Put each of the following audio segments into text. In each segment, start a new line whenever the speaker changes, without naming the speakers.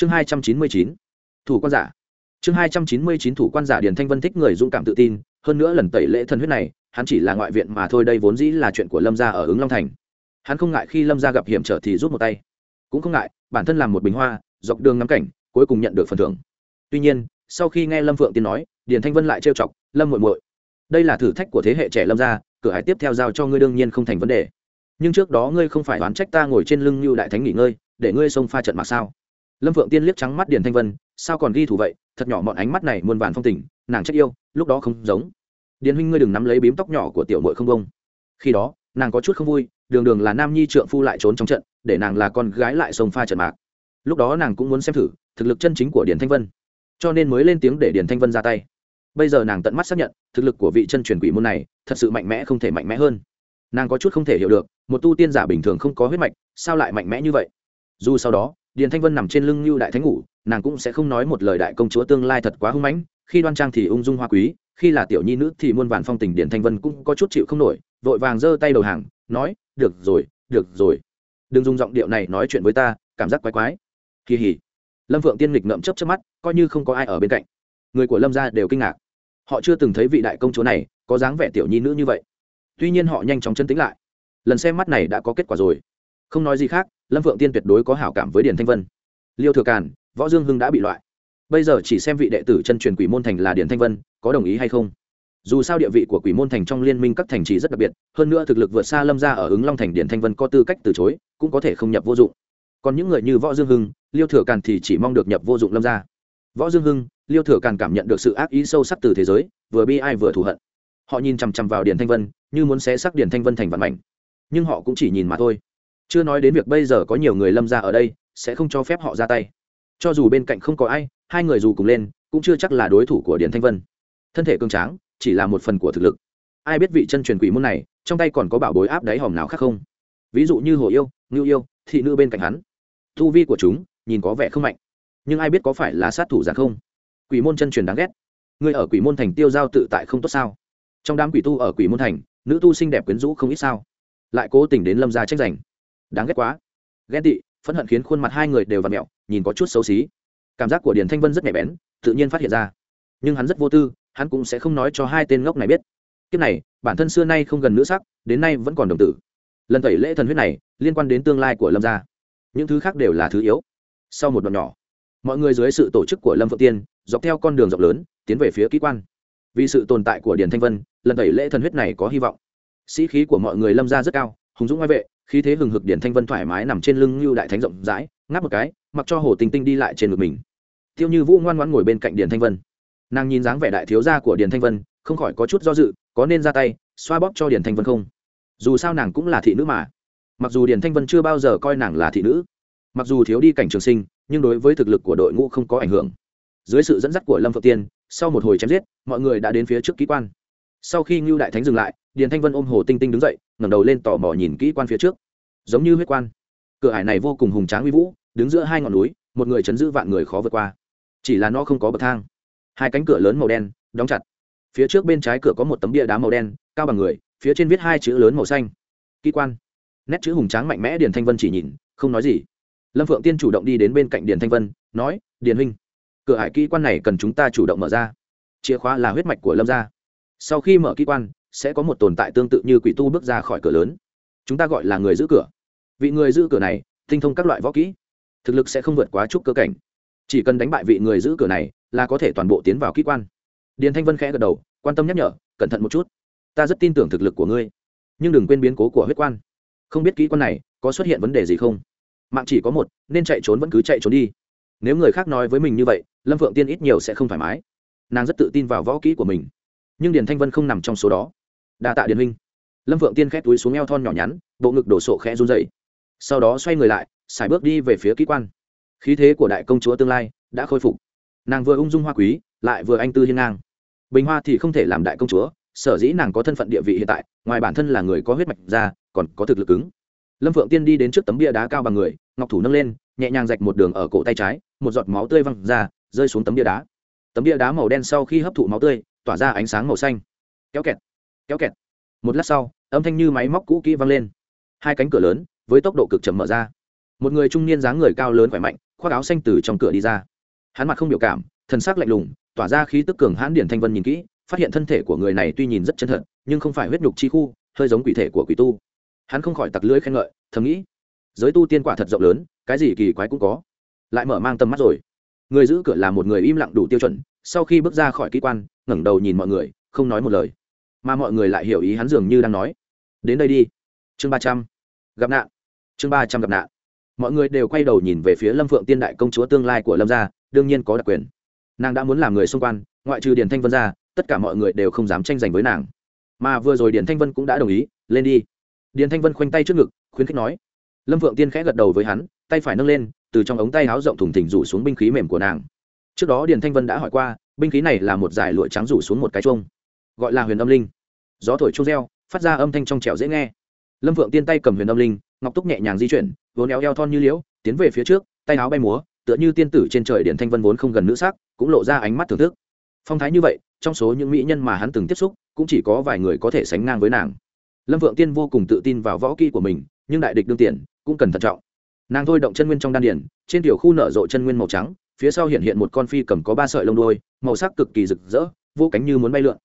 chương hai trăm chín mươi chín, thủ quan giả. Chương hai trăm chín mươi chín, thủ quan giả điền thanh vân thích người dũng cảm tự tin, hơn nữa lần tẩy lễ thần huyết này, hắn chỉ là ngoại viện mà thôi, đây vốn dĩ là chuyện của lâm gia ở ứng long thành. Hắn không ngại khi lâm gia gặp hiểm trở thì rút một tay. Cũng không ngại, bản thân làm một bình hoa, dọc đường ngắm cảnh, cuối cùng nhận được phần thưởng. Tuy nhiên, sau khi nghe lâm phượng tiên nói, điền thanh vân lại trêu chọc, lâm muội muội, đây là thử thách của thế hệ trẻ lâm gia, cửa hải tiếp theo giao cho ngươi đương nhiên không thành vấn đề. Nhưng trước đó ngươi không phải đoán trách ta ngồi trên lưng như đại thánh nghỉ ngơi, để ngươi xông pha trận mà sao? Lâm phượng tiên liếc trắng mắt điền thanh vân, sao còn ghi thủ vậy? Thật nhỏ bọn ánh mắt này muôn vàn phong tình, nàng trách yêu, lúc đó không giống. Điền huynh ngươi đừng nắm lấy bím tóc nhỏ của tiểu mội không bông khi đó, nàng có chút không vui, đường đường là nam nhi trượng phu lại trốn trong trận, để nàng là con gái lại xông pha trận mạc. Lúc đó nàng cũng muốn xem thử, thực lực chân chính của điền thanh vân. Cho nên mới lên tiếng để điền thanh vân ra tay. Bây giờ nàng tận mắt xác nhận, thực lực của vị chân truyền quỷ môn này, thật sự mạnh mẽ không thể mạnh mẽ hơn. Nàng có chút không thể hiểu được, một tu tiên giả bình thường không có huyết mạch, sao lại mạnh mẽ như vậy? Dù sau đó điền thanh vân nằm trên lưng như đại thánh ngủ, nàng cũng sẽ không nói một lời đại công chúa tương lai thật quá hung mãnh, khi đoan trang thì ung dung hoa quý, khi là tiểu nhi nữ thì muôn vàn phong tình điền thanh vân cũng có chút chịu không nổi, vội vàng giơ tay đầu hàng, nói, được rồi được rồi. Đừng dùng giọng điệu này nói chuyện với ta, cảm giác quái quái. Kỳ hỉ. Lâm phượng tiên nghịch ngậm chấp chấp mắt, coi như không có ai ở bên cạnh. Người của lâm gia đều kinh ngạc. Họ chưa từng thấy vị đại công chúa này có dáng vẻ tiểu nhi nữ như vậy. Tuy nhiên họ nhanh chóng chân tính lại. Lần xem mắt này đã có kết quả rồi không nói gì khác, lâm phượng tiên tuyệt đối có hảo cảm với điền thanh vân. Liêu thừa càn, võ dương hưng đã bị loại. Bây giờ chỉ xem vị đệ tử chân truyền quỷ môn thành là điền thanh vân, có đồng ý hay không? Dù sao địa vị của quỷ môn thành trong liên minh các thành trì rất đặc biệt, hơn nữa thực lực vượt xa lâm ra ở ứng long thành, điền thanh vân có tư cách từ chối, cũng có thể không nhập vô dụng. Còn những người như võ dương hưng, liêu thừa càn thì chỉ mong được nhập vô dụng lâm ra võ dương hưng, liêu thừa càn cảm nhận được sự ác ý sâu sắc từ thế giới, vừa bi ai vừa thù hận. Họ nhìn chằm chằm vào điền thanh vân, như muốn xé xác điền thanh vân thành vạn mảnh nhưng họ cũng chỉ nhìn mà thôi chưa nói đến việc bây giờ có nhiều người lâm ra ở đây, sẽ không cho phép họ ra tay. Cho dù bên cạnh không có ai, hai người dù cùng lên, cũng chưa chắc là đối thủ của điền thanh vân. Thân thể cương tráng, chỉ là một phần của thực lực. Ai biết vị chân truyền quỷ môn này, trong tay còn có bảo bối áp đáy hòm nào khác không? Ví dụ như hồ yêu, ngưu yêu, thị nữ bên cạnh hắn. Thu vi của chúng, nhìn có vẻ không mạnh. Nhưng ai biết có phải là sát thủ giả không? Quỷ môn chân truyền đáng ghét. Người ở quỷ môn thành tiêu giao tự tại không tốt sao? Trong đám quỷ tu ở quỷ môn thành, nữ tu xinh đẹp quyến rũ không ít sao? Lại cố tình đến lâm gia trách giành đáng ghét quá. Ghen tị, phẫn hận khiến khuôn mặt hai người đều v ặ mẹo, nhìn có chút xấu xí. Cảm giác của điền thanh vân rất nhạy bén, tự nhiên phát hiện ra. Nhưng hắn rất vô tư, hắn cũng sẽ không nói cho hai tên ngốc này biết. Kiếp này, bản thân xưa nay không gần nữ sắc, đến nay vẫn còn đồng tử. Lần tẩy lễ thần huyết này, liên quan đến tương lai của lâm gia. Những thứ khác đều là thứ yếu. Sau một đoạn nhỏ, mọi người dưới sự tổ chức của lâm phượng tiên, dọc theo con đường rộng lớn, tiến về phía kỹ quan. Vì sự tồn tại của điền thanh vân, lần tẩy lễ thần huyết này có hy vọng. Sĩ khí của mọi người lâm Gia rất cao, hùng dũng ngoại vệ khí thế hừng hực điển thanh vân thoải mái nằm trên lưng như đại thánh rộng rãi, ngáp một cái, mặc cho hồ tinh tinh đi lại trên ngực mình. Tiêu như vũ ngoan ngoãn ngồi bên cạnh điển thanh vân. Nàng nhìn dáng vẻ đại thiếu gia của điển thanh vân, không khỏi có chút do dự, có nên ra tay, xoa bóp cho điển thanh vân không? Dù sao nàng cũng là thị nữ mà. Mặc dù điển thanh vân chưa bao giờ coi nàng là thị nữ, mặc dù thiếu đi cảnh trường sinh, nhưng đối với thực lực của đội ngũ không có ảnh hưởng. Dưới sự dẫn dắt của lâm phượng tiên, sau một hồi chém giết, mọi người đã đến phía trước kỹ quan. Sau khi ngưu đại thánh dừng lại điền thanh vân ôm hồ tinh tinh đứng dậy, ngẩng đầu lên tò mò nhìn kỹ quan phía trước. Giống như huyết quan. Cửa hải này vô cùng hùng tráng uy vũ, đứng giữa hai ngọn núi, một người chấn giữ vạn người khó vượt qua. Chỉ là nó không có bậc thang. Hai cánh cửa lớn màu đen, đóng chặt. Phía trước bên trái cửa có một tấm bia đá màu đen, cao bằng người, phía trên viết hai chữ lớn màu xanh. Kỹ quan. Nét chữ hùng tráng mạnh mẽ điền thanh vân chỉ nhìn, không nói gì. Lâm phượng tiên chủ động đi đến bên cạnh điền thanh vân, nói, điền huynh, cửa hải kỹ quan này cần chúng ta chủ động mở ra. Chìa khóa là huyết mạch của lâm gia. Sau khi mở kỹ quan sẽ có một tồn tại tương tự như quỷ tu bước ra khỏi cửa lớn. Chúng ta gọi là người giữ cửa. Vị người giữ cửa này, tinh thông các loại võ kỹ, thực lực sẽ không vượt quá chút cơ cảnh. Chỉ cần đánh bại vị người giữ cửa này, là có thể toàn bộ tiến vào kỹ quan. Điền thanh vân khẽ gật đầu, quan tâm nhắc nhở, cẩn thận một chút. Ta rất tin tưởng thực lực của ngươi, nhưng đừng quên biến cố của huyết quan. Không biết kỹ quan này có xuất hiện vấn đề gì không? Mạng chỉ có một, nên chạy trốn vẫn cứ chạy trốn đi. Nếu người khác nói với mình như vậy, lâm phượng tiên ít nhiều sẽ không thoải mái. Nàng rất tự tin vào võ kỹ của mình, nhưng điền thanh vân không nằm trong số đó đa tạ điền huynh. Lâm phượng tiên khét túi xuống eo thon nhỏ nhắn, bộ ngực đổ sộ khẽ run dậy sau đó xoay người lại, xài bước đi về phía kỹ quan. Khí thế của đại công chúa tương lai đã khôi phục. Nàng vừa ung dung hoa quý, lại vừa anh tư hiên ngang. Bình hoa thì không thể làm đại công chúa, sở dĩ nàng có thân phận địa vị hiện tại, ngoài bản thân là người có huyết mạch ra, còn có thực lực cứng. Lâm phượng tiên đi đến trước tấm bia đá cao bằng người, ngọc thủ nâng lên, nhẹ nhàng rạch một đường ở cổ tay trái, một giọt máu tươi văng ra, rơi xuống tấm bia đá. Tấm bia đá màu đen sau khi hấp thụ máu tươi, tỏa ra ánh sáng màu xanh. Kéo kẹt kéo kẹt. Một lát sau, âm thanh như máy móc cũ kỹ vang lên. Hai cánh cửa lớn, với tốc độ cực chậm mở ra. Một người trung niên dáng người cao lớn khỏe mạnh, khoác áo xanh từ trong cửa đi ra. Hắn mặt không biểu cảm, thần sắc lạnh lùng, tỏa ra khí tức cường hãn điển thanh vân nhìn kỹ, phát hiện thân thể của người này tuy nhìn rất chân thật, nhưng không phải huyết nhục chi khu, hơi giống quỷ thể của quỷ tu. Hắn không khỏi tặc lưỡi khen ngợi, thầm nghĩ, giới tu tiên quả thật rộng lớn, cái gì kỳ quái cũng có. Lại mở mang tầm mắt rồi. Người giữ cửa là một người im lặng đủ tiêu chuẩn, sau khi bước ra khỏi kỹ quan, ngẩng đầu nhìn mọi người, không nói một lời mà mọi người lại hiểu ý hắn dường như đang nói. Đến đây đi. Chương ba trăm. Gặp nạn. Chương ba trăm gặp nạn. Mọi người đều quay đầu nhìn về phía lâm phượng tiên đại công chúa tương lai của lâm gia, đương nhiên có đặc quyền. Nàng đã muốn làm người xung quanh, ngoại trừ điền thanh vân ra, tất cả mọi người đều không dám tranh giành với nàng. Mà vừa rồi điền thanh vân cũng đã đồng ý, lên đi. Điền thanh vân khoanh tay trước ngực, khuyến khích nói. Lâm phượng tiên khẽ gật đầu với hắn, tay phải nâng lên, từ trong ống tay áo rộng thùng thỉnh rủ xuống binh khí mềm của nàng. Trước đó điền thanh vân đã hỏi qua, binh khí này là một giải lụa trắng rủ xuống một cái chuông, gọi là huyền âm linh gió thổi chuông reo, phát ra âm thanh trong trẻo dễ nghe. Lâm vượng tiên tay cầm huyền âm linh, ngọc túc nhẹ nhàng di chuyển, vốn éo eo thon như liễu, tiến về phía trước, tay áo bay múa, tựa như tiên tử trên trời điện thanh vân vốn không gần nữ sắc, cũng lộ ra ánh mắt thưởng thức. Phong thái như vậy, trong số những mỹ nhân mà hắn từng tiếp xúc, cũng chỉ có vài người có thể sánh ngang với nàng. Lâm vượng tiên vô cùng tự tin vào võ kỹ của mình, nhưng đại địch đương tiền, cũng cần thận trọng. Nàng thôi động chân nguyên trong đan điển trên tiểu khu nở rộ chân nguyên màu trắng, phía sau hiện hiện một con phi cầm có ba sợi lông đuôi, màu sắc cực kỳ rực rỡ, vô cánh như muốn bay lượn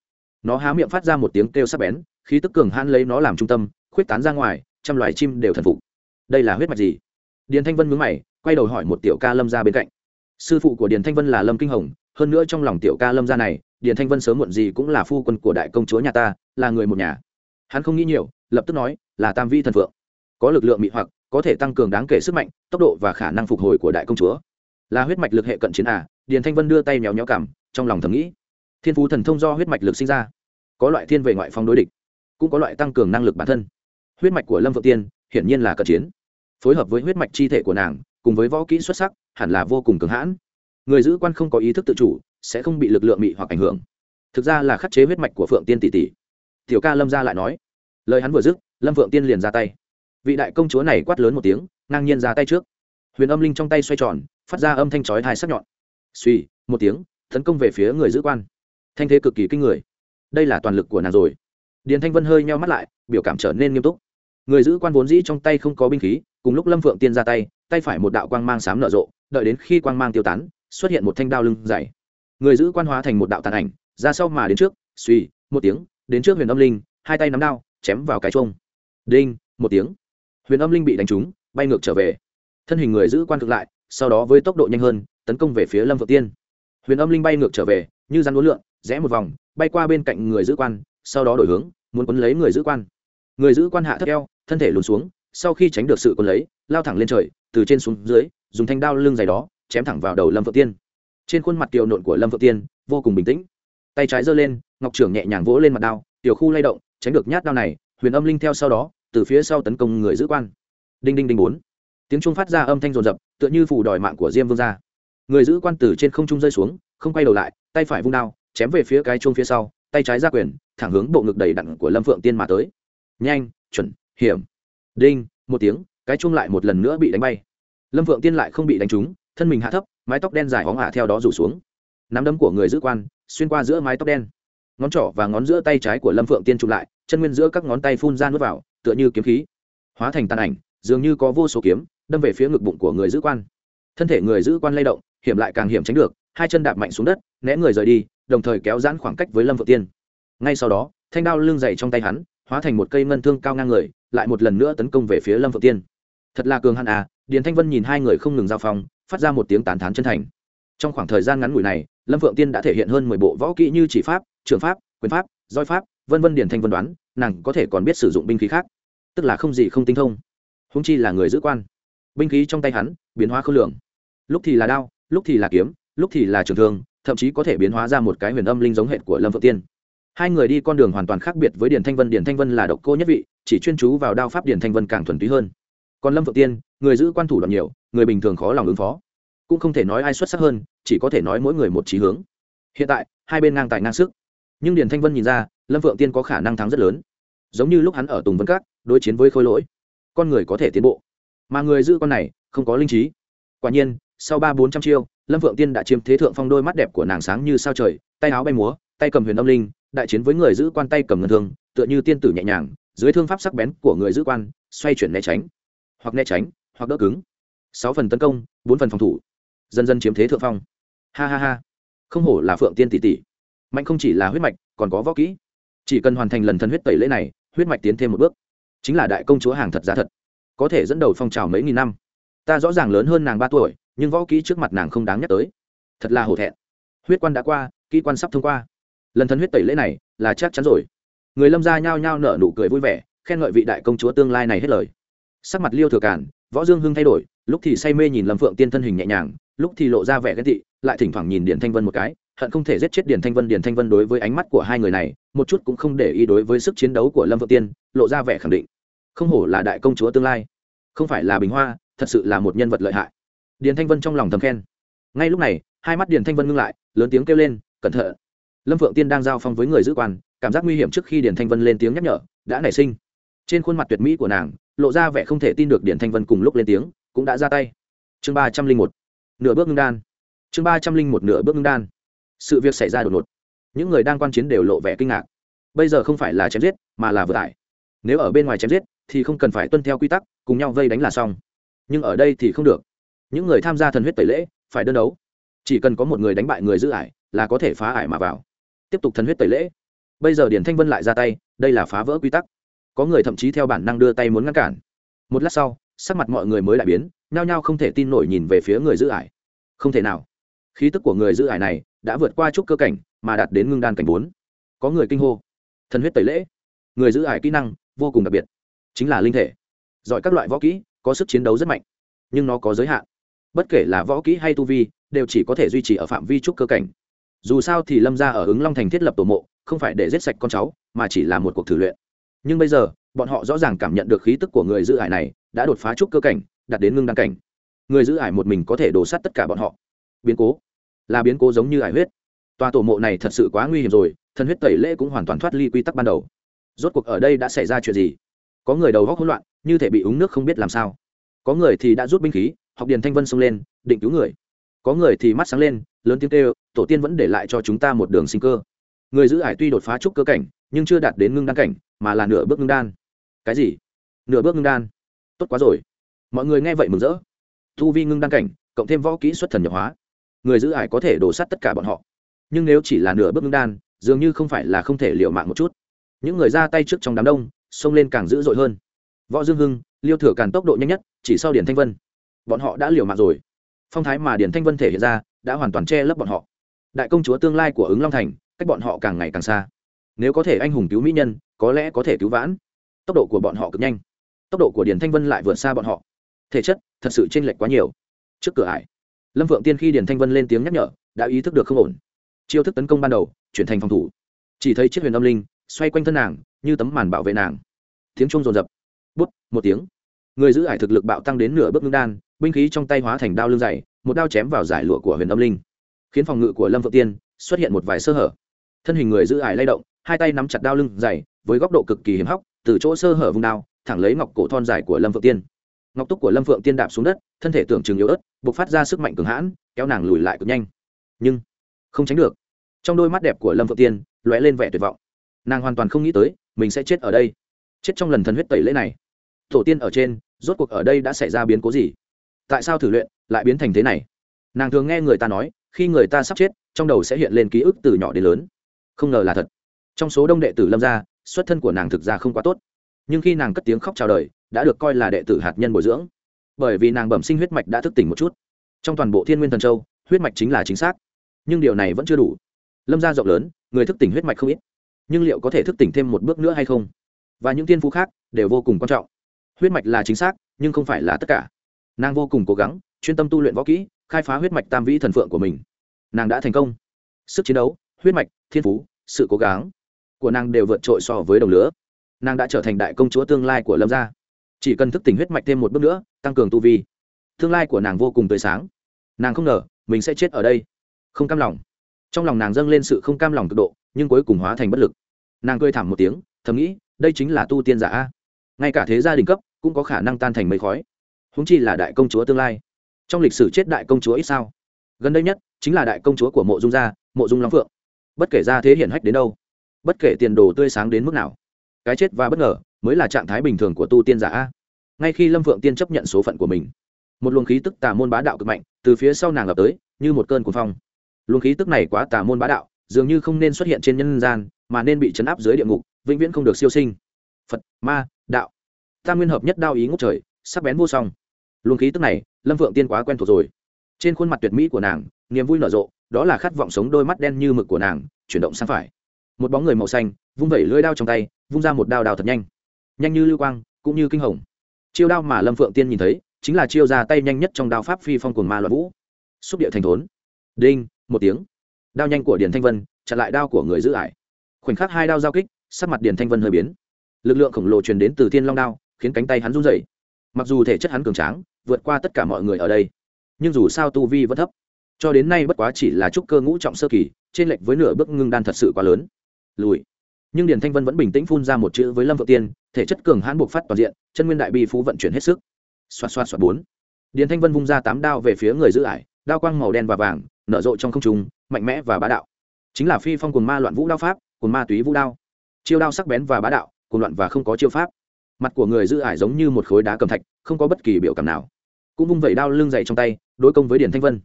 nó há miệng phát ra một tiếng kêu sắc bén, khí tức cường hãn lấy nó làm trung tâm, khuyết tán ra ngoài, trăm loài chim đều thần phục. Đây là huyết mạch gì? Điền thanh vân mướn mày, quay đầu hỏi một tiểu ca lâm ra bên cạnh. Sư phụ của điền thanh vân là lâm kinh hồng, hơn nữa trong lòng tiểu ca lâm gia này, điền thanh vân sớm muộn gì cũng là phu quân của đại công chúa nhà ta, là người một nhà. Hắn không nghĩ nhiều, lập tức nói, là tam vi thần phượng. Có lực lượng mị hoặc, có thể tăng cường đáng kể sức mạnh, tốc độ và khả năng phục hồi của đại công chúa. Là huyết mạch lực hệ cận chiến à? Điền thanh vân đưa tay méo méo cảm trong lòng thầm nghĩ thiên phú thần thông do huyết mạch lực sinh ra. Có loại thiên về ngoại phong đối địch, cũng có loại tăng cường năng lực bản thân. Huyết mạch của lâm vượng tiên hiển nhiên là cận chiến. Phối hợp với huyết mạch chi thể của nàng, cùng với võ kỹ xuất sắc, hẳn là vô cùng cường hãn. Người giữ quan không có ý thức tự chủ, sẽ không bị lực lượng mị hoặc ảnh hưởng. Thực ra là khắc chế huyết mạch của phượng tiên tỷ tỷ. Tiểu ca lâm gia lại nói, lời hắn vừa dứt, lâm phượng tiên liền ra tay. Vị đại công chúa này quát lớn một tiếng, ngang nhiên ra tay trước. Huyền âm linh trong tay xoay tròn, phát ra âm thanh chói thai sắc nhọn. Suy một tiếng, tấn công về phía người giữ quan thanh thế cực kỳ kinh người. Đây là toàn lực của nàng rồi. Điền thanh vân hơi nheo mắt lại, biểu cảm trở nên nghiêm túc. Người giữ quan vốn dĩ trong tay không có binh khí, cùng lúc lâm phượng tiên ra tay tay phải một đạo quang mang sám nở rộ, đợi đến khi quang mang tiêu tán, xuất hiện một thanh đao lưng dày. Người giữ quan hóa thành một đạo tàn ảnh, ra sau mà đến trước, suy, một tiếng, đến trước huyền âm linh, hai tay nắm đao, chém vào cái chuông. Đinh, một tiếng. Huyền âm linh bị đánh trúng, bay ngược trở về. Thân hình người giữ quan thực lại, sau đó với tốc độ nhanh hơn, tấn công về phía lâm phượng tiên. Huyền âm linh bay ngược trở về, như rắn uốn lượn rẽ một vòng, bay qua bên cạnh người giữ quan, sau đó đổi hướng, muốn quấn lấy người giữ quan. Người giữ quan hạ thấp eo, thân thể lùn xuống, sau khi tránh được sự quấn lấy, lao thẳng lên trời, từ trên xuống dưới, dùng thanh đao lưng dày đó, chém thẳng vào đầu lâm phượng tiên. Trên khuôn mặt kiều nộn của lâm phượng tiên, vô cùng bình tĩnh. Tay trái giơ lên, ngọc trưởng nhẹ nhàng vỗ lên mặt đao, tiểu khu lay động, tránh được nhát đao này, huyền âm linh theo sau đó, từ phía sau tấn công người giữ quan. Đinh đinh đinh bốn. Tiếng trung phát ra âm thanh rồn rập tựa như phủ đòi mạng của diêm vương gia. Người giữ quan từ trên không trung rơi xuống, không quay đầu lại, tay phải vung đao chém về phía cái chuông phía sau, tay trái ra quyền, thẳng hướng bộ ngực đầy đặn của lâm phượng tiên mà tới. Nhanh, chuẩn, hiểm. Đinh, một tiếng, cái chuông lại một lần nữa bị đánh bay. Lâm phượng tiên lại không bị đánh trúng, thân mình hạ thấp, mái tóc đen dài hóng hạ theo đó rủ xuống. Nắm đấm của người giữ quan, xuyên qua giữa mái tóc đen. Ngón trỏ và ngón giữa tay trái của lâm phượng tiên chụp lại, chân nguyên giữa các ngón tay phun ra nước vào, tựa như kiếm khí. Hóa thành tàn ảnh, dường như có vô số kiếm, đâm về phía ngực bụng của người giữ quan. Thân thể người giữ quan lay động, hiểm lại càng hiểm tránh được, hai chân đạp mạnh xuống đất, né người rời đi đồng thời kéo giãn khoảng cách với lâm phượng tiên. Ngay sau đó, thanh đao lưng dày trong tay hắn, hóa thành một cây ngân thương cao ngang người, lại một lần nữa tấn công về phía lâm phượng tiên. Thật là cường hắn à điền thanh vân nhìn hai người không ngừng giao phong, phát ra một tiếng tán thán chân thành. Trong khoảng thời gian ngắn ngủi này, lâm phượng tiên đã thể hiện hơn mười bộ võ kỹ như chỉ pháp, trường pháp, quyền pháp, roi pháp, vân vân điền thanh vân đoán, nàng có thể còn biết sử dụng binh khí khác. Tức là không gì không tinh thông. Húng chi là người giữ quan. Binh khí trong tay hắn, biến hóa không lường. Lúc thì là đao, lúc thì là kiếm, lúc thì là trường thương thậm chí có thể biến hóa ra một cái huyền âm linh giống hệ của lâm phượng tiên. Hai người đi con đường hoàn toàn khác biệt với điền thanh vân. Điền thanh vân là độc cô nhất vị, chỉ chuyên chú vào đao pháp điền thanh vân càng thuần túy hơn. Còn lâm phượng tiên, người giữ quan thủ đoạn nhiều, người bình thường khó lòng ứng phó. Cũng không thể nói ai xuất sắc hơn, chỉ có thể nói mỗi người một trí hướng. Hiện tại, hai bên ngang tài ngang sức. Nhưng điền thanh vân nhìn ra, lâm phượng tiên có khả năng thắng rất lớn. Giống như lúc hắn ở tùng vân các, đối chiến với khôi lỗi, con người có thể tiến bộ. Mà người giữ con này, không có linh trí. Quả nhiên, sau ba bốn trăm chiêu lâm phượng tiên đã chiếm thế thượng phong đôi mắt đẹp của nàng sáng như sao trời, tay áo bay múa, tay cầm huyền âm linh, đại chiến với người giữ quan tay cầm ngân thương, tựa như tiên tử nhẹ nhàng, dưới thương pháp sắc bén của người giữ quan, xoay chuyển né tránh, hoặc né tránh, hoặc đỡ cứng. Sáu phần tấn công, bốn phần phòng thủ. Dần dần chiếm thế thượng phong. Ha ha ha. Không hổ là phượng tiên tỷ tỷ. Mạnh không chỉ là huyết mạch, còn có võ kỹ. Chỉ cần hoàn thành lần thân huyết tẩy lễ này, huyết mạch tiến thêm một bước. Chính là đại công chúa hàng thật giá thật. Có thể dẫn đầu phong trào mấy nghìn năm. Ta rõ ràng lớn hơn nàng ba tuổi nhưng võ kỹ trước mặt nàng không đáng nhắc tới. Thật là hổ thẹn. Huyết quan đã qua, kỹ quan sắp thông qua. Lần thân huyết tẩy lễ này là chắc chắn rồi. Người lâm gia nhao nhao nở nụ cười vui vẻ, khen ngợi vị đại công chúa tương lai này hết lời. Sắc mặt liêu thừa cản võ dương hưng thay đổi, lúc thì say mê nhìn lâm phượng tiên thân hình nhẹ nhàng, lúc thì lộ ra vẻ ghen tị, lại thỉnh thoảng nhìn điền thanh vân một cái, hận không thể giết chết điền thanh vân. Điền thanh vân đối với ánh mắt của hai người này, một chút cũng không để ý đối với sức chiến đấu của lâm phượng tiên, lộ ra vẻ khẳng định. Không hổ là đại công chúa tương lai. Không phải là bình hoa, thật sự là một nhân vật lợi hại điền thanh vân trong lòng thầm khen. Ngay lúc này, hai mắt điền thanh vân ngưng lại, lớn tiếng kêu lên, cẩn thận. Lâm phượng tiên đang giao phong với người giữ quan, cảm giác nguy hiểm trước khi điền thanh vân lên tiếng nhắc nhở, đã nảy sinh. Trên khuôn mặt tuyệt mỹ của nàng, lộ ra vẻ không thể tin được điền thanh vân cùng lúc lên tiếng, cũng đã ra tay. Chương ba trăm linh một, nửa bước ngưng đan. Chương ba trăm linh một, nửa bước ngưng đan. Sự việc xảy ra đột ngột. Những người đang quan chiến đều lộ vẻ kinh ngạc. Bây giờ không phải là chém giết, mà là vừa tải. Nếu ở bên ngoài chém giết, thì không cần phải tuân theo quy tắc, cùng nhau vây đánh là xong. Nhưng ở đây thì không được những người tham gia thần huyết tẩy lễ, phải đơn đấu. Chỉ cần có một người đánh bại người giữ ải, là có thể phá ải mà vào. Tiếp tục thần huyết tẩy lễ. Bây giờ điển thanh vân lại ra tay, đây là phá vỡ quy tắc. Có người thậm chí theo bản năng đưa tay muốn ngăn cản. Một lát sau, sắc mặt mọi người mới đại biến, nhao nhao không thể tin nổi nhìn về phía người giữ ải. Không thể nào. Khí tức của người giữ ải này đã vượt qua chút cơ cảnh, mà đạt đến ngưng đan cảnh bốn. Có người kinh hô. Thần huyết tẩy lễ. Người giữ ải kỹ năng vô cùng đặc biệt. Chính là linh thể. Giỏi các loại võ kỹ, có sức chiến đấu rất mạnh, nhưng nó có giới hạn bất kể là võ kỹ hay tu vi, đều chỉ có thể duy trì ở phạm vi trúc cơ cảnh. Dù sao thì lâm ra ở ứng long thành thiết lập tổ mộ, không phải để giết sạch con cháu, mà chỉ là một cuộc thử luyện. Nhưng bây giờ, bọn họ rõ ràng cảm nhận được khí tức của người giữ ải này, đã đột phá trúc cơ cảnh, đạt đến ngưng đăng cảnh. Người giữ ải một mình có thể đổ sát tất cả bọn họ. Biến cố. Là biến cố giống như ải huyết. Tòa tổ mộ này thật sự quá nguy hiểm rồi thân huyết tẩy lễ cũng hoàn toàn thoát ly quy tắc ban đầu. Rốt cuộc ở đây đã xảy ra chuyện gì? Có người đầu góc hỗn loạn, như thể bị uống nước không biết làm sao. Có người thì đã rút binh khí học điền thanh vân xông lên, định cứu người. Có người thì mắt sáng lên, lớn tiếng kêu, tổ tiên vẫn để lại cho chúng ta một đường sinh cơ. Người giữ ải tuy đột phá trúc cơ cảnh, nhưng chưa đạt đến ngưng đan cảnh, mà là nửa bước ngưng đan. Cái gì? Nửa bước ngưng đan? Tốt quá rồi. Mọi người nghe vậy mừng rỡ. Thu vi ngưng đan cảnh, cộng thêm võ kỹ xuất thần nhập hóa. Người giữ ải có thể đổ sát tất cả bọn họ. Nhưng nếu chỉ là nửa bước ngưng đan, dường như không phải là không thể liều mạng một chút. Những người ra tay trước trong đám đông, xông lên càng dữ dội hơn. Võ dương hưng, liêu thừa càng tốc độ nhanh nhất, chỉ sau điển thanh vân bọn họ đã liều mạng rồi. Phong thái mà điển thanh vân thể hiện ra, đã hoàn toàn che lấp bọn họ. Đại công chúa tương lai của ứng long thành, cách bọn họ càng ngày càng xa. Nếu có thể anh hùng cứu mỹ nhân, có lẽ có thể cứu vãn. Tốc độ của bọn họ cực nhanh. Tốc độ của điển thanh vân lại vượt xa bọn họ. Thể chất, thật sự chênh lệch quá nhiều. Trước cửa ải, lâm phượng tiên khi điển thanh vân lên tiếng nhắc nhở, đã ý thức được không ổn. Chiêu thức tấn công ban đầu, chuyển thành phòng thủ. Chỉ thấy chiếc huyền âm linh, xoay quanh thân nàng, như tấm màn bảo vệ nàng. Tiếng chuông rồn rập bút, một tiếng người giữ ải thực lực bạo tăng đến nửa bước ngưng đan, binh khí trong tay hóa thành đao lưng dày, một đao chém vào giải lụa của huyền âm linh. Khiến phòng ngự của lâm phượng tiên xuất hiện một vài sơ hở. Thân hình người giữ ải lay động, hai tay nắm chặt đao lưng dày, với góc độ cực kỳ hiểm hóc, từ chỗ sơ hở vùng đao, thẳng lấy ngọc cổ thon dài của lâm phượng tiên. Ngọc túc của lâm phượng tiên đạp xuống đất, thân thể tưởng chừng yếu ớt buộc phát ra sức mạnh cường hãn, kéo nàng lùi lại cực nhanh. Nhưng, không tránh được. Trong đôi mắt đẹp của lâm phượng tiên, lóe lên vẻ tuyệt vọng. Nàng hoàn toàn không nghĩ tới, mình sẽ chết ở đây. Chết trong lần thần huyết tẩy lễ này tổ tiên ở trên, rốt cuộc ở đây đã xảy ra biến cố gì? Tại sao thử luyện lại biến thành thế này? Nàng thường nghe người ta nói, khi người ta sắp chết, trong đầu sẽ hiện lên ký ức từ nhỏ đến lớn. Không ngờ là thật. Trong số đông đệ tử lâm gia, xuất thân của nàng thực ra không quá tốt. Nhưng khi nàng cất tiếng khóc chào đời, đã được coi là đệ tử hạt nhân bồi dưỡng. Bởi vì nàng bẩm sinh huyết mạch đã thức tỉnh một chút. Trong toàn bộ thiên nguyên thần châu, huyết mạch chính là chính xác. Nhưng điều này vẫn chưa đủ. Lâm gia rộng lớn, người thức tỉnh huyết mạch không ít. Nhưng liệu có thể thức tỉnh thêm một bước nữa hay không? Và những tiên phú khác đều vô cùng quan trọng huyết mạch là chính xác, nhưng không phải là tất cả. Nàng vô cùng cố gắng, chuyên tâm tu luyện võ kỹ, khai phá huyết mạch tam vĩ thần phượng của mình. Nàng đã thành công. Sức chiến đấu, huyết mạch, thiên phú, sự cố gắng của nàng đều vượt trội so với đồng lứa. Nàng đã trở thành đại công chúa tương lai của lâm gia. Chỉ cần thức tỉnh huyết mạch thêm một bước nữa, tăng cường tu vi, tương lai của nàng vô cùng tươi sáng. Nàng không ngờ, mình sẽ chết ở đây. Không cam lòng. Trong lòng nàng dâng lên sự không cam lòng cực độ, nhưng cuối cùng hóa thành bất lực. Nàng cười thảm một tiếng, thầm nghĩ, đây chính là tu tiên giả a ngay cả thế gia đình cấp cũng có khả năng tan thành mây khói. Húng chi là đại công chúa tương lai. Trong lịch sử chết đại công chúa ít sao? Gần đây nhất chính là đại công chúa của mộ dung gia, mộ dung long phượng. Bất kể ra thế hiển hách đến đâu, bất kể tiền đồ tươi sáng đến mức nào, cái chết và bất ngờ mới là trạng thái bình thường của tu tiên giả a. Ngay khi lâm phượng tiên chấp nhận số phận của mình, một luồng khí tức tà môn bá đạo cực mạnh từ phía sau nàng ập tới, như một cơn cuồng phong. Luồng khí tức này quá tà môn bá đạo, dường như không nên xuất hiện trên nhân gian, mà nên bị chấn áp dưới địa ngục, vĩnh viễn không được siêu sinh. Phật, ma đạo. Tam nguyên hợp nhất đao ý ngốc trời, sắc bén vô song. Luồng khí tức này, lâm phượng tiên quá quen thuộc rồi. Trên khuôn mặt tuyệt mỹ của nàng, niềm vui nở rộ, đó là khát vọng sống đôi mắt đen như mực của nàng, chuyển động sang phải. Một bóng người màu xanh, vung vẩy lưỡi đao trong tay, vung ra một đao đào thật nhanh. Nhanh như lưu quang, cũng như kinh hồng. Chiêu đao mà lâm phượng tiên nhìn thấy, chính là chiêu ra tay nhanh nhất trong đao pháp phi phong cồn ma loạn vũ. Xúc địa thành thốn. Đinh, một tiếng. Đao nhanh của điền thanh vân, chặn lại đao của người giữ ải khoảnh khắc hai đao giao kích, sắc mặt điền thanh vân hơi biến lực lượng khổng lồ truyền đến từ thiên long đao, khiến cánh tay hắn run rẩy. Mặc dù thể chất hắn cường tráng, vượt qua tất cả mọi người ở đây, nhưng dù sao tu vi vẫn thấp. Cho đến nay bất quá chỉ là trúc cơ ngũ trọng sơ kỳ, trên lệch với nửa bước ngưng đan thật sự quá lớn. Lùi. Nhưng điền thanh vân vẫn bình tĩnh phun ra một chữ với lâm vợ tiên, thể chất cường hãn buộc phát toàn diện, chân nguyên đại bi phú vận chuyển hết sức. Xoạt xoạt xoạt bốn. Điền thanh vân vung ra tám đao về phía người giữ ải, đao quang màu đen và vàng, nở rộ trong không trung, mạnh mẽ và bá đạo. Chính là phi phong cồn ma loạn vũ đao pháp cồn ma túy vũ đao. Chiêu đao sắc bén và bá đạo cuồng loạn và không có chiêu pháp. Mặt của người giữ ải giống như một khối đá cầm thạch, không có bất kỳ biểu cảm nào. Cũng vung vẩy đao lưng dày trong tay, đối công với điền thanh vân.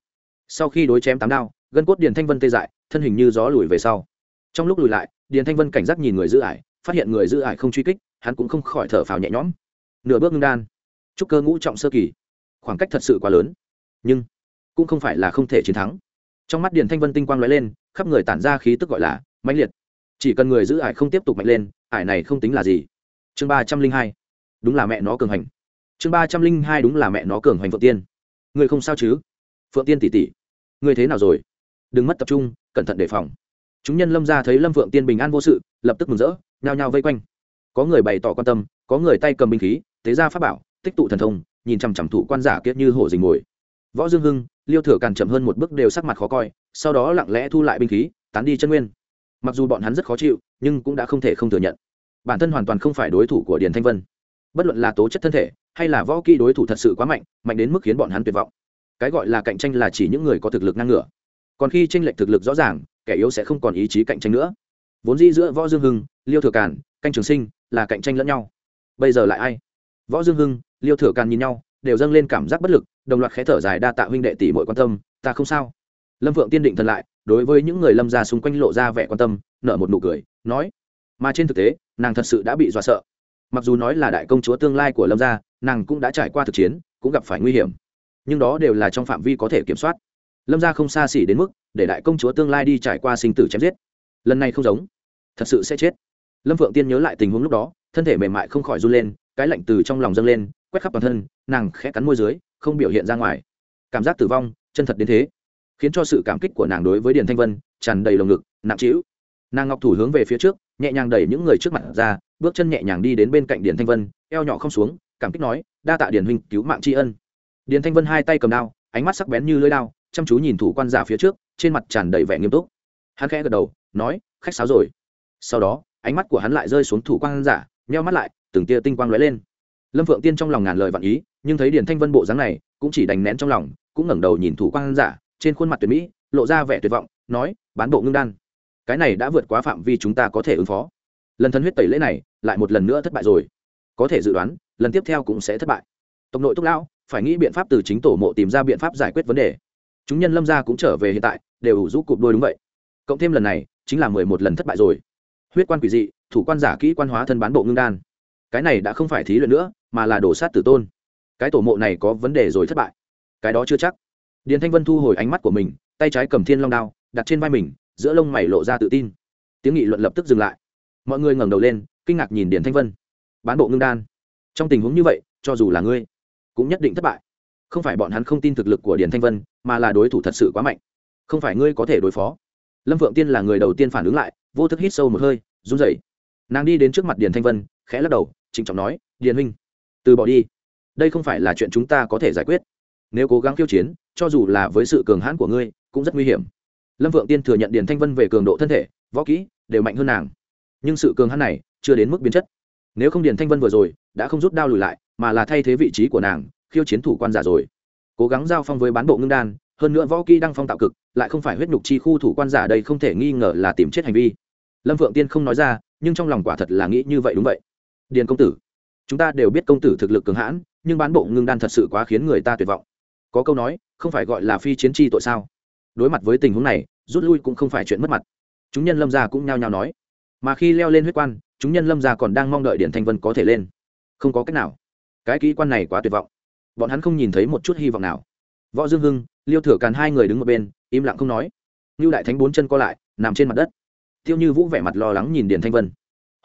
Sau khi đối chém tám đao, gân cốt điền thanh vân tê dại, thân hình như gió lùi về sau. Trong lúc lùi lại, điền thanh vân cảnh giác nhìn người giữ ải, phát hiện người giữ ải không truy kích, hắn cũng không khỏi thở phào nhẹ nhõm. Nửa bước ngưng đan. Trúc cơ ngũ trọng sơ kỳ. Khoảng cách thật sự quá lớn. Nhưng, cũng không phải là không thể chiến thắng. Trong mắt điền thanh vân tinh quang lóe lên, khắp người tản ra khí tức gọi là mãnh liệt. Chỉ cần người giữ ải không tiếp tục mạnh lên ải này không tính là gì. Chương ba trăm linh hai, đúng là mẹ nó cường hành. Chương ba trăm linh hai, đúng là mẹ nó cường hành phượng tiên. Người không sao chứ? Phượng tiên tỉ tỉ người thế nào rồi? Đừng mất tập trung, cẩn thận đề phòng. Chúng nhân lâm ra thấy lâm phượng tiên bình an vô sự, lập tức mừng rỡ, nhao nhao vây quanh. Có người bày tỏ quan tâm, có người tay cầm binh khí, tế ra pháp bảo, tích tụ thần thông, nhìn chằm chằm thủ quan giả kiết như hổ dình mồi. Võ dương hưng, liêu thừa càn chậm hơn một bước đều sắc mặt khó coi, sau đó lặng lẽ thu lại binh khí, tán đi chân nguyên mặc dù bọn hắn rất khó chịu, nhưng cũng đã không thể không thừa nhận. Bản thân hoàn toàn không phải đối thủ của điền thanh vân. Bất luận là tố chất thân thể, hay là võ kỹ đối thủ thật sự quá mạnh mạnh đến mức khiến bọn hắn tuyệt vọng. Cái gọi là cạnh tranh là chỉ những người có thực lực ngang ngửa. Còn khi tranh lệch thực lực rõ ràng, kẻ yếu sẽ không còn ý chí cạnh tranh nữa. Vốn dĩ giữa võ dương hưng, liêu thừa càn, canh trường sinh là cạnh tranh lẫn nhau. Bây giờ lại ai? Võ dương hưng, liêu thừa càn nhìn nhau, đều dâng lên cảm giác bất lực, đồng loạt khé thở dài đa tạ huynh đệ tỷ mọi quan tâm, ta không sao. Lâm phượng tiên định thần lại đối với những người lâm Gia xung quanh lộ ra vẻ quan tâm, nở một nụ cười, nói, mà trên thực tế, nàng thật sự đã bị dọa sợ. Mặc dù nói là đại công chúa tương lai của lâm gia, nàng cũng đã trải qua thực chiến, cũng gặp phải nguy hiểm. Nhưng đó đều là trong phạm vi có thể kiểm soát. Lâm gia không xa xỉ đến mức để đại công chúa tương lai đi trải qua sinh tử chém giết. Lần này không giống. Thật sự sẽ chết. Lâm phượng tiên nhớ lại tình huống lúc đó, thân thể mềm mại không khỏi run lên, cái lạnh từ trong lòng dâng lên, quét khắp toàn thân, nàng khẽ cắn môi dưới, không biểu hiện ra ngoài. Cảm giác tử vong, chân thật đến thế khiến cho sự cảm kích của nàng đối với điền thanh vân tràn đầy lồng ngực, nặng trĩu. Nàng ngọc thủ hướng về phía trước, nhẹ nhàng đẩy những người trước mặt ra, bước chân nhẹ nhàng đi đến bên cạnh điền thanh vân, eo nhỏ không xuống, cảm kích nói, đa tạ điền huynh cứu mạng tri ân. Điền thanh vân hai tay cầm đao, ánh mắt sắc bén như lưỡi đao, chăm chú nhìn thủ quan giả phía trước, trên mặt tràn đầy vẻ nghiêm túc. Hắn khẽ gật đầu, nói, khách sáo rồi. Sau đó, ánh mắt của hắn lại rơi xuống thủ quan giả, nheo mắt lại, từng tia tinh quang lóe lên. Lâm phượng tiên trong lòng ngàn lời vạn ý, nhưng thấy điền thanh vân bộ dáng này, cũng chỉ đành nén trong lòng, cũng ngẩng đầu nhìn thủ quan giả trên khuôn mặt tuyệt mỹ, lộ ra vẻ tuyệt vọng, nói, bán bộ ngưng đan. Cái này đã vượt quá phạm vi chúng ta có thể ứng phó. Lần thân huyết tẩy lễ này, lại một lần nữa thất bại rồi. Có thể dự đoán, lần tiếp theo cũng sẽ thất bại. Tộc nội túc lão, phải nghĩ biện pháp từ chính tổ mộ tìm ra biện pháp giải quyết vấn đề. Chúng nhân lâm gia cũng trở về hiện tại, đều rũ cụp đôi đúng vậy. Cộng thêm lần này, chính là mười một lần thất bại rồi. Huyết quan quỷ dị, thủ quan giả kỹ quan hóa thân bán bộ ngưng đan. Cái này đã không phải thí luyện nữa, mà là đổ sát tử tôn. Cái tổ mộ này có vấn đề rồi thất bại. Cái đó chưa chắc điền thanh vân thu hồi ánh mắt của mình, tay trái cầm thiên long đao, đặt trên vai mình, giữa lông mày lộ ra tự tin. Tiếng nghị luận lập tức dừng lại. Mọi người ngẩng đầu lên, kinh ngạc nhìn điền thanh vân. Bán bộ ngưng đan. Trong tình huống như vậy, cho dù là ngươi, cũng nhất định thất bại. Không phải bọn hắn không tin thực lực của điền thanh vân, mà là đối thủ thật sự quá mạnh. Không phải ngươi có thể đối phó. Lâm phượng tiên là người đầu tiên phản ứng lại, vô thức hít sâu một hơi, run rẩy. Nàng đi đến trước mặt điền thanh vân, khẽ lắc đầu, trịnh trọng nói, điền huynh, từ bỏ đi. Đây không phải là chuyện chúng ta có thể giải quyết. Nếu cố gắng khiêu chiến cho dù là với sự cường hãn của ngươi, cũng rất nguy hiểm. Lâm vượng tiên thừa nhận điền thanh vân về cường độ thân thể, võ kỹ đều mạnh hơn nàng. Nhưng sự cường hãn này chưa đến mức biến chất. Nếu không điền thanh vân vừa rồi đã không rút đao lùi lại, mà là thay thế vị trí của nàng, khiêu chiến thủ quan giả rồi. Cố gắng giao phong với bán bộ ngưng đan, hơn nữa võ kỹ đang phong tạo cực, lại không phải huyết nhục chi khu thủ quan giả đây không thể nghi ngờ là tìm chết hành vi. Lâm vượng tiên không nói ra, nhưng trong lòng quả thật là nghĩ như vậy đúng vậy. Điền công tử, chúng ta đều biết công tử thực lực cường hãn, nhưng bán bộ ngưng đan thật sự quá khiến người ta tuyệt vọng có câu nói, không phải gọi là phi chiến tri tội sao? Đối mặt với tình huống này, rút lui cũng không phải chuyện mất mặt. Chúng nhân lâm gia cũng nhao nhao nói. Mà khi leo lên huyết quan, chúng nhân lâm gia còn đang mong đợi điện thanh vân có thể lên. Không có cách nào. Cái kỹ quan này quá tuyệt vọng. Bọn hắn không nhìn thấy một chút hy vọng nào. Võ dương hưng, liêu thừa càn hai người đứng một bên, im lặng không nói. Như đại thánh bốn chân co lại, nằm trên mặt đất. Tiêu như vũ vẻ mặt lo lắng nhìn điện thanh vân.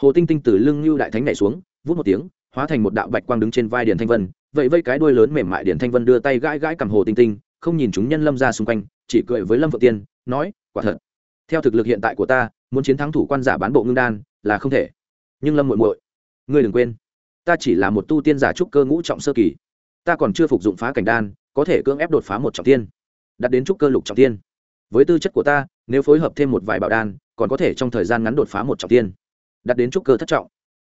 Hồ tinh tinh từ lưng như đại thánh nhảy xuống, vút một tiếng, hóa thành một đạo bạch quang đứng trên vai điện thanh vân vậy vây cái đuôi lớn mềm mại điển thanh vân đưa tay gãi gãi cầm hồ tinh tinh, không nhìn chúng nhân lâm ra xung quanh, chỉ cười với lâm vợ tiên, nói, quả thật, theo thực lực hiện tại của ta, muốn chiến thắng thủ quan giả bán bộ ngưng đan là không thể. Nhưng lâm muội muội, ngươi đừng quên, ta chỉ là một tu tiên giả trúc cơ ngũ trọng sơ kỳ, ta còn chưa phục dụng phá cảnh đan, có thể cưỡng ép đột phá một trọng tiên đặt đến trúc cơ lục trọng tiên. Với tư chất của ta, nếu phối hợp thêm một vài bảo đan, còn có thể trong thời gian ngắn đột phá một trọng tiên đặt đến trúc cơ thất trọng.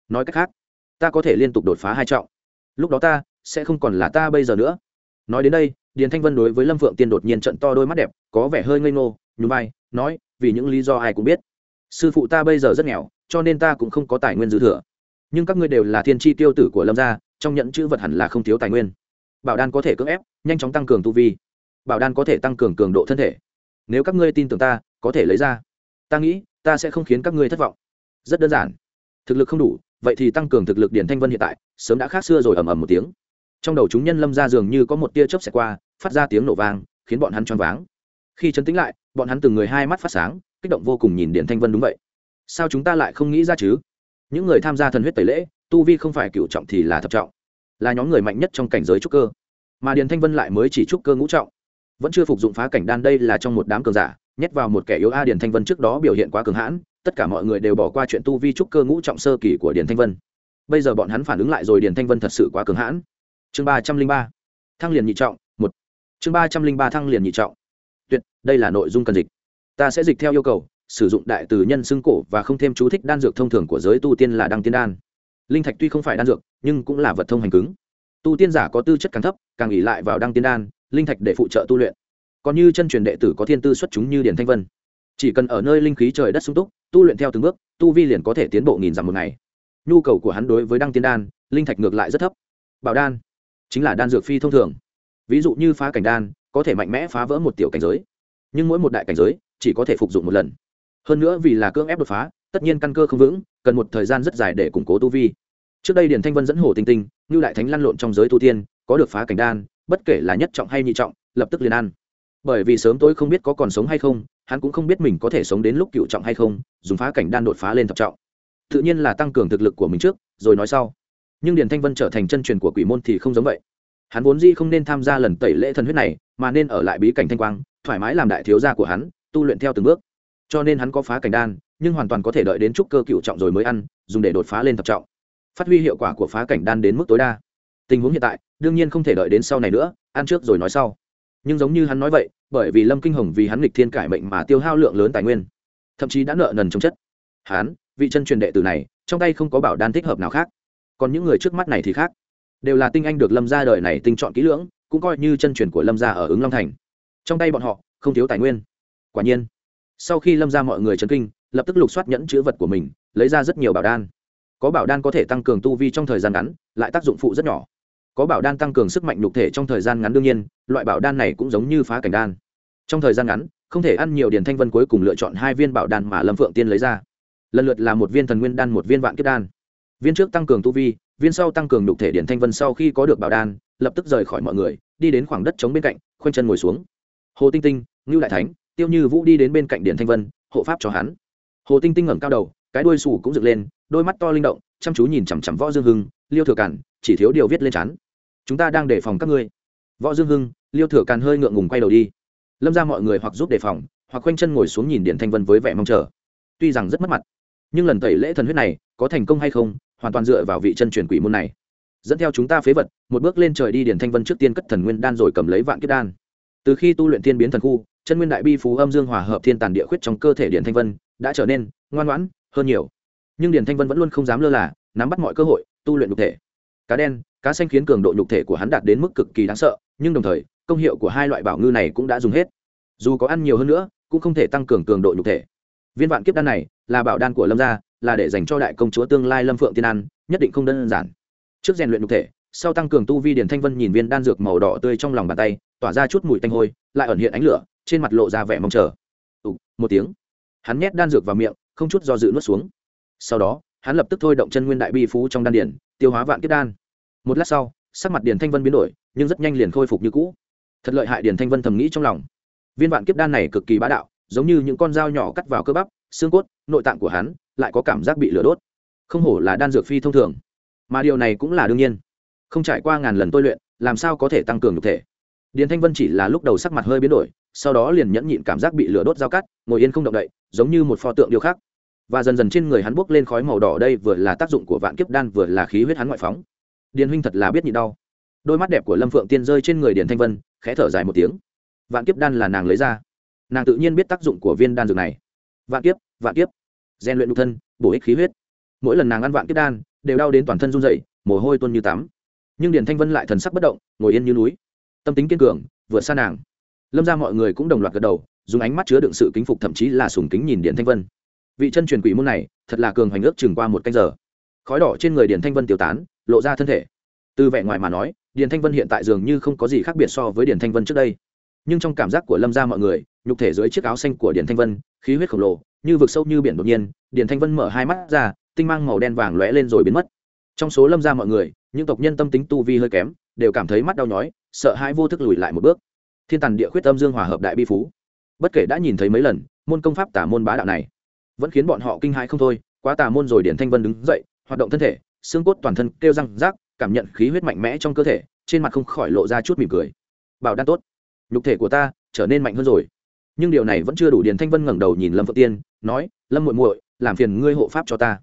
Nói cách khác, ta có thể liên tục đột phá hai trọng. Lúc đó ta sẽ không còn là ta bây giờ nữa. Nói đến đây, điền thanh vân đối với lâm phượng tiên đột nhiên trận to đôi mắt đẹp, có vẻ hơi ngây ngô, nhún vai, nói, vì những lý do ai cũng biết. Sư phụ ta bây giờ rất nghèo, cho nên ta cũng không có tài nguyên dư thừa. Nhưng các ngươi đều là thiên tri tiêu tử của lâm gia, trong nhận chữ vật hẳn là không thiếu tài nguyên. Bảo đan có thể cưỡng ép, nhanh chóng tăng cường tu vi. Bảo đan có thể tăng cường cường độ thân thể. Nếu các ngươi tin tưởng ta, có thể lấy ra. Ta nghĩ, ta sẽ không khiến các ngươi thất vọng. Rất đơn giản. Thực lực không đủ, vậy thì tăng cường thực lực điển thanh vân hiện tại, sớm đã khác xưa rồi ầm ầm một tiếng trong đầu chúng nhân lâm ra dường như có một tia chớp xẹt qua, phát ra tiếng nổ vang, khiến bọn hắn choáng váng. Khi chấn tĩnh lại, bọn hắn từng người hai mắt phát sáng, kích động vô cùng nhìn điện thanh vân đúng vậy. Sao chúng ta lại không nghĩ ra chứ? Những người tham gia thần huyết tẩy lễ, tu vi không phải cựu trọng thì là thập trọng, là nhóm người mạnh nhất trong cảnh giới trúc cơ. Mà điền thanh vân lại mới chỉ trúc cơ ngũ trọng, vẫn chưa phục dụng phá cảnh đan đây là trong một đám cường giả, nhét vào một kẻ yếu a điền thanh vân trước đó biểu hiện quá cường hãn, tất cả mọi người đều bỏ qua chuyện tu vi trúc cơ ngũ trọng sơ kỳ của điền thanh vân. Bây giờ bọn hắn phản ứng lại rồi, điền thanh vân thật sự quá cường hãn chương ba trăm linh ba. Thăng liền nhị trọng, một. Chương ba trăm linh ba thăng liền nhị trọng. Tuyệt, đây là nội dung cần dịch. Ta sẽ dịch theo yêu cầu, sử dụng đại từ nhân xưng cổ và không thêm chú thích đan dược thông thường của giới tu tiên là đăng tiên đan. Linh thạch tuy không phải đan dược, nhưng cũng là vật thông hành cứng. Tu tiên giả có tư chất càng thấp, càng ỉ lại vào đăng tiên đan, linh thạch để phụ trợ tu luyện. Còn như chân truyền đệ tử có thiên tư xuất chúng như điển thanh vân. Chỉ cần ở nơi linh khí trời đất sung túc, tu luyện theo từng bước, tu vi liền có thể tiến bộ nghìn dặm một ngày. Nhu cầu của hắn đối với đăng tiên đan, linh thạch ngược lại rất thấp. Bảo đan chính là đan dược phi thông thường. Ví dụ như phá cảnh đan, có thể mạnh mẽ phá vỡ một tiểu cảnh giới. Nhưng mỗi một đại cảnh giới, chỉ có thể phục dụng một lần. Hơn nữa vì là cưỡng ép đột phá, tất nhiên căn cơ không vững, cần một thời gian rất dài để củng cố tu vi. Trước đây Điền thanh vân dẫn hồ tinh tinh như đại thánh lăn lộn trong giới tu tiên, có được phá cảnh đan, bất kể là nhất trọng hay nhị trọng, lập tức liền ăn. Bởi vì sớm tôi không biết có còn sống hay không, hắn cũng không biết mình có thể sống đến lúc cựu trọng hay không, dùng phá cảnh đan đột phá lên thập trọng. Tự nhiên là tăng cường thực lực của mình trước, rồi nói sau nhưng điền thanh vân trở thành chân truyền của quỷ môn thì không giống vậy. Hắn vốn dĩ không nên tham gia lần tẩy lễ thần huyết này, mà nên ở lại bí cảnh thanh quang, thoải mái làm đại thiếu gia của hắn, tu luyện theo từng bước. Cho nên hắn có phá cảnh đan, nhưng hoàn toàn có thể đợi đến trúc cơ cựu trọng rồi mới ăn, dùng để đột phá lên thập trọng. Phát huy hiệu quả của phá cảnh đan đến mức tối đa. Tình huống hiện tại, đương nhiên không thể đợi đến sau này nữa, ăn trước rồi nói sau. Nhưng giống như hắn nói vậy, bởi vì lâm kinh hồng vì hắn lịch thiên cải mệnh mà tiêu hao lượng lớn tài nguyên, thậm chí đã nợ nần trong chất. Hắn, vị chân truyền đệ tử này, trong tay không có bảo đan thích hợp nào khác còn những người trước mắt này thì khác. Đều là tinh anh được lâm ra đời này tinh chọn kỹ lưỡng, cũng coi như chân truyền của lâm gia ở ứng long thành. Trong tay bọn họ, không thiếu tài nguyên. Quả nhiên, sau khi lâm ra mọi người chấn kinh, lập tức lục soát nhẫn chữ vật của mình, lấy ra rất nhiều bảo đan. Có bảo đan có thể tăng cường tu vi trong thời gian ngắn, lại tác dụng phụ rất nhỏ. Có bảo đan tăng cường sức mạnh nhục thể trong thời gian ngắn đương nhiên, loại bảo đan này cũng giống như phá cảnh đan. Trong thời gian ngắn, không thể ăn nhiều điền thanh vân cuối cùng lựa chọn hai viên bảo đan mà lâm phượng tiên lấy ra. Lần lượt là một viên thần nguyên đan, một viên vạn kiếp đan viên trước tăng cường tu vi, viên sau tăng cường đục thể Điện thanh vân sau khi có được bảo đan, lập tức rời khỏi mọi người, đi đến khoảng đất trống bên cạnh, khoanh chân ngồi xuống. Hồ tinh tinh, ngưu đại thánh, tiêu như vũ đi đến bên cạnh Điện thanh vân, hộ pháp cho hắn. Hồ tinh tinh ngẩng cao đầu, cái đuôi sù cũng dựng lên, đôi mắt to linh động, chăm chú nhìn chằm chằm võ dương hưng, liêu thừa cản chỉ thiếu điều viết lên chắn chúng ta đang đề phòng các ngươi. Võ dương hưng, liêu thừa càn hơi ngượng ngùng quay đầu đi. Lâm ra mọi người hoặc giúp đề phòng, hoặc khoanh chân ngồi xuống nhìn điện thanh vân với vẻ mong chờ. Tuy rằng rất mất mặt nhưng lần tẩy lễ thần huyết này có thành công hay không, hoàn toàn dựa vào vị chân truyền quỷ môn này. Dẫn theo chúng ta phế vật, một bước lên trời đi điển thanh vân trước tiên cất thần nguyên đan rồi cầm lấy vạn kiếp đan. Từ khi tu luyện thiên biến thần khu, chân nguyên đại bi phú âm dương hòa hợp thiên tàn địa khuyết trong cơ thể điển thanh vân đã trở nên ngoan ngoãn hơn nhiều. Nhưng điển thanh vân vẫn luôn không dám lơ là, nắm bắt mọi cơ hội, tu luyện nhục thể. Cá đen, cá xanh khiến cường độ nhục thể của hắn đạt đến mức cực kỳ đáng sợ, nhưng đồng thời, công hiệu của hai loại bảo ngư này cũng đã dùng hết. Dù có ăn nhiều hơn nữa, cũng không thể tăng cường cường độ nhục thể viên vạn kiếp đan này là bảo đan của lâm gia là để dành cho đại công chúa tương lai lâm phượng tiên An, nhất định không đơn giản. Trước rèn luyện nhục thể sau tăng cường tu vi điển thanh vân nhìn viên đan dược màu đỏ tươi trong lòng bàn tay tỏa ra chút mùi tanh hôi lại ẩn hiện ánh lửa trên mặt lộ ra vẻ mong chờ. Ụ một tiếng. Hắn nhét đan dược vào miệng không chút do dự nuốt xuống. Sau đó hắn lập tức thôi động chân nguyên đại bi phú trong đan điển tiêu hóa vạn kiếp đan. Một lát sau sắc mặt điền thanh vân biến đổi nhưng rất nhanh liền khôi phục như cũ. Thật lợi hại điền thanh vân thầm nghĩ trong lòng. Viên vạn kiếp đan này cực kỳ bá đạo giống như những con dao nhỏ cắt vào cơ bắp, xương cốt, nội tạng của hắn lại có cảm giác bị lửa đốt. Không hổ là đan dược phi thông thường. Mà điều này cũng là đương nhiên. Không trải qua ngàn lần tôi luyện, làm sao có thể tăng cường nhục thể? Điền thanh vân chỉ là lúc đầu sắc mặt hơi biến đổi, sau đó liền nhẫn nhịn cảm giác bị lửa đốt dao cắt, ngồi yên không động đậy, giống như một pho tượng điêu khắc. Và dần dần trên người hắn bốc lên khói màu đỏ đây vừa là tác dụng của vạn kiếp đan vừa là khí huyết hắn ngoại phóng. Điền huynh thật là biết nhịn đau. Đôi mắt đẹp của lâm phượng tiên rơi trên người điền thanh vân, khẽ thở dài một tiếng. Vạn kiếp đan là nàng lấy ra nàng tự nhiên biết tác dụng của viên đan dược này. Vạn kiếp vạn kiếp. Gian luyện nhục thân, bổ ích khí huyết. Mỗi lần nàng ăn vạn kiếp đan, đều đau đến toàn thân run dậy mồ hôi tuôn như tắm. Nhưng điền thanh vân lại thần sắc bất động, ngồi yên như núi. Tâm tính kiên cường, vượt xa nàng. Lâm ra mọi người cũng đồng loạt gật đầu, dùng ánh mắt chứa đựng sự kính phục thậm chí là sùng kính nhìn Điền thanh vân. Vị chân truyền quỷ môn này, thật là cường hoành ước chừng qua một canh giờ. Khói đỏ trên người Điền thanh vân tiêu tán, lộ ra thân thể. Từ vẻ ngoài mà nói, Điền thanh vân hiện tại dường như không có gì khác biệt so với Điền thanh vân trước đây. Nhưng trong cảm giác của lâm ra mọi người nhục thể dưới chiếc áo xanh của Điền thanh vân, khí huyết khổng lồ, như vực sâu như biển đột nhiên, Điền thanh vân mở hai mắt ra, tinh mang màu đen vàng lóe lên rồi biến mất. Trong số lâm ra mọi người, những tộc nhân tâm tính tu vi hơi kém, đều cảm thấy mắt đau nhói, sợ hãi vô thức lùi lại một bước. Thiên tàn địa khuyết âm dương hòa hợp đại bi phú. Bất kể đã nhìn thấy mấy lần, môn công pháp tả môn bá đạo này, vẫn khiến bọn họ kinh hãi không thôi. Quá tà môn rồi điển thanh vân đứng dậy, hoạt động thân thể, xương cốt toàn thân kêu răng rác, cảm nhận khí huyết mạnh mẽ trong cơ thể, trên mặt không khỏi lộ ra chút mỉm cười. Bảo đan tốt. Nhục thể của ta trở nên mạnh hơn rồi nhưng điều này vẫn chưa đủ điền thanh vân ngẩng đầu nhìn lâm phượng tiên, nói, lâm muội muội, làm phiền ngươi hộ pháp cho ta.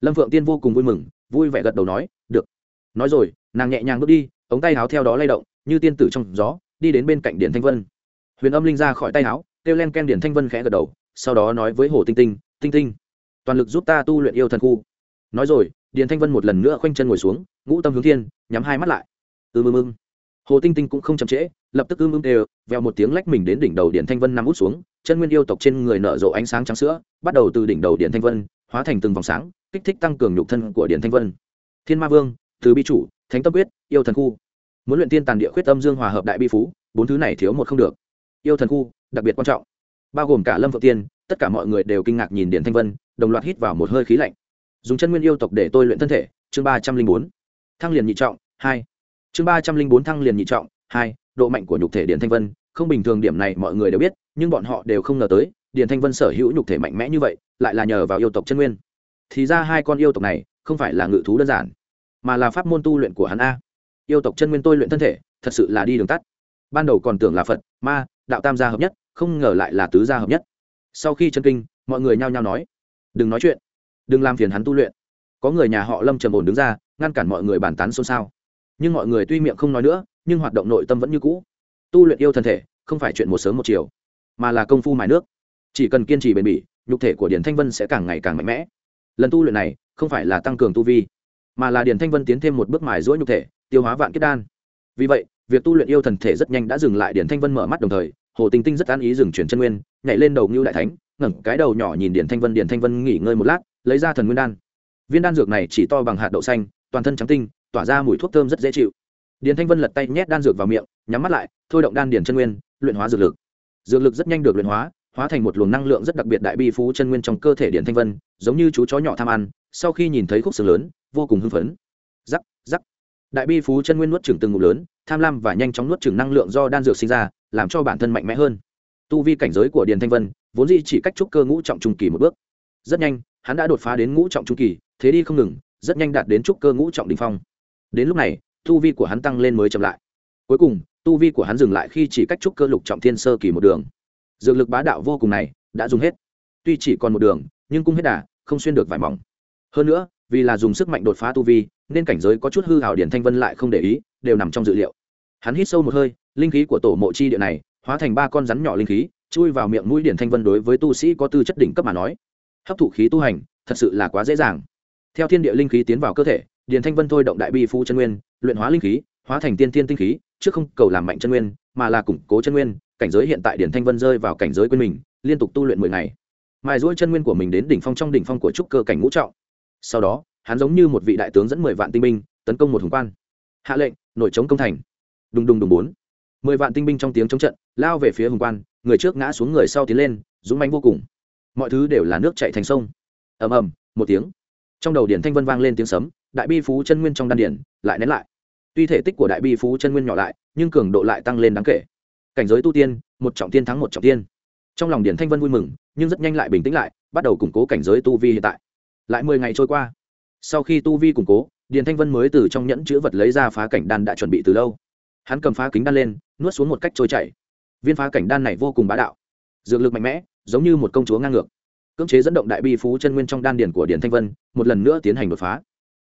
Lâm phượng tiên vô cùng vui mừng, vui vẻ gật đầu nói, được. Nói rồi, nàng nhẹ nhàng bước đi, ống tay áo theo đó lay động, như tiên tử trong gió, đi đến bên cạnh điền thanh vân. Huyền âm linh ra khỏi tay áo, kêu len ken điền thanh vân khẽ gật đầu, sau đó nói với hồ tinh tinh tinh tinh, toàn lực giúp ta tu luyện yêu thần khu. Nói rồi, điền thanh vân một lần nữa khoanh chân ngồi xuống, ngũ tâm hướng thiên, nhắm hai mắt lại. Ừ mừng mừng. Hồ tinh tinh cũng không chậm trễ lập tức ưm ưm đều vèo một tiếng lách mình đến đỉnh đầu điện thanh vân nằm út xuống, chân nguyên yêu tộc trên người nở rộ ánh sáng trắng sữa, bắt đầu từ đỉnh đầu điện thanh vân, hóa thành từng vòng sáng, kích thích tăng cường nhục thân của điện thanh vân. Thiên ma vương, từ bi chủ, thánh tâm quyết, yêu thần khu. Muốn luyện tiên tàn địa khuyết âm dương hòa hợp đại bi phú, bốn thứ này thiếu một không được. Yêu thần khu, đặc biệt quan trọng. Bao gồm cả lâm phượng tiên, tất cả mọi người đều kinh ngạc nhìn điển thanh vân, đồng loạt hít vào một hơi khí lạnh. Dùng chân nguyên yêu tộc để tôi luyện thân thể, chương ba trăm linh bốn. Thăng liền nhị trọng, hai. Chương ba trăm linh bốn thăng liền nhị trọng, hai độ mạnh của nhục thể Điện thanh vân, không bình thường điểm này mọi người đều biết, nhưng bọn họ đều không ngờ tới Điện thanh vân sở hữu nhục thể mạnh mẽ như vậy, lại là nhờ vào yêu tộc chân nguyên. Thì ra hai con yêu tộc này không phải là ngự thú đơn giản, mà là pháp môn tu luyện của hắn a. Yêu tộc chân nguyên tôi luyện thân thể, thật sự là đi đường tắt. Ban đầu còn tưởng là phật, ma, đạo tam gia hợp nhất, không ngờ lại là tứ gia hợp nhất. Sau khi chân kinh, mọi người nhao nhao nói, đừng nói chuyện, đừng làm phiền hắn tu luyện. Có người nhà họ lâm trầm ổn đứng ra, ngăn cản mọi người bàn tán xôn xao. Nhưng mọi người tuy miệng không nói nữa nhưng hoạt động nội tâm vẫn như cũ. Tu luyện yêu thân thể, không phải chuyện một sớm một chiều, mà là công phu mài nước. Chỉ cần kiên trì bền bỉ, nhục thể của điển thanh vân sẽ càng ngày càng mạnh mẽ. Lần tu luyện này, không phải là tăng cường tu vi, mà là điển thanh vân tiến thêm một bước mài rũa nhục thể, tiêu hóa vạn kết đan. Vì vậy, việc tu luyện yêu thần thể rất nhanh đã dừng lại điển thanh vân mở mắt đồng thời, hồ tinh tinh rất an ý dừng chuyển chân nguyên, nhảy lên đầu ngưu đại thánh, ngẩng cái đầu nhỏ nhìn điển thanh vân điển thanh vân nghỉ ngơi một lát, lấy ra thần nguyên đan. Viên đan dược này chỉ to bằng hạt đậu xanh, toàn thân trắng tinh, tỏa ra mùi thuốc thơm rất dễ chịu. Điền thanh vân lật tay nhét đan dược vào miệng, nhắm mắt lại, thôi động đan điển chân nguyên, luyện hóa dược lực. Dược lực rất nhanh được luyện hóa hóa thành một luồng năng lượng rất đặc biệt đại bi phú chân nguyên trong cơ thể Điền thanh vân, giống như chú chó nhỏ tham ăn, sau khi nhìn thấy khúc xương lớn, vô cùng hưng phấn. Rắc rắc. Đại bi phú chân nguyên nuốt trừng từng ngụm lớn, tham lam và nhanh chóng nuốt trừng năng lượng do đan dược sinh ra, làm cho bản thân mạnh mẽ hơn. Tu vi cảnh giới của điền thanh vân, vốn dĩ chỉ cách trúc cơ ngũ trọng trung kỳ một bước. Rất nhanh, hắn đã đột phá đến ngũ trọng trung kỳ, thế đi không ngừng, rất nhanh đạt đến trúc cơ ngũ trọng đình phong. Đến lúc này tu vi của hắn tăng lên mới chậm lại. Cuối cùng, tu vi của hắn dừng lại khi chỉ cách trúc cơ lục trọng thiên sơ kỳ một đường. Dược lực bá đạo vô cùng này, đã dùng hết. Tuy chỉ còn một đường, nhưng cũng hết đà, không xuyên được vải mỏng. Hơn nữa, vì là dùng sức mạnh đột phá tu vi, nên cảnh giới có chút hư hảo điển thanh vân lại không để ý, đều nằm trong dự liệu. Hắn hít sâu một hơi, linh khí của tổ mộ chi địa này, hóa thành ba con rắn nhỏ linh khí, chui vào miệng mũi điển thanh vân đối với tu sĩ có tư chất đỉnh cấp mà nói. Hấp thụ khí tu hành, thật sự là quá dễ dàng. Theo thiên địa linh khí tiến vào cơ thể điển thanh vân thôi động đại bi phu chân nguyên luyện hóa linh khí, hóa thành tiên thiên tinh khí, chứ không cầu làm mạnh chân nguyên, mà là củng cố chân nguyên, cảnh giới hiện tại điển thanh vân rơi vào cảnh giới quên mình, liên tục tu luyện mười ngày. Mài ruôi chân nguyên của mình đến đỉnh phong trong đỉnh phong của trúc cơ cảnh ngũ trọng. Sau đó, hắn giống như một vị đại tướng dẫn mười vạn tinh binh, tấn công một hùng quan. Hạ lệnh, nội chống công thành. Đùng đùng đùng bốn. Mười vạn tinh binh trong tiếng chống trận, lao về phía hùng quan, người trước ngã xuống người sau tiến lên, dũng manh vô cùng. Mọi thứ đều là nước chạy thành sông. Ầm ầm, một tiếng. Trong đầu điển thanh vân vang lên tiếng sấm, đại bi phú chân nguyên trong đan điển lại nén lại tuy thể tích của đại bi phú chân nguyên nhỏ lại, nhưng cường độ lại tăng lên đáng kể. Cảnh giới tu tiên, một trọng tiên thắng một trọng tiên trong lòng điển thanh vân vui mừng, nhưng rất nhanh lại bình tĩnh lại, bắt đầu củng cố cảnh giới tu vi hiện tại. Lại mười ngày trôi qua. Sau khi tu vi củng cố, điền thanh vân mới từ trong nhẫn chữ vật lấy ra phá cảnh đan đã chuẩn bị từ lâu. Hắn cầm phá kính đan lên, nuốt xuống một cách trôi chảy. Viên phá cảnh đan này vô cùng bá đạo. Dược lực mạnh mẽ, giống như một công chúa ngang ngược. Cưỡng chế dẫn động đại bi phú chân nguyên trong đan điển của điền thanh vân, một lần nữa tiến hành đột phá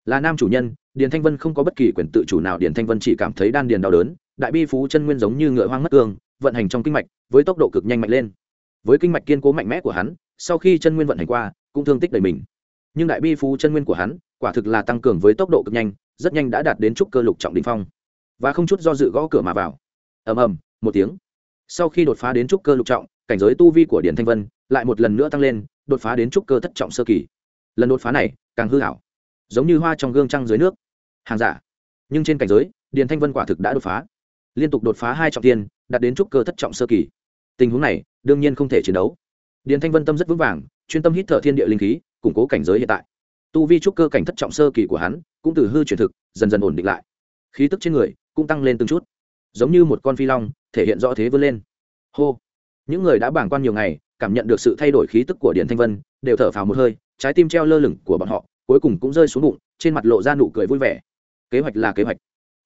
là nam chủ nhân, điền thanh vân không có bất kỳ quyền tự chủ nào, điền thanh vân chỉ cảm thấy đan điền đau đớn, đại bi phú chân nguyên giống như ngựa hoang mất cương vận hành trong kinh mạch, với tốc độ cực nhanh mạnh lên. Với kinh mạch kiên cố mạnh mẽ của hắn, sau khi chân nguyên vận hành qua, cũng thương tích đầy mình. Nhưng đại bi phú chân nguyên của hắn, quả thực là tăng cường với tốc độ cực nhanh, rất nhanh đã đạt đến trúc cơ lục trọng đình phong. Và không chút do dự gõ cửa mà vào. Ầm ầm, một tiếng. Sau khi đột phá đến trúc cơ lục trọng, cảnh giới tu vi của điển thanh vân lại một lần nữa tăng lên, đột phá đến trúc cơ thất trọng sơ kỳ. Lần đột phá này càng hư hảo giống như hoa trong gương trăng dưới nước. Hàng giả. Nhưng trên cảnh giới, điền thanh vân quả thực đã đột phá. Liên tục đột phá hai trọng tiên đạt đến trúc cơ thất trọng sơ kỳ. Tình huống này, đương nhiên không thể chiến đấu. Điền thanh vân tâm rất vững vàng, chuyên tâm hít thở thiên địa linh khí, củng cố cảnh giới hiện tại. Tu vi trúc cơ cảnh thất trọng sơ kỳ của hắn, cũng từ hư chuyển thực, dần dần ổn định lại. Khí tức trên người, cũng tăng lên từng chút. Giống như một con phi long, thể hiện rõ thế vươn lên. Hô. Những người đã bảng quan nhiều ngày, cảm nhận được sự thay đổi khí tức của điền thanh vân, đều thở phào một hơi, trái tim treo lơ lửng của bọn họ cuối cùng cũng rơi xuống bụng, trên mặt lộ ra nụ cười vui vẻ. Kế hoạch là kế hoạch,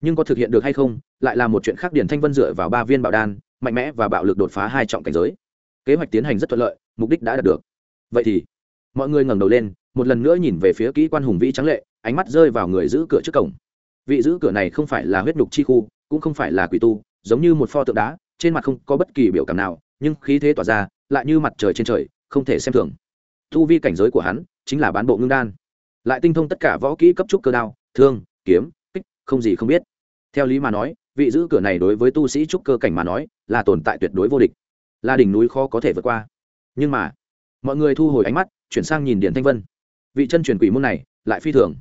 nhưng có thực hiện được hay không, lại là một chuyện khác điền thanh vân dựa vào ba viên bảo đan, mạnh mẽ và bạo lực đột phá hai trọng cảnh giới. Kế hoạch tiến hành rất thuận lợi, mục đích đã đạt được. Vậy thì, mọi người ngẩng đầu lên, một lần nữa nhìn về phía kỹ quan hùng vĩ trắng lệ, ánh mắt rơi vào người giữ cửa trước cổng. Vị giữ cửa này không phải là huyết nhục chi khu, cũng không phải là quỷ tu, giống như một pho tượng đá, trên mặt không có bất kỳ biểu cảm nào, nhưng khí thế tỏa ra, lại như mặt trời trên trời, không thể xem thường. Tu vi cảnh giới của hắn chính là bán bộ ngưng đan lại tinh thông tất cả võ kỹ cấp trúc cơ đao, thương, kiếm, kích, không gì không biết. Theo lý mà nói, vị giữ cửa này đối với tu sĩ trúc cơ cảnh mà nói, là tồn tại tuyệt đối vô địch, là đỉnh núi khó có thể vượt qua. Nhưng mà, mọi người thu hồi ánh mắt, chuyển sang nhìn điền thanh vân. Vị chân truyền quỷ môn này, lại phi thường.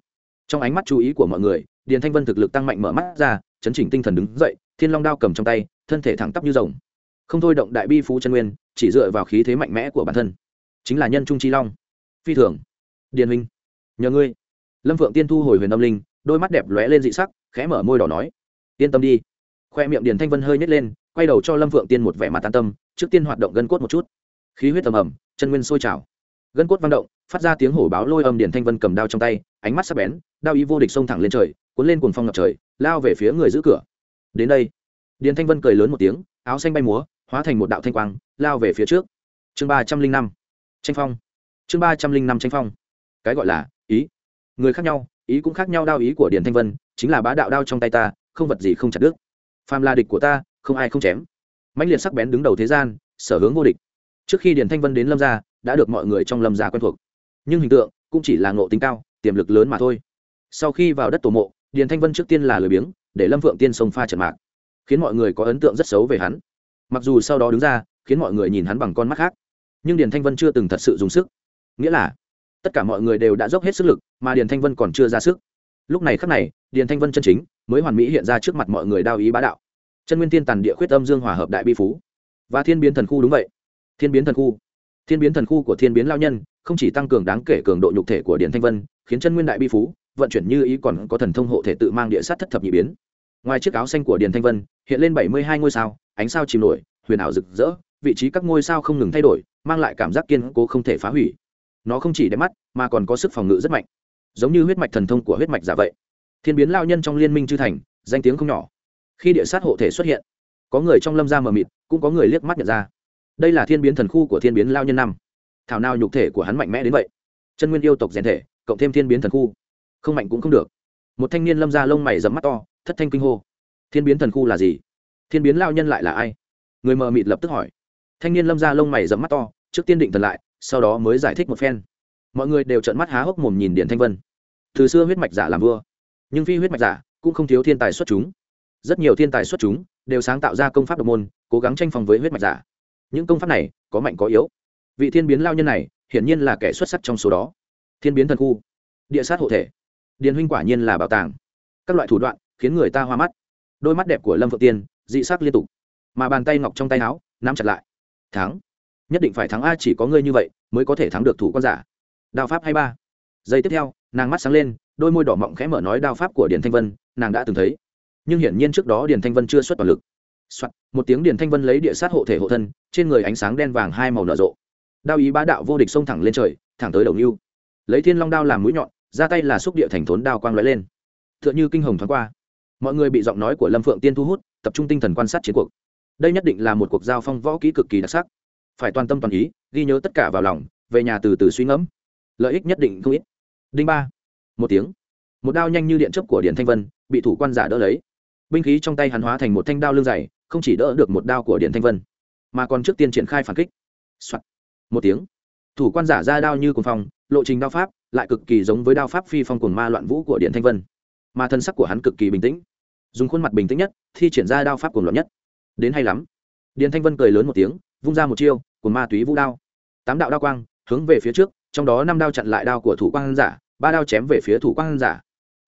Trong ánh mắt chú ý của mọi người, điền thanh vân thực lực tăng mạnh mở mắt ra, chấn chỉnh tinh thần đứng dậy, thiên long đao cầm trong tay, thân thể thẳng tắp như rồng. Không thôi động đại bi phú chân nguyên, chỉ dựa vào khí thế mạnh mẽ của bản thân. Chính là nhân trung chi long. Phi thường. Điền minh nhờ ngươi. Lâm phượng tiên thu hồi huyền âm linh, đôi mắt đẹp lóe lên dị sắc, khẽ mở môi đỏ nói, yên tâm đi. Khoe miệng điền thanh vân hơi nhét lên, quay đầu cho lâm phượng tiên một vẻ mặt an tâm, trước tiên hoạt động gân cốt một chút. Khí huyết tầm ẩm chân nguyên sôi trào. Gân cốt vang động, phát ra tiếng hổ báo lôi âm điền thanh vân cầm đao trong tay, ánh mắt sắc bén, đao ý vô địch xông thẳng lên trời, cuốn lên cuồng phong ngập trời, lao về phía người giữ cửa. Đến đây. Điền thanh vân cười lớn một tiếng, áo xanh bay múa, hóa thành một đạo thanh quang, lao về phía trước. Chương ba trăm linh năm, tranh phong. Chương ba trăm linh năm tranh phong. Cái gọi là ý. Người khác nhau, ý cũng khác nhau đao ý của điền thanh vân, chính là bá đạo đao trong tay ta, không vật gì không chặt đứt. Phàm là địch của ta, không ai không chém. Mãnh liệt sắc bén đứng đầu thế gian, sở hướng vô địch. Trước khi điền thanh vân đến lâm gia, đã được mọi người trong lâm gia quen thuộc. Nhưng hình tượng cũng chỉ là ngộ tính cao, tiềm lực lớn mà thôi. Sau khi vào đất tổ mộ, điền thanh vân trước tiên là lười biếng, để lâm phượng tiên sông pha trận mạc. Khiến mọi người có ấn tượng rất xấu về hắn. Mặc dù sau đó đứng ra, khiến mọi người nhìn hắn bằng con mắt khác. Nhưng điền thanh vân chưa từng thật sự dùng sức. Nghĩa là tất cả mọi người đều đã dốc hết sức lực, mà điền thanh vân còn chưa ra sức. Lúc này khắc này, điền thanh vân chân chính mới hoàn mỹ hiện ra trước mặt mọi người đao ý bá đạo. Chân nguyên thiên tàn địa khuyết âm dương hòa hợp đại bi phú. Và thiên biến thần khu đúng vậy. Thiên biến thần khu. Thiên biến thần khu của thiên biến lao nhân không chỉ tăng cường đáng kể cường độ nhục thể của điền thanh vân, khiến chân nguyên đại bi phú vận chuyển như ý còn có thần thông hộ thể tự mang địa sát thất thập nhị biến. Ngoài chiếc áo xanh của điền thanh vân, hiện lên bảy mươi hai ngôi sao, ánh sao chìm nổi, huyền ảo rực rỡ, vị trí các ngôi sao không ngừng thay đổi, mang lại cảm giác kiên cố không thể phá hủy nó không chỉ đẹp mắt, mà còn có sức phòng ngự rất mạnh. Giống như huyết mạch thần thông của huyết mạch giả vậy. Thiên biến lao nhân trong liên minh chư thành, danh tiếng không nhỏ. Khi địa sát hộ thể xuất hiện, có người trong lâm gia mờ mịt, cũng có người liếc mắt nhận ra. Đây là thiên biến thần khu của thiên biến lao nhân năm. Thảo nào nhục thể của hắn mạnh mẽ đến vậy. Chân nguyên yêu tộc rèn thể, cộng thêm thiên biến thần khu. Không mạnh cũng không được. Một thanh niên lâm gia lông mày dẫm mắt to, thất thanh kinh hô. Thiên biến thần khu là gì? Thiên biến lao nhân lại là ai? Người mờ mịt lập tức hỏi. Thanh niên lâm gia lông mày dẫm mắt to, trước tiên định thần lại sau đó mới giải thích một phen. Mọi người đều trợn mắt há hốc mồm nhìn điện thanh vân. Từ xưa huyết mạch giả làm vua, nhưng phi huyết mạch giả cũng không thiếu thiên tài xuất chúng. Rất nhiều thiên tài xuất chúng đều sáng tạo ra công pháp độc môn, cố gắng tranh phòng với huyết mạch giả. Những công pháp này có mạnh có yếu. Vị thiên biến lao nhân này hiển nhiên là kẻ xuất sắc trong số đó. Thiên biến thần khu, địa sát hộ thể. Điền huynh quả nhiên là bảo tàng. Các loại thủ đoạn khiến người ta hoa mắt. Đôi mắt đẹp của lâm phượng tiên dị sắc liên tục, mà bàn tay ngọc trong tay áo nắm chặt lại. Thắng nhất định phải thắng a chỉ có ngươi như vậy mới có thể thắng được thủ quan giả. Đao pháp hay ba. Giây tiếp theo nàng mắt sáng lên đôi môi đỏ mọng khẽ mở nói đao pháp của điền thanh vân nàng đã từng thấy. Nhưng hiển nhiên trước đó điền thanh vân chưa xuất toàn lực. Soạn, một tiếng điền thanh vân lấy địa sát hộ thể hộ thân trên người ánh sáng đen vàng hai màu nở rộ. Đao ý bá đạo vô địch xông thẳng lên trời thẳng tới đầu lưu lấy thiên long đao làm mũi nhọn ra tay là xúc địa thành thốn đao quang lóe lên. T h ư ợ n h ư kinh hồng thoáng qua. Mọi người bị giọng nói của lâm phượng tiên thu hút tập trung tinh thần quan sát chiến cuộc. Đây nhất định là một cuộc giao phong võ kỹ cực kỳ đặc sắc phải toàn tâm toàn ý, ghi nhớ tất cả vào lòng, về nhà từ từ suy ngẫm. Lợi ích nhất định không ít. Đinh ba. Một tiếng. Một đao nhanh như điện chấp của điện thanh vân, bị thủ quan giả đỡ lấy. Binh khí trong tay hắn hóa thành một thanh đao lương dày, không chỉ đỡ được một đao của điện thanh vân, mà còn trước tiên triển khai phản kích、Soạn. một tiếng. Thủ quan giả ra đao như cùng phong, lộ trình đao pháp, lại cực kỳ giống với đao pháp phi phong cuồng ma loạn vũ của điện thanh vân. Mà thân sắc của hắn cực kỳ bình tĩnh. Dùng khuôn mặt bình tĩnh nhất, thi triển ra đao pháp cuồng loạn nhất. Đến hay lắm. Điện thanh vân cười lớn một tiếng vung ra một chiêu của ma túy vũ đao. Tám đạo đao quang hướng về phía trước, trong đó năm đao chặn lại đao của thủ quan giả, ba đao chém về phía thủ quan giả.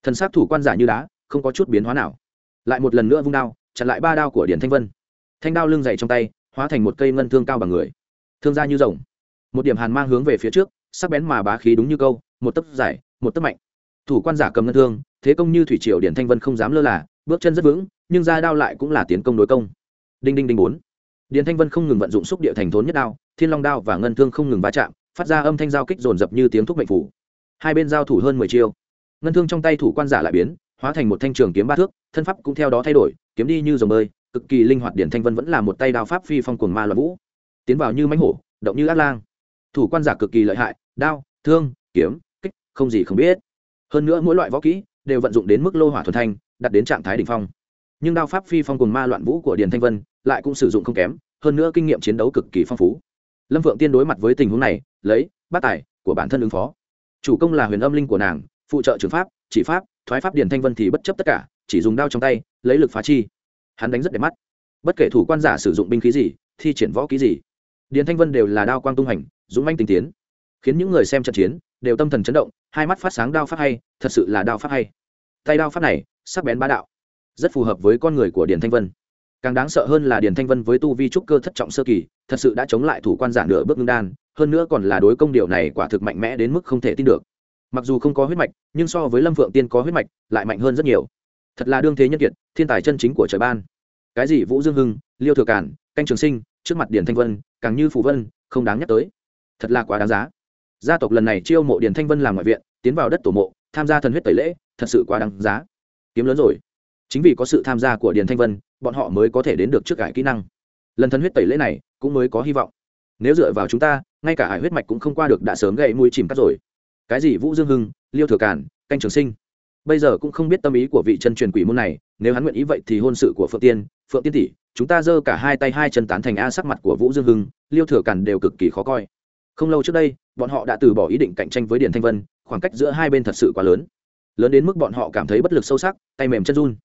Thân sát thủ quan giả như đá, không có chút biến hóa nào. Lại một lần nữa vung đao, chặn lại ba đao của điển thanh vân. Thanh đao lưng dày trong tay, hóa thành một cây ngân thương cao bằng người. Thương ra như rồng. Một điểm hàn mang hướng về phía trước, sắc bén mà bá khí đúng như câu, một tấc dài, một tấc mạnh. Thủ quan giả cầm ngân thương, thế công như thủy triều điển thanh vân không dám lơ là, bước chân rất vững, nhưng ra đao lại cũng là tiến công đối công. Đinh đinh đinh bốn. Điền thanh vân không ngừng vận dụng xúc địa thành thốn nhất đao, thiên long đao và ngân thương không ngừng va chạm, phát ra âm thanh giao kích dồn dập như tiếng thúc mệnh phủ. Hai bên giao thủ hơn mười chiêu. Ngân thương trong tay thủ quan giả lại biến, hóa thành một thanh trường kiếm ba thước, thân pháp cũng theo đó thay đổi, kiếm đi như dòng bơi, cực kỳ linh hoạt điển thanh vân vẫn là một tay đao pháp phi phong cuồng ma loạn vũ. Tiến vào như mãnh hổ, động như ác lang. Thủ quan giả cực kỳ lợi hại, đao, thương, kiếm, kích, không gì không biết. Hơn nữa mỗi loại võ kỹ đều vận dụng đến mức lô hỏa thuần thanh đặt đến trạng thái đ ỉ n h phong nhưng đao pháp phi phong cùng ma loạn vũ của điền thanh vân lại cũng sử dụng không kém, hơn nữa kinh nghiệm chiến đấu cực kỳ phong phú. Lâm vượng tiên đối mặt với tình huống này, lấy bát tài của bản thân ứng phó. Chủ công là huyền âm linh của nàng, phụ trợ trường pháp, chỉ pháp, thoái pháp điền thanh vân thì bất chấp tất cả, chỉ dùng đao trong tay, lấy lực phá chi. Hắn đánh rất đẹp mắt. Bất kể thủ quan giả sử dụng binh khí gì, thi triển võ ký gì, điền thanh vân đều là đao quang tung hành, dũng manh tinh tiến. Khiến những người xem trận chiến đều tâm thần chấn động, hai mắt phát sáng đao pháp hay, thật sự là đao pháp hay. Tay đao pháp này, sắc bén bá đạo rất phù hợp với con người của điền thanh vân. Càng đáng sợ hơn là điền thanh vân với tu vi trúc cơ thất trọng sơ kỳ, thật sự đã chống lại thủ quan giả nửa bước ngưng đan, hơn nữa còn là đối công điều này quả thực mạnh mẽ đến mức không thể tin được. Mặc dù không có huyết mạch, nhưng so với lâm phượng tiên có huyết mạch, lại mạnh hơn rất nhiều. Thật là đương thế nhân kiệt, thiên tài chân chính của trời ban. Cái gì vũ dương hưng, liêu thừa cản canh trường sinh, trước mặt điền thanh vân, càng như phù vân, không đáng nhắc tới. Thật là quá đáng giá. Gia tộc lần này chiêu mộ điền thanh vân làm ngoại viện, tiến vào đất tổ mộ, tham gia thần huyết tẩy lễ, thật sự quá đáng giá. Kiếm lớn rồi chính vì có sự tham gia của điền thanh vân, bọn họ mới có thể đến được trước cải kỹ năng. Lần thân huyết tẩy lễ này cũng mới có hy vọng. Nếu dựa vào chúng ta, ngay cả hải huyết mạch cũng không qua được đã sớm gậy mũi chìm cắt rồi. Cái gì vũ dương hưng, liêu thừa cản canh trường sinh? Bây giờ cũng không biết tâm ý của vị chân truyền quỷ môn này, nếu hắn nguyện ý vậy thì hôn sự của phượng tiên phượng tiên tỷ, chúng ta giơ cả hai tay hai chân tán thành a sắc mặt của vũ dương hưng, liêu thừa cản đều cực kỳ khó coi. Không lâu trước đây, bọn họ đã từ bỏ ý định cạnh tranh với điền thanh vân, khoảng cách giữa hai bên thật sự quá lớn. Lớn đến mức bọn họ cảm thấy bất lực sâu sắc, tay mềm chân run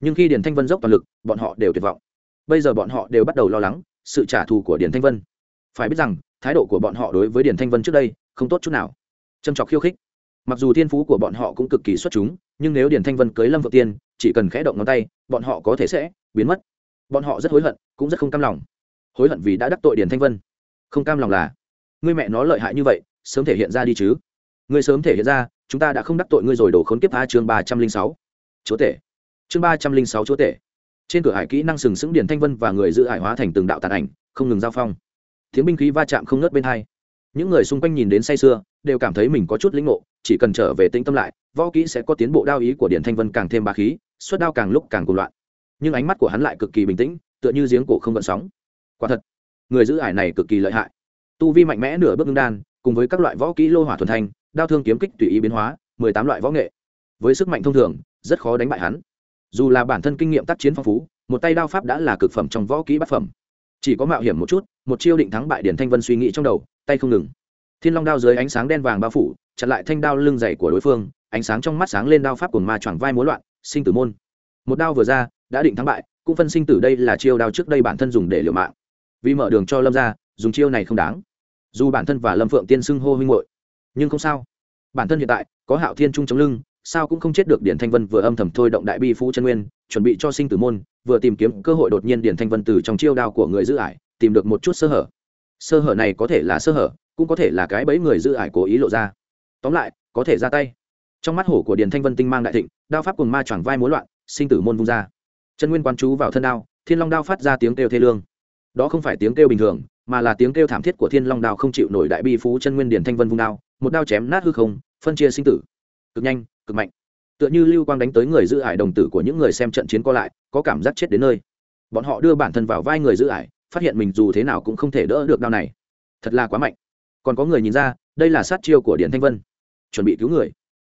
nhưng khi điền thanh vân dốc toàn lực, bọn họ đều tuyệt vọng. Bây giờ bọn họ đều bắt đầu lo lắng sự trả thù của điền thanh vân. Phải biết rằng, thái độ của bọn họ đối với điền thanh vân trước đây không tốt chút nào. Châm trọc khiêu khích. Mặc dù thiên phú của bọn họ cũng cực kỳ xuất chúng, nhưng nếu điền thanh vân cưới lâm vợ tiên, chỉ cần khẽ động ngón tay, bọn họ có thể sẽ biến mất. Bọn họ rất hối hận, cũng rất không cam lòng. Hối hận vì đã đắc tội điền thanh vân. Không cam lòng là, ngươi mẹ nó lợi hại như vậy, sớm thể hiện ra đi chứ. Ngươi sớm thể hiện ra, chúng ta đã không đắc tội ngươi rồi đổ khốn kiếp a chương ba trăm linh sáu. Chúa tể chương ba trăm linh sáu chúa tể. Trên cửa hải kỹ năng sừng sững điền thanh vân và người giữ hải hóa thành từng đạo tàn ảnh, không ngừng giao phong. Tiếng binh khí va chạm không ngớt bên hai. Những người xung quanh nhìn đến say sưa, đều cảm thấy mình có chút lĩnh ngộ, chỉ cần trở về tĩnh tâm lại, võ kỹ sẽ có tiến bộ đao ý của điền thanh vân càng thêm bà khí, suất đao càng lúc càng cuồng loạn. Nhưng ánh mắt của hắn lại cực kỳ bình tĩnh, tựa như giếng cổ không gợn sóng. Quả thật, người giữ ải này cực kỳ lợi hại. Tu vi mạnh mẽ nửa bước ngưng đan, cùng với các loại võ kỹ lô hỏa thuần thanh, đao thương kiếm kích tùy ý biến hóa, mười tám loại võ nghệ. Với sức mạnh thông thường, rất khó đánh bại hắn dù là bản thân kinh nghiệm tác chiến phong phú, một tay đao pháp đã là cực phẩm trong võ kỹ bát phẩm. Chỉ có mạo hiểm một chút, một chiêu định thắng bại điển thanh vân suy nghĩ trong đầu, tay không ngừng. Thiên long đao dưới ánh sáng đen vàng bao phủ, chặn lại thanh đao lưng dày của đối phương, ánh sáng trong mắt sáng lên đao pháp của ma choàng vai múa loạn, sinh tử môn. Một đao vừa ra, đã định thắng bại, cũng phân sinh tử đây là chiêu đao trước đây bản thân dùng để liều mạng. Vì mở đường cho lâm ra dùng chiêu này không đáng. Dù bản thân và lâm phượng tiên xưng hô huynh hội nhưng không sao. Bản thân hiện tại, có hạo thiên trung chống lưng sao cũng không chết được điển thanh vân vừa âm thầm thôi động đại bi phú chân nguyên, chuẩn bị cho sinh tử môn, vừa tìm kiếm cơ hội đột nhiên điển thanh vân từ trong chiêu đao của người giữ ải, tìm được một chút sơ hở. Sơ hở này có thể là sơ hở, cũng có thể là cái bẫy người giữ ải cố ý lộ ra. Tóm lại, có thể ra tay. Trong mắt hổ của điền thanh vân tinh mang đại thịnh, đao pháp cùng ma choảng vai mối loạn, sinh tử môn vung ra. Chân nguyên quan chú vào thân đao, thiên long đao phát ra tiếng kêu thê lương. Đó không phải tiếng kêu bình thường, mà là tiếng kêu thảm thiết của thiên long đao không chịu nổi đại bi phú chân nguyên điền thanh vân vung đao, một đao chém nát hư không, phân chia sinh tử. Cực nhanh cực mạnh. Tựa như lưu quang đánh tới người giữ ải đồng tử của những người xem trận chiến co lại, có cảm giác chết đến nơi. Bọn họ đưa bản thân vào vai người giữ ải, phát hiện mình dù thế nào cũng không thể đỡ được đao này. Thật là quá mạnh. Còn có người nhìn ra, đây là sát chiêu của điện thanh vân. Chuẩn bị cứu người.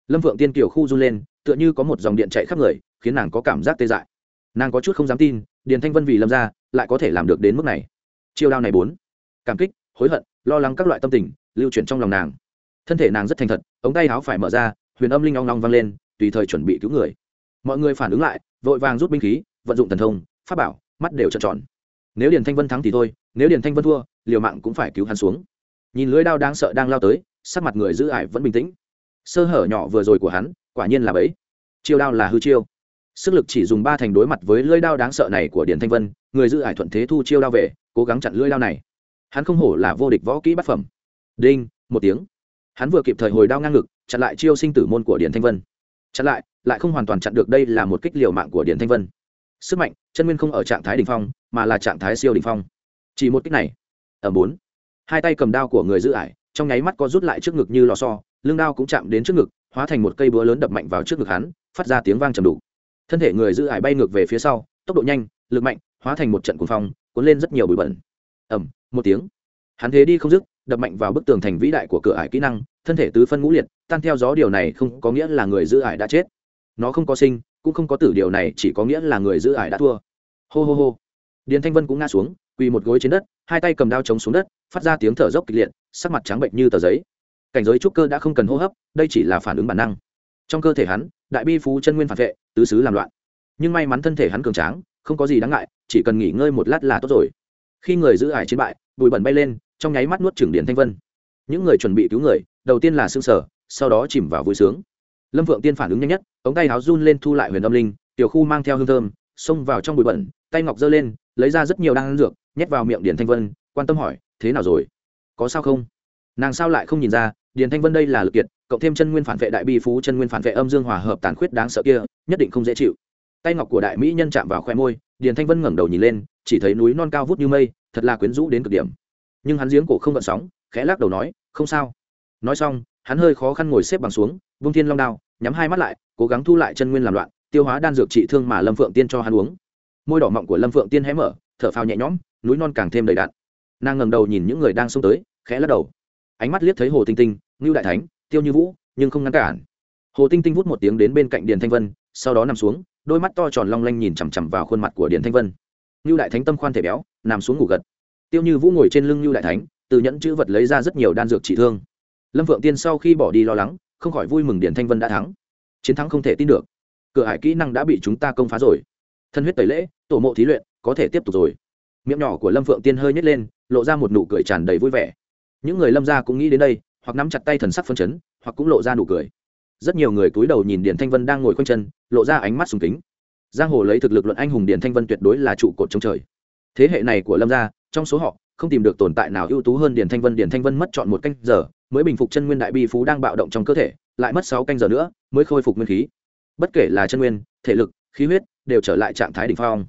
Lâm vượng tiên kiều khu run lên, tựa như có một dòng điện chạy khắp người, khiến nàng có cảm giác tê dại. Nàng có chút không dám tin, điền thanh vân vì lâm ra, lại có thể làm được đến mức này. Chiêu đao này bốn. Cảm kích, hối hận, lo lắng các loại tâm tình, lưu chuyển trong lòng nàng. Thân thể nàng rất thành thật, ống tay áo phải mở ra huyền âm linh long long vang lên, tùy thời chuẩn bị cứu người. Mọi người phản ứng lại, vội vàng rút binh khí, vận dụng thần thông, pháp bảo, mắt đều trợn tròn. Nếu điền thanh vân thắng thì thôi, nếu điền thanh vân thua, liều mạng cũng phải cứu hắn xuống. Nhìn lưỡi đao đang sợ đang lao tới, sắc mặt người giữ ải vẫn bình tĩnh. Sơ hở nhỏ vừa rồi của hắn, quả nhiên là bấy chiêu đao là hư chiêu. Sức lực chỉ dùng ba thành đối mặt với lưỡi đao đáng sợ này của điền thanh vân, người giữ ải thuận thế thu chiêu đao về, cố gắng chặn lưỡi đao này. Hắn không hổ là vô địch võ kỹ bát phẩm. Đinh, một tiếng hắn vừa kịp thời hồi đao ngang ngực, chặn lại chiêu sinh tử môn của điền thanh vân. Chặn lại lại không hoàn toàn chặn được đây là một kích liều mạng của điền thanh vân. Sức mạnh, chân nguyên không ở trạng thái đ ỉ n h phong, mà là trạng thái siêu đ ỉ n h phong. Chỉ một kích này. Ở bốn. Hai tay cầm đao của người giữ ải, trong nháy mắt có rút lại trước ngực như lò xo, lưng đao cũng chạm đến trước ngực, hóa thành một cây búa lớn đập mạnh vào trước ngực hắn, phát ra tiếng vang trầm đủ thân thể người giữ ải bay ngược về phía sau, tốc độ nhanh, lực mạnh, hóa thành một trận cuồng phong, cuốn lên rất nhiều bụi bẩn. Ẩm một tiếng. Hắn thế đi không dứt đập mạnh vào bức tường thành vĩ đại của cửa ải kỹ năng, thân thể tứ phân ngũ liệt, tan theo gió điều này không có nghĩa là người giữ ải đã chết. Nó không có sinh, cũng không có tử điều này, chỉ có nghĩa là người giữ ải đã thua. Hô hô hô. Điền thanh vân cũng ngã xuống, quỳ một gối trên đất, hai tay cầm đao chống xuống đất, phát ra tiếng thở dốc kịch liệt, sắc mặt trắng bệnh như tờ giấy. Cảnh giới trúc cơ đã không cần hô hấp, đây chỉ là phản ứng bản năng. Trong cơ thể hắn, đại bi phú chân nguyên phản vệ, tứ xứ làm loạn. Nhưng may mắn thân thể hắn cường tráng, không có gì đáng ngại, chỉ cần nghỉ ngơi một lát là tốt rồi. Khi người giữ ải chiến bại, bụi bẩn bay lên trong nháy mắt nuốt chừng điện thanh vân. Những người chuẩn bị cứu người, đầu tiên là xương sở, sau đó chìm vào vui sướng. Lâm vượng tiên phản ứng nhanh nhất, ống tay áo run lên thu lại huyền âm linh, tiểu khu mang theo hương thơm, xông vào trong bụi bẩn, tay ngọc giơ lên, lấy ra rất nhiều đan dược, nhét vào miệng điền thanh vân, quan tâm hỏi, thế nào rồi? Có sao không? Nàng sao lại không nhìn ra, điền thanh vân đây là lực kiệt, cộng thêm chân nguyên phản vệ đại bi phú, chân nguyên phản vệ âm dương hòa hợp tàn khuyết đáng sợ kia, nhất định không dễ chịu. Tay ngọc của đại mỹ nhân chạm vào khoe môi, điền thanh vân ngẩng đầu nhìn lên, chỉ thấy núi non cao vút như mây, thật là quyến rũ đến cực điểm nhưng hắn giếng cổ không gợn sóng, khẽ lắc đầu nói, không sao. Nói xong, hắn hơi khó khăn ngồi xếp bằng xuống, vung thiên long đao, nhắm hai mắt lại, cố gắng thu lại chân nguyên làm loạn, tiêu hóa đan dược trị thương mà lâm phượng tiên cho hắn uống. Môi đỏ mọng của lâm phượng tiên hé mở, thở phào nhẹ nhõm, núi non càng thêm đầy đạn nàng ngầm đầu nhìn những người đang xông tới, khẽ lắc đầu. Ánh mắt liếc thấy hồ tinh tinh, ngưu đại thánh, tiêu như vũ, nhưng không ngăn cản. Hồ tinh tinh vút một tiếng đến bên cạnh điền thanh vân, sau đó nằm xuống, đôi mắt to tròn long lanh nhìn chằm chằm vào khuôn mặt của điền thanh vân. Ngưu đại thánh tâm khoan thể béo, nằm xuống ngủ gật tiêu như vũ ngồi trên lưng như đại thánh, từ nhẫn chữ vật lấy ra rất nhiều đan dược trị thương. Lâm phượng tiên sau khi bỏ đi lo lắng, không khỏi vui mừng điền thanh vân đã thắng. Chiến thắng không thể tin được. Cửa hải kỹ năng đã bị chúng ta công phá rồi. Thân huyết tẩy lễ, tổ mộ thí luyện, có thể tiếp tục rồi. Miệng nhỏ của lâm phượng tiên hơi nhét lên, lộ ra một nụ cười tràn đầy vui vẻ. Những người lâm gia cũng nghĩ đến đây, hoặc nắm chặt tay thần sắc phân chấn, hoặc cũng lộ ra nụ cười. Rất nhiều người cúi đầu nhìn điền thanh vân đang ngồi khoanh chân, lộ ra ánh mắt sùng kính. Giang hồ lấy thực lực luận anh hùng điền thanh vân tuyệt đối là trụ cột trong trời thế hệ này của lâm gia, trong số họ, không tìm được tồn tại nào ưu tú hơn điền thanh vân. Điền thanh vân mất chọn một canh giờ, mới bình phục chân nguyên đại bi phú đang bạo động trong cơ thể, lại mất sáu canh giờ nữa, mới khôi phục nguyên khí. Bất kể là chân nguyên, thể lực, khí huyết, đều trở lại trạng thái đỉnh phong.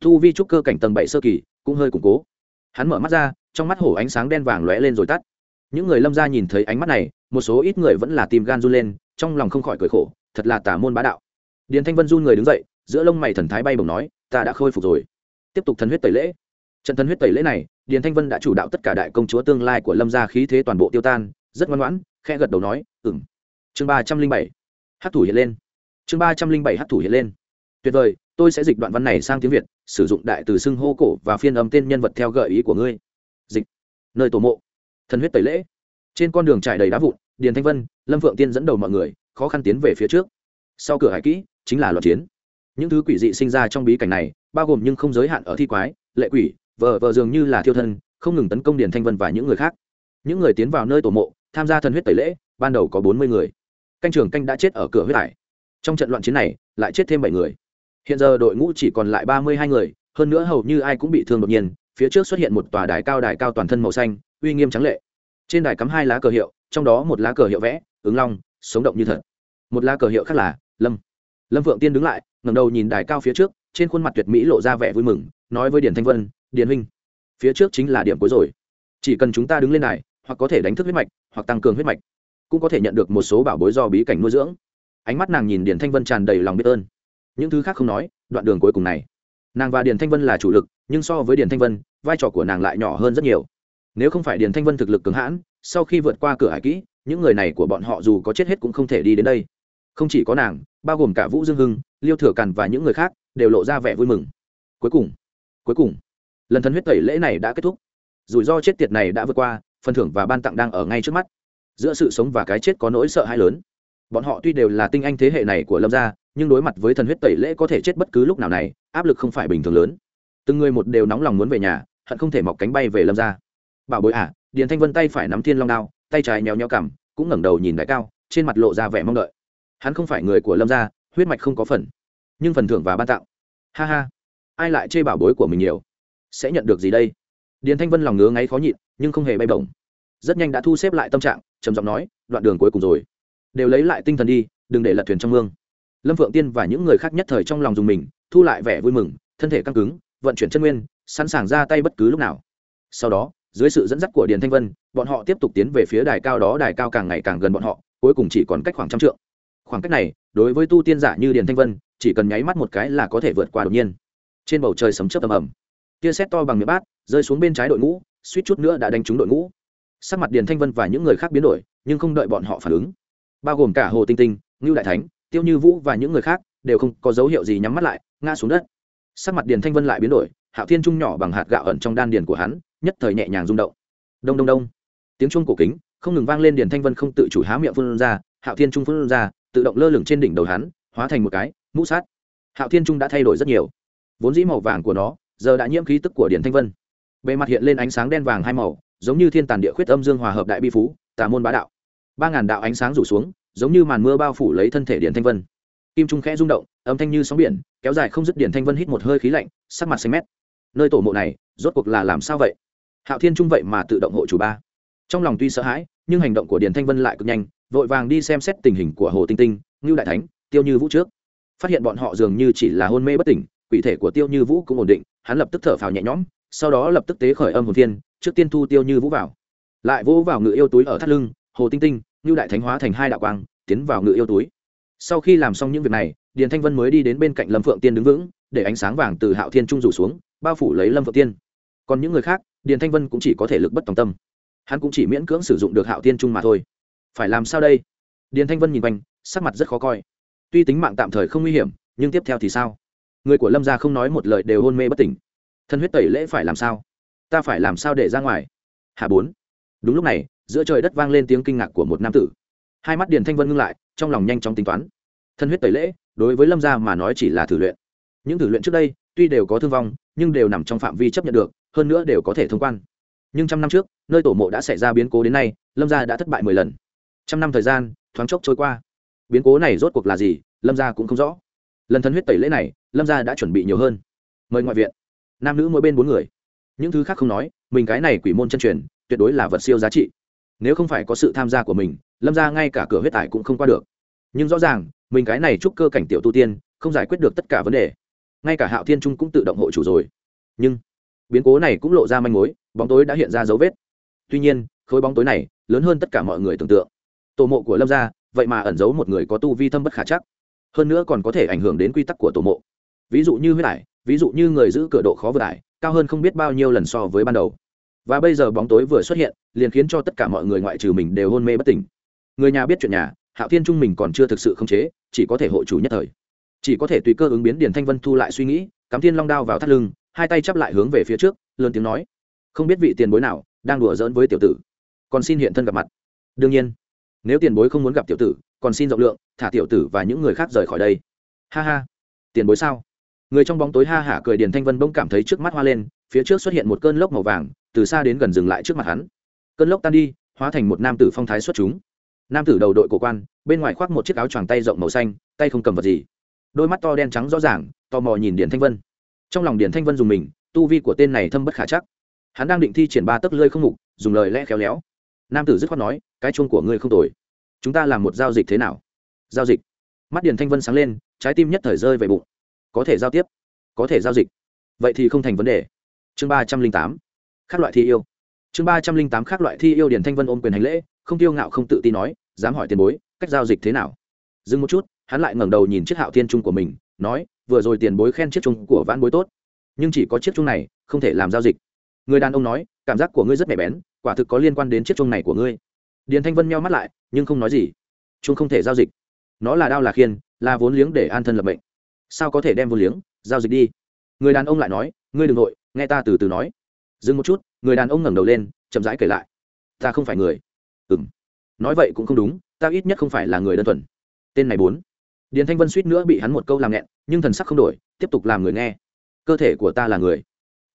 Thu vi trúc cơ cảnh tầng bảy sơ kỳ, cũng hơi củng cố. Hắn mở mắt ra, trong mắt hổ ánh sáng đen vàng lóe lên rồi tắt. Những người lâm gia nhìn thấy ánh mắt này, một số ít người vẫn là tìm gan run lên, trong lòng không khỏi cười khổ, thật là tả môn bá đạo. Điền thanh vân run người đứng dậy, giữa lông mày thần thái bay bồng nói, ta đã khôi phục rồi tiếp tục thần huyết tẩy lễ. Trận thần huyết tẩy lễ này, điền thanh vân đã chủ đạo tất cả đại công chúa tương lai của lâm gia khí thế toàn bộ tiêu tan, rất ngoan ngoãn, khẽ gật đầu nói ừng chương ba trăm linh bảy. Hát thủ hiện lên. Chương ba trăm linh bảy hát thủ hiện lên. Tuyệt vời, tôi sẽ dịch đoạn văn này sang tiếng việt, sử dụng đại từ xưng hô cổ và phiên âm tên nhân vật theo gợi ý của ngươi. Dịch. Nơi tổ mộ. Thần huyết tẩy lễ. Trên con đường trải đầy đá vụn, điền thanh vân, lâm phượng tiên dẫn đầu mọi người, khó khăn tiến về phía trước. Sau cửa hải kỹ, chính là loạt chiến. Những thứ quỷ dị sinh ra trong bí cảnh này bao gồm nhưng không giới hạn ở thi quái, lệ quỷ, vờ vờ dường như là thiêu thân, không ngừng tấn công điền thanh vân và những người khác. Những người tiến vào nơi tổ mộ, tham gia thần huyết tẩy lễ, ban đầu có bốn mươi người. Canh trường canh đã chết ở cửa huyết hải. Trong trận loạn chiến này, lại chết thêm bảy người. Hiện giờ đội ngũ chỉ còn lại ba mươi hai người, hơn nữa hầu như ai cũng bị thương đột nhiên, phía trước xuất hiện một tòa đài cao đài cao toàn thân màu xanh, uy nghiêm trắng lệ. Trên đài cắm hai lá cờ hiệu, trong đó một lá cờ hiệu vẽ, ứng long, sống động như thật. Một lá cờ hiệu khác là lâm. Lâm vượng tiên đứng lại ngầm đầu nhìn đài cao phía trước trên khuôn mặt tuyệt mỹ lộ ra vẻ vui mừng nói với điền thanh vân điền huynh phía trước chính là điểm cuối rồi. Chỉ cần chúng ta đứng lên này, hoặc có thể đánh thức huyết mạch hoặc tăng cường huyết mạch cũng có thể nhận được một số bảo bối do bí cảnh nuôi dưỡng. Ánh mắt nàng nhìn điền thanh vân tràn đầy lòng biết ơn. Những thứ khác không nói đoạn đường cuối cùng này. Nàng và điền thanh vân là chủ lực nhưng so với điền thanh vân vai trò của nàng lại nhỏ hơn rất nhiều. Nếu không phải điền thanh vân thực lực cứng hãn sau khi vượt qua cửa hải kỹ những người này của bọn họ dù có chết hết cũng không thể đi đến đây. Không chỉ có nàng bao gồm cả vũ dương hưng liêu thừa càn và những người khác đều lộ ra vẻ vui mừng. Cuối cùng cuối cùng, lần thần huyết tẩy lễ này đã kết thúc. Rủi ro chết tiệt này đã vượt qua, phần thưởng và ban tặng đang ở ngay trước mắt. Giữa sự sống và cái chết có nỗi sợ hãi lớn. Bọn họ tuy đều là tinh anh thế hệ này của lâm gia, nhưng đối mặt với thần huyết tẩy lễ có thể chết bất cứ lúc nào này, áp lực không phải bình thường lớn. Từng người một đều nóng lòng muốn về nhà, hận không thể mọc cánh bay về lâm gia. Bảo bối à điền thanh vân tay phải nắm thiên long đao, tay trái nhéo nhéo cằm, cũng ngẩng đầu nhìn đại cao, trên mặt lộ ra vẻ mong đợi. Hắn không phải người của lâm gia, huyết mạch không có phần nhưng phần thưởng và ban tặng. Ha ha, ai lại chê bảo bối của mình nhiều? Sẽ nhận được gì đây? Điền thanh vân lòng ngứa ngáy khó nhịn, nhưng không hề bay bổng. Rất nhanh đã thu xếp lại tâm trạng, trầm giọng nói, đoạn đường cuối cùng rồi. Đều lấy lại tinh thần đi, đừng để lật thuyền trong mương. Lâm phượng tiên và những người khác nhất thời trong lòng dùng mình, thu lại vẻ vui mừng, thân thể căng cứng, vận chuyển chân nguyên, sẵn sàng ra tay bất cứ lúc nào. Sau đó, dưới sự dẫn dắt của điền thanh vân, bọn họ tiếp tục tiến về phía đài cao đó, đài cao càng ngày càng gần bọn họ, cuối cùng chỉ còn cách khoảng trăm trượng. Khoảng cách này, đối với tu tiên giả như điền thanh vân chỉ cần nháy mắt một cái là có thể vượt qua đột nhiên. Trên bầu trời sấm chớp ầm ầm. Tia xét to bằng miệng bát, rơi xuống bên trái đội ngũ, suýt chút nữa đã đánh trúng đội ngũ. Sắc mặt điền thanh vân và những người khác biến đổi, nhưng không đợi bọn họ phản ứng. Bao gồm cả hồ tinh tinh, ngưu đại thánh, tiêu như vũ và những người khác, đều không có dấu hiệu gì nhắm mắt lại, ngã xuống đất. Sắc mặt điền thanh vân lại biến đổi, hạo thiên trung nhỏ bằng hạt gạo ẩn trong đan điền của hắn, nhất thời nhẹ nhàng rung động. Đông đông đông. Tiếng chuông cổ kính, không ngừng vang lên điền thanh vân không tự chủ há miệng phun ra, hạo thiên trung phun ra, tự động lơ lửng trên đỉnh đầu hắn, hóa thành một cái mũ sát. Hạo thiên trung đã thay đổi rất nhiều. Vốn dĩ màu vàng của nó, giờ đã nhiễm khí tức của điền thanh vân. Bề mặt hiện lên ánh sáng đen vàng hai màu, giống như thiên tàn địa khuyết âm dương hòa hợp đại bi phú, tà môn bá đạo. Ba ngàn đạo ánh sáng rủ xuống, giống như màn mưa bao phủ lấy thân thể điền thanh vân. Kim trung khẽ rung động, âm thanh như sóng biển, kéo dài không dứt điền thanh vân hít một hơi khí lạnh, sắc mặt xanh mét. Nơi tổ mộ này, rốt cuộc là làm sao vậy? Hạo thiên trung vậy mà tự động hộ chủ ba. Trong lòng tuy sợ hãi, nhưng hành động của điền thanh vân lại cực nhanh, vội vàng đi xem xét tình hình của hồ tinh tinh, ngưu đại thánh, tiêu như vũ trước phát hiện bọn họ dường như chỉ là hôn mê bất tỉnh, quỷ thể của tiêu như vũ cũng ổn định, hắn lập tức thở phào nhẹ nhõm, sau đó lập tức tế khởi âm hồn thiên, trước tiên thu tiêu như vũ vào. Lại vỗ vào ngự yêu túi ở thắt lưng, hồ tinh tinh như đại thánh hóa thành hai đạo quang, tiến vào ngự yêu túi. Sau khi làm xong những việc này, điền thanh vân mới đi đến bên cạnh lâm phượng tiên đứng vững, để ánh sáng vàng từ hạo thiên trung rủ xuống, bao phủ lấy lâm phượng tiên. Còn những người khác, điền thanh vân cũng chỉ có thể lực bất tòng tâm. Hắn cũng chỉ miễn cưỡng sử dụng được hạo thiên trung mà thôi. Phải làm sao đây? Điền thanh vân nhìn quanh, sắc mặt rất khó coi tuy tính mạng tạm thời không nguy hiểm, nhưng tiếp theo thì sao? Người của lâm gia không nói một lời đều hôn mê bất tỉnh. Thân huyết tẩy lễ phải làm sao? Ta phải làm sao để ra ngoài? Hạ bốn. Đúng lúc này, giữa trời đất vang lên tiếng kinh ngạc của một nam tử. Hai mắt điền thanh vân ngưng lại, trong lòng nhanh chóng tính toán. Thân huyết tẩy lễ, đối với lâm gia mà nói chỉ là thử luyện. Những thử luyện trước đây, tuy đều có thương vong, nhưng đều nằm trong phạm vi chấp nhận được, hơn nữa đều có thể thông quan. Nhưng trăm năm trước, nơi tổ mộ đã xảy ra biến cố đến nay, lâm gia đã thất bại mười lần. Trăm năm thời gian, thoáng chốc trôi qua biến cố này rốt cuộc là gì, lâm gia cũng không rõ. Lần thân huyết tẩy lễ này, lâm gia đã chuẩn bị nhiều hơn. Mời ngoại viện. Nam nữ mỗi bên bốn người. Những thứ khác không nói, mình cái này quỷ môn chân truyền, tuyệt đối là vật siêu giá trị. Nếu không phải có sự tham gia của mình, lâm gia ngay cả cửa huyết tải cũng không qua được. Nhưng rõ ràng, mình cái này chúc cơ cảnh tiểu tu tiên, không giải quyết được tất cả vấn đề. Ngay cả hạo thiên trung cũng tự động hộ chủ rồi. Nhưng, biến cố này cũng lộ ra manh mối, bóng tối đã hiện ra dấu vết. Tuy nhiên, khối bóng tối này, lớn hơn tất cả mọi người tưởng tượng. Tổ mộ của lâm gia vậy mà ẩn giấu một người có tu vi thâm bất khả chắc. Hơn nữa còn có thể ảnh hưởng đến quy tắc của tổ mộ. Ví dụ như huyết ải, ví dụ như người giữ cửa độ khó vượt ải, cao hơn không biết bao nhiêu lần so với ban đầu. Và bây giờ bóng tối vừa xuất hiện, liền khiến cho tất cả mọi người ngoại trừ mình đều hôn mê bất tỉnh. Người nhà biết chuyện nhà, hạo thiên trung mình còn chưa thực sự khống chế, chỉ có thể hộ chủ nhất thời. Chỉ có thể tùy cơ ứng biến điền thanh vân thu lại suy nghĩ, cắm thiên long đao vào thắt lưng, hai tay chắp lại hướng về phía trước, lớn tiếng nói. Không biết vị tiền bối nào đang đùa giỡn với tiểu tử. Còn xin hiện thân gặp mặt. Đương nhiên nếu tiền bối không muốn gặp tiểu tử, còn xin rộng lượng, thả tiểu tử và những người khác rời khỏi đây. Ha ha. Tiền bối sao? Người trong bóng tối ha hả cười điền thanh vân bỗng cảm thấy trước mắt hoa lên, phía trước xuất hiện một cơn lốc màu vàng, từ xa đến gần dừng lại trước mặt hắn. Cơn lốc tan đi, hóa thành một nam tử phong thái xuất chúng. Nam tử đầu đội cổ quan, bên ngoài khoác một chiếc áo choàng tay rộng màu xanh, tay không cầm vật gì. Đôi mắt to đen trắng rõ ràng, tò mò nhìn điền thanh vân. Trong lòng điền thanh vân dùng mình, tu vi của tên này thâm bất khả chắc. Hắn đang định thi triển ba tấc lơi không mục dùng lời lẽ khéo léo nam tử dứt khoát nói, cái chuông của ngươi không tồi. Chúng ta làm một giao dịch thế nào? Giao dịch. Mắt Điền thanh vân sáng lên, trái tim nhất thời rơi về bụng. Có thể giao tiếp. Có thể giao dịch. Vậy thì không thành vấn đề. Chương ba trăm linh tám. Khác loại thi yêu. Chương ba trăm linh tám khác loại thi yêu Điền thanh vân ôm quyền hành lễ, không tiêu ngạo không tự tin nói, dám hỏi tiền bối, cách giao dịch thế nào? Dừng một chút, hắn lại ngẩng đầu nhìn chiếc hạo thiên trung của mình, nói, vừa rồi tiền bối khen chiếc trung của vãn bối tốt, nhưng chỉ có chiếc trung này không thể làm giao dịch. Người đàn ông nói, cảm giác của ngươi rất nhạy bén quả thực có liên quan đến chiếc chuông này của ngươi. Điền thanh vân meo mắt lại, nhưng không nói gì. Chúng không thể giao dịch. Nó là đao là khiên, là vốn liếng để an thân lập mệnh. Sao có thể đem vốn liếng, giao dịch đi? Người đàn ông lại nói, ngươi đ ừ n g nội, nghe ta từ từ nói. Dừng một chút, người đàn ông ngẩng đầu lên, chậm rãi kể lại. Ta không phải người. Ừ m nói vậy cũng không đúng, ta ít nhất không phải là người đơn thuần. Tên này bốn. Điền thanh vân suýt nữa bị hắn một câu làm nghẹn, nhưng thần sắc không đổi, tiếp tục làm người nghe. Cơ thể của ta là người.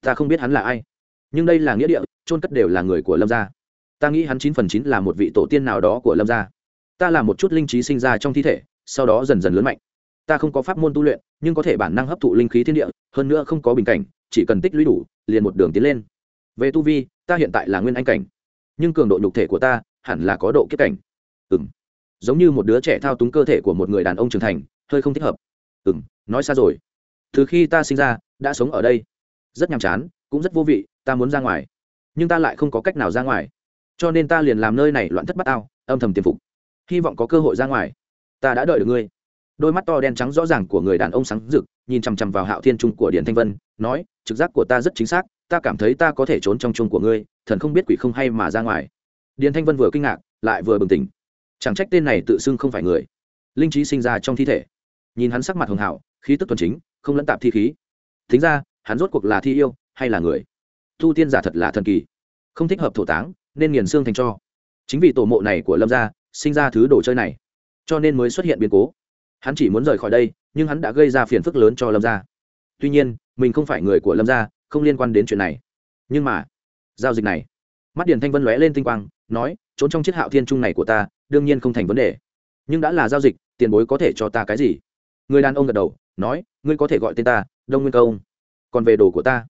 Ta không biết hắn là ai nhưng đây là nghĩa địa trôn cất đều là người của lâm gia. Ta nghĩ hắn chín phần chín là một vị tổ tiên nào đó của lâm gia. Ta là một chút linh trí sinh ra trong thi thể, sau đó dần dần lớn mạnh. Ta không có pháp môn tu luyện, nhưng có thể bản năng hấp thụ linh khí thiên địa, hơn nữa không có bình cảnh, chỉ cần tích lũy đủ, liền một đường tiến lên. Về tu vi, ta hiện tại là nguyên anh cảnh. Nhưng cường độ nhục thể của ta, hẳn là có độ kiếp cảnh. Ừ m giống như một đứa trẻ thao túng cơ thể của một người đàn ông trưởng thành, hơi không thích hợp. Ừ m nói xa rồi. Từ khi ta sinh ra, đã sống ở đây. Rất nhàm chán, cũng rất vô vị ta muốn ra ngoài. Nhưng ta lại không có cách nào ra ngoài. Cho nên ta liền làm nơi này loạn thất bát ao, âm thầm tiềm phục. Hy vọng có cơ hội ra ngoài. Ta đã đợi được ngươi. Đôi mắt to đen trắng rõ ràng của người đàn ông sáng rực, nhìn chằm chằm vào hạo thiên trung của điền thanh vân, nói, trực giác của ta rất chính xác, ta cảm thấy ta có thể trốn trong chung của ngươi, thần không biết quỷ không hay mà ra ngoài. Điền thanh vân vừa kinh ngạc, lại vừa bừng tỉnh. Chẳng trách tên này tự xưng không phải người. Linh trí sinh ra trong thi thể. Nhìn hắn sắc mặt hường hảo khí tức tuần chính, không lẫn tạp thi khí. Thính ra, hắn rốt cuộc là thi yêu, hay là người? Thu tiên giả thật là thần kỳ. Không thích hợp thổ táng, nên nghiền xương thành cho. Chính vì tổ mộ này của lâm gia, sinh ra thứ đồ chơi này, cho nên mới xuất hiện biến cố. Hắn chỉ muốn rời khỏi đây, nhưng hắn đã gây ra phiền phức lớn cho lâm gia. Tuy nhiên, mình không phải người của lâm gia, không liên quan đến chuyện này. Nhưng mà, giao dịch này, mắt điển thanh vân lóe lên tinh quang, nói, trốn trong chiếc hạo thiên trung này của ta, đương nhiên không thành vấn đề. Nhưng đã là giao dịch, tiền bối có thể cho ta cái gì? Người đàn ông gật đầu, nói, ngươi có thể gọi tên ta, đông nguyên công còn về đồ của ta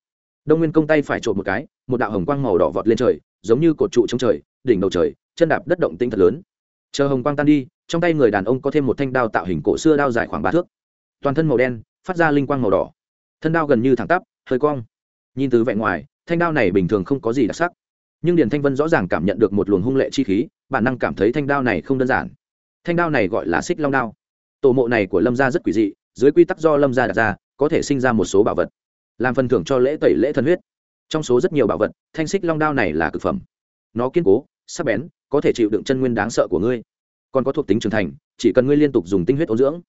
đông nguyên công tay phải trộm một cái, một đạo hồng quang màu đỏ vọt lên trời, giống như cột trụ trong trời, đỉnh đầu trời, chân đạp đất động tinh thật lớn. Chờ hồng quang tan đi, trong tay người đàn ông có thêm một thanh đao tạo hình cổ xưa đao dài khoảng ba thước. Toàn thân màu đen, phát ra linh quang màu đỏ. Thân đao gần như thẳng tắp, hơi cong. Nhìn từ vẻ ngoài, thanh đao này bình thường không có gì đặc sắc. Nhưng điền thanh vân rõ ràng cảm nhận được một luồng hung lệ chi khí, bản năng cảm thấy thanh đao này không đơn giản. Thanh đao này gọi là xích long đao. Tổ mộ này của lâm gia rất quỷ dị, dưới quy tắc do lâm gia đặt ra, có thể sinh ra một số bảo vật làm phần thưởng cho lễ tẩy lễ thần huyết. Trong số rất nhiều bảo vật, thanh xích long đao này là cực phẩm. Nó kiên cố, sắc bén, có thể chịu đựng chân nguyên đáng sợ của ngươi. Còn có thuộc tính trưởng thành, chỉ cần ngươi liên tục dùng tinh huyết ôn dưỡng,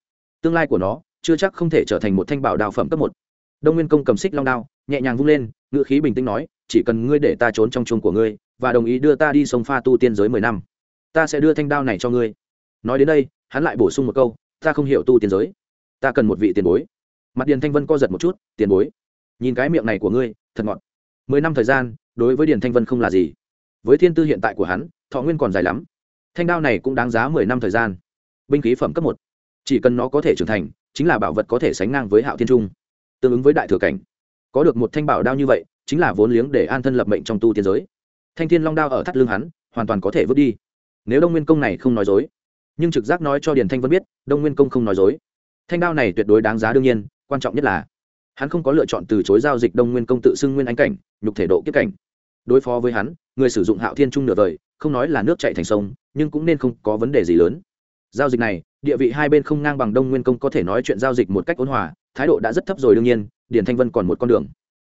tương lai của nó chưa chắc không thể trở thành một thanh bảo đào phẩm cấp một. Đông nguyên công cầm xích long đao, nhẹ nhàng vung lên ngự khí bình tĩnh nói, chỉ cần ngươi để ta trốn trong chuông của ngươi, và đồng ý đưa ta đi sông pha tu tiên giới mười năm, ta sẽ đưa thanh đao này cho ngươi. Nói đến đây, hắn lại bổ sung một câu, ta không hiểu tu tiên giới, ta cần một vị tiền bối. Mặt điền thanh vân co giật một chút, tiền bối nhìn cái miệng này của ngươi, thật ngọt. Mười năm thời gian, đối với điền thanh vân không là gì. Với thiên tư hiện tại của hắn, thọ nguyên còn dài lắm. Thanh đao này cũng đáng giá mười năm thời gian. Binh khí phẩm cấp một. Chỉ cần nó có thể trưởng thành, chính là bảo vật có thể sánh ngang với hạo thiên trung. Tương ứng với đại thừa cảnh. Có được một thanh bảo đao như vậy, chính là vốn liếng để an thân lập mệnh trong tu tiên giới. Thanh thiên long đao ở thắt lưng hắn, hoàn toàn có thể vứt đi. Nếu đông nguyên công này không nói dối, nhưng trực giác nói cho điền thanh vân biết, đông nguyên công không nói dối. Thanh đao này tuyệt đối đáng giá đương nhiên, quan trọng nhất là hắn không có lựa chọn từ chối giao dịch đông nguyên công tự xưng nguyên ánh cảnh, nhục thể độ kiếp cảnh. Đối phó với hắn, người sử dụng hạo thiên trung nửa vời không nói là nước chạy thành sông, nhưng cũng nên không có vấn đề gì lớn. Giao dịch này, địa vị hai bên không ngang bằng đông nguyên công có thể nói chuyện giao dịch một cách ôn hòa, thái độ đã rất thấp rồi đương nhiên, điền thanh vân còn một con đường.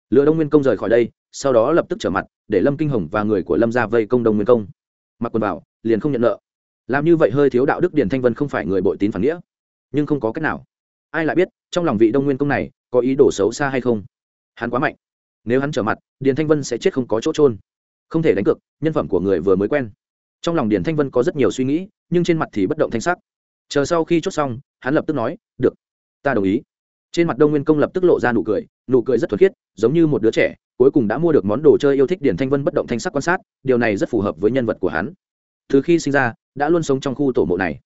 Lựa đông nguyên công rời khỏi đây, sau đó lập tức trở mặt, để lâm kinh hồng và người của lâm ra vây công đông nguyên công. Mặc quần vào liền không nhận nợ. Làm như vậy hơi thiếu đạo đức điền thanh vân không phải người bội tín phản nghĩa, nhưng không có cách nào. Ai lại biết, trong lòng vị đông nguyên công này có ý đồ xấu xa hay không? Hắn quá mạnh. Nếu hắn trở mặt, điền thanh vân sẽ chết không có chỗ trôn không thể đánh cược, nhân phẩm của người vừa mới quen. Trong lòng điền thanh vân có rất nhiều suy nghĩ, nhưng trên mặt thì bất động thanh sắc. Chờ sau khi chốt xong, hắn lập tức nói, được, ta đồng ý. Trên mặt đông nguyên công lập tức lộ ra nụ cười nụ cười rất thuần khiết, giống như một đứa trẻ, cuối cùng đã mua được món đồ chơi yêu thích điển thanh vân bất động thanh sắc quan sát, điều này rất phù hợp với nhân vật của hắn. Từ khi sinh ra, đã luôn sống trong khu tổ mộ này.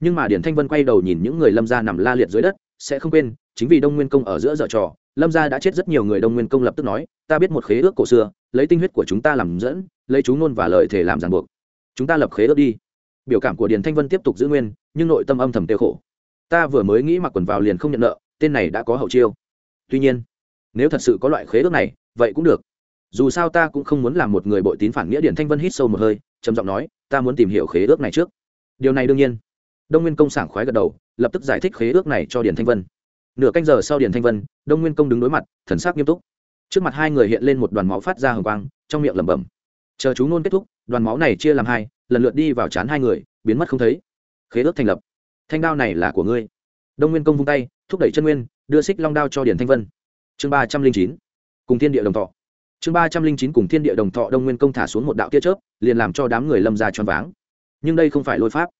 Nhưng mà điển thanh vân quay đầu nhìn những người lâm gia nằm la liệt dưới đất sẽ không quên, chính vì đông nguyên công ở giữa dở trò, lâm gia đã chết rất nhiều người đông nguyên công lập tức nói, ta biết một khế ước cổ xưa, lấy tinh huyết của chúng ta làm dẫn, lấy chú ngôn và lời thể làm ràng buộc. Chúng ta lập khế ước đi. Biểu cảm của điền thanh vân tiếp tục giữ nguyên, nhưng nội tâm âm thầm tiêu khổ. Ta vừa mới nghĩ mặc quần vào liền không nhận nợ, tên này đã có hậu chiêu. Tuy nhiên, nếu thật sự có loại khế ước này, vậy cũng được. Dù sao ta cũng không muốn làm một người bội tín phản nghĩa điển thanh vân hít sâu một hơi, trầm giọng nói, ta muốn tìm hiểu khế ước này trước. Điều này đương nhiên. Đông nguyên công sảng khoái gật đầu lập tức giải thích khế ước này cho điển thanh vân. Nửa canh giờ sau điển thanh vân, đông nguyên công đứng đối mặt, thần sắc nghiêm túc. Trước mặt hai người hiện lên một đoàn máu phát ra hồng quang, trong miệng lẩm bẩm. Chờ chú ngôn kết thúc, đoàn máu này chia làm hai, lần lượt đi vào chán hai người, biến mất không thấy. Khế ước thành lập. Thanh đao này là của ngươi. Đông nguyên công vung tay, thúc đẩy chân nguyên, đưa xích long đao cho điển thanh vân. Chương ba trăm linh chín, cùng thiên địa đồng thọ. Chương ba trăm linh chín, cùng thiên địa đồng thọ, đông nguyên công thả xuống một đạo tia chớp, liền làm cho đám người lâm ra choáng váng. Nhưng đây không phải lôi pháp.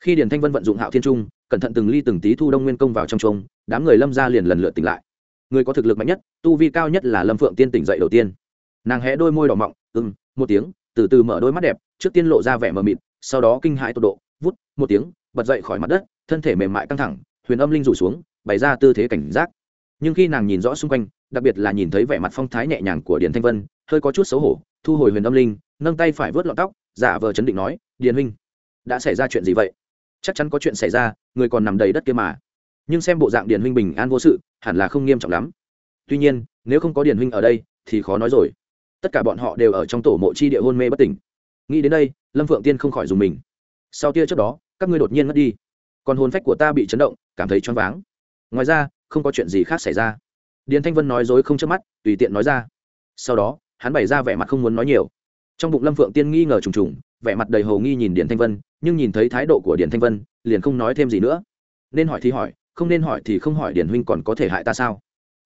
Khi điển thanh vân vận dụng hạo thiên trung cẩn thận từng ly từng tí thu đông nguyên công vào trong trông đám người lâm ra liền lần lượt tỉnh lại. Người có thực lực mạnh nhất, tu vi cao nhất là lâm phượng tiên tỉnh dậy đầu tiên. Nàng hé đôi môi đỏ mọng ưng một tiếng, từ từ mở đôi mắt đẹp, trước tiên lộ ra vẻ mờ mịt, sau đó kinh hãi tột độ, vút, một tiếng, bật dậy khỏi mặt đất, thân thể mềm mại căng thẳng, huyền âm linh rủ xuống, bày ra tư thế cảnh giác. Nhưng khi nàng nhìn rõ xung quanh, đặc biệt là nhìn thấy vẻ mặt phong thái nhẹ nhàng của điền thanh vân, hơi có chút xấu hổ, thu hồi huyền âm linh, nâng tay phải vớt lọn tóc, giả vờ chấn định nói, điền huynh, đã xảy ra chuyện gì vậy? Chắc chắn có chuyện xảy ra, người còn nằm đầy đất kia mà. Nhưng xem bộ dạng điền huynh bình an vô sự, hẳn là không nghiêm trọng lắm. Tuy nhiên, nếu không có điền huynh ở đây, thì khó nói rồi. Tất cả bọn họ đều ở trong tổ mộ chi địa hôn mê bất tỉnh. Nghĩ đến đây, lâm phượng tiên không khỏi dùng mình. Sau tia trước đó, các ngươi đột nhiên mất đi. Còn hồn phách của ta bị chấn động, cảm thấy choáng váng. Ngoài ra, không có chuyện gì khác xảy ra. Điền thanh vân nói dối không chớp mắt, tùy tiện nói ra. Sau đó, hắn bày ra vẻ mặt không muốn nói nhiều. Trong bụng lâm phượng tiên nghi ngờ trùng trùng, vẻ mặt đầy hồ nghi nhìn điền thanh vân nhưng nhìn thấy thái độ của điền thanh vân, liền không nói thêm gì nữa. Nên hỏi thì hỏi, không nên hỏi thì không hỏi điền huynh còn có thể hại ta sao?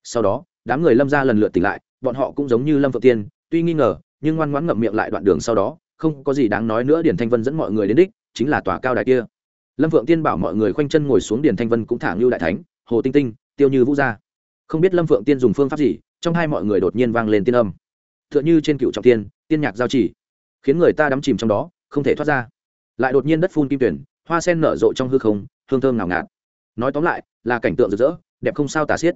Sau đó, đám người lâm ra lần lượt tỉnh lại, bọn họ cũng giống như lâm phượng tiên, tuy nghi ngờ, nhưng ngoan ngoãn ngậm miệng lại đoạn đường sau đó, không có gì đáng nói nữa, điền thanh vân dẫn mọi người đến đích, chính là tòa cao đài kia. Lâm phượng tiên bảo mọi người khoanh chân ngồi xuống, điền thanh vân cũng thả ngưu đại thánh, hồ tinh tinh, tiêu như vũ gia không biết lâm phượng tiên dùng phương pháp gì, trong hai mọi người đột nhiên vang lên tiên âm. T h ư ợ n h ư trên cựu trọng tiên tiên nhạc giao chỉ, khiến người ta đắm chìm trong đó, không thể thoát ra lại đột nhiên đất phun kim tuyển, hoa sen nở rộ trong hư không, hương thơm ngào ngạt. Nói tóm lại, là cảnh tượng rực rỡ, đẹp không sao tả xiết.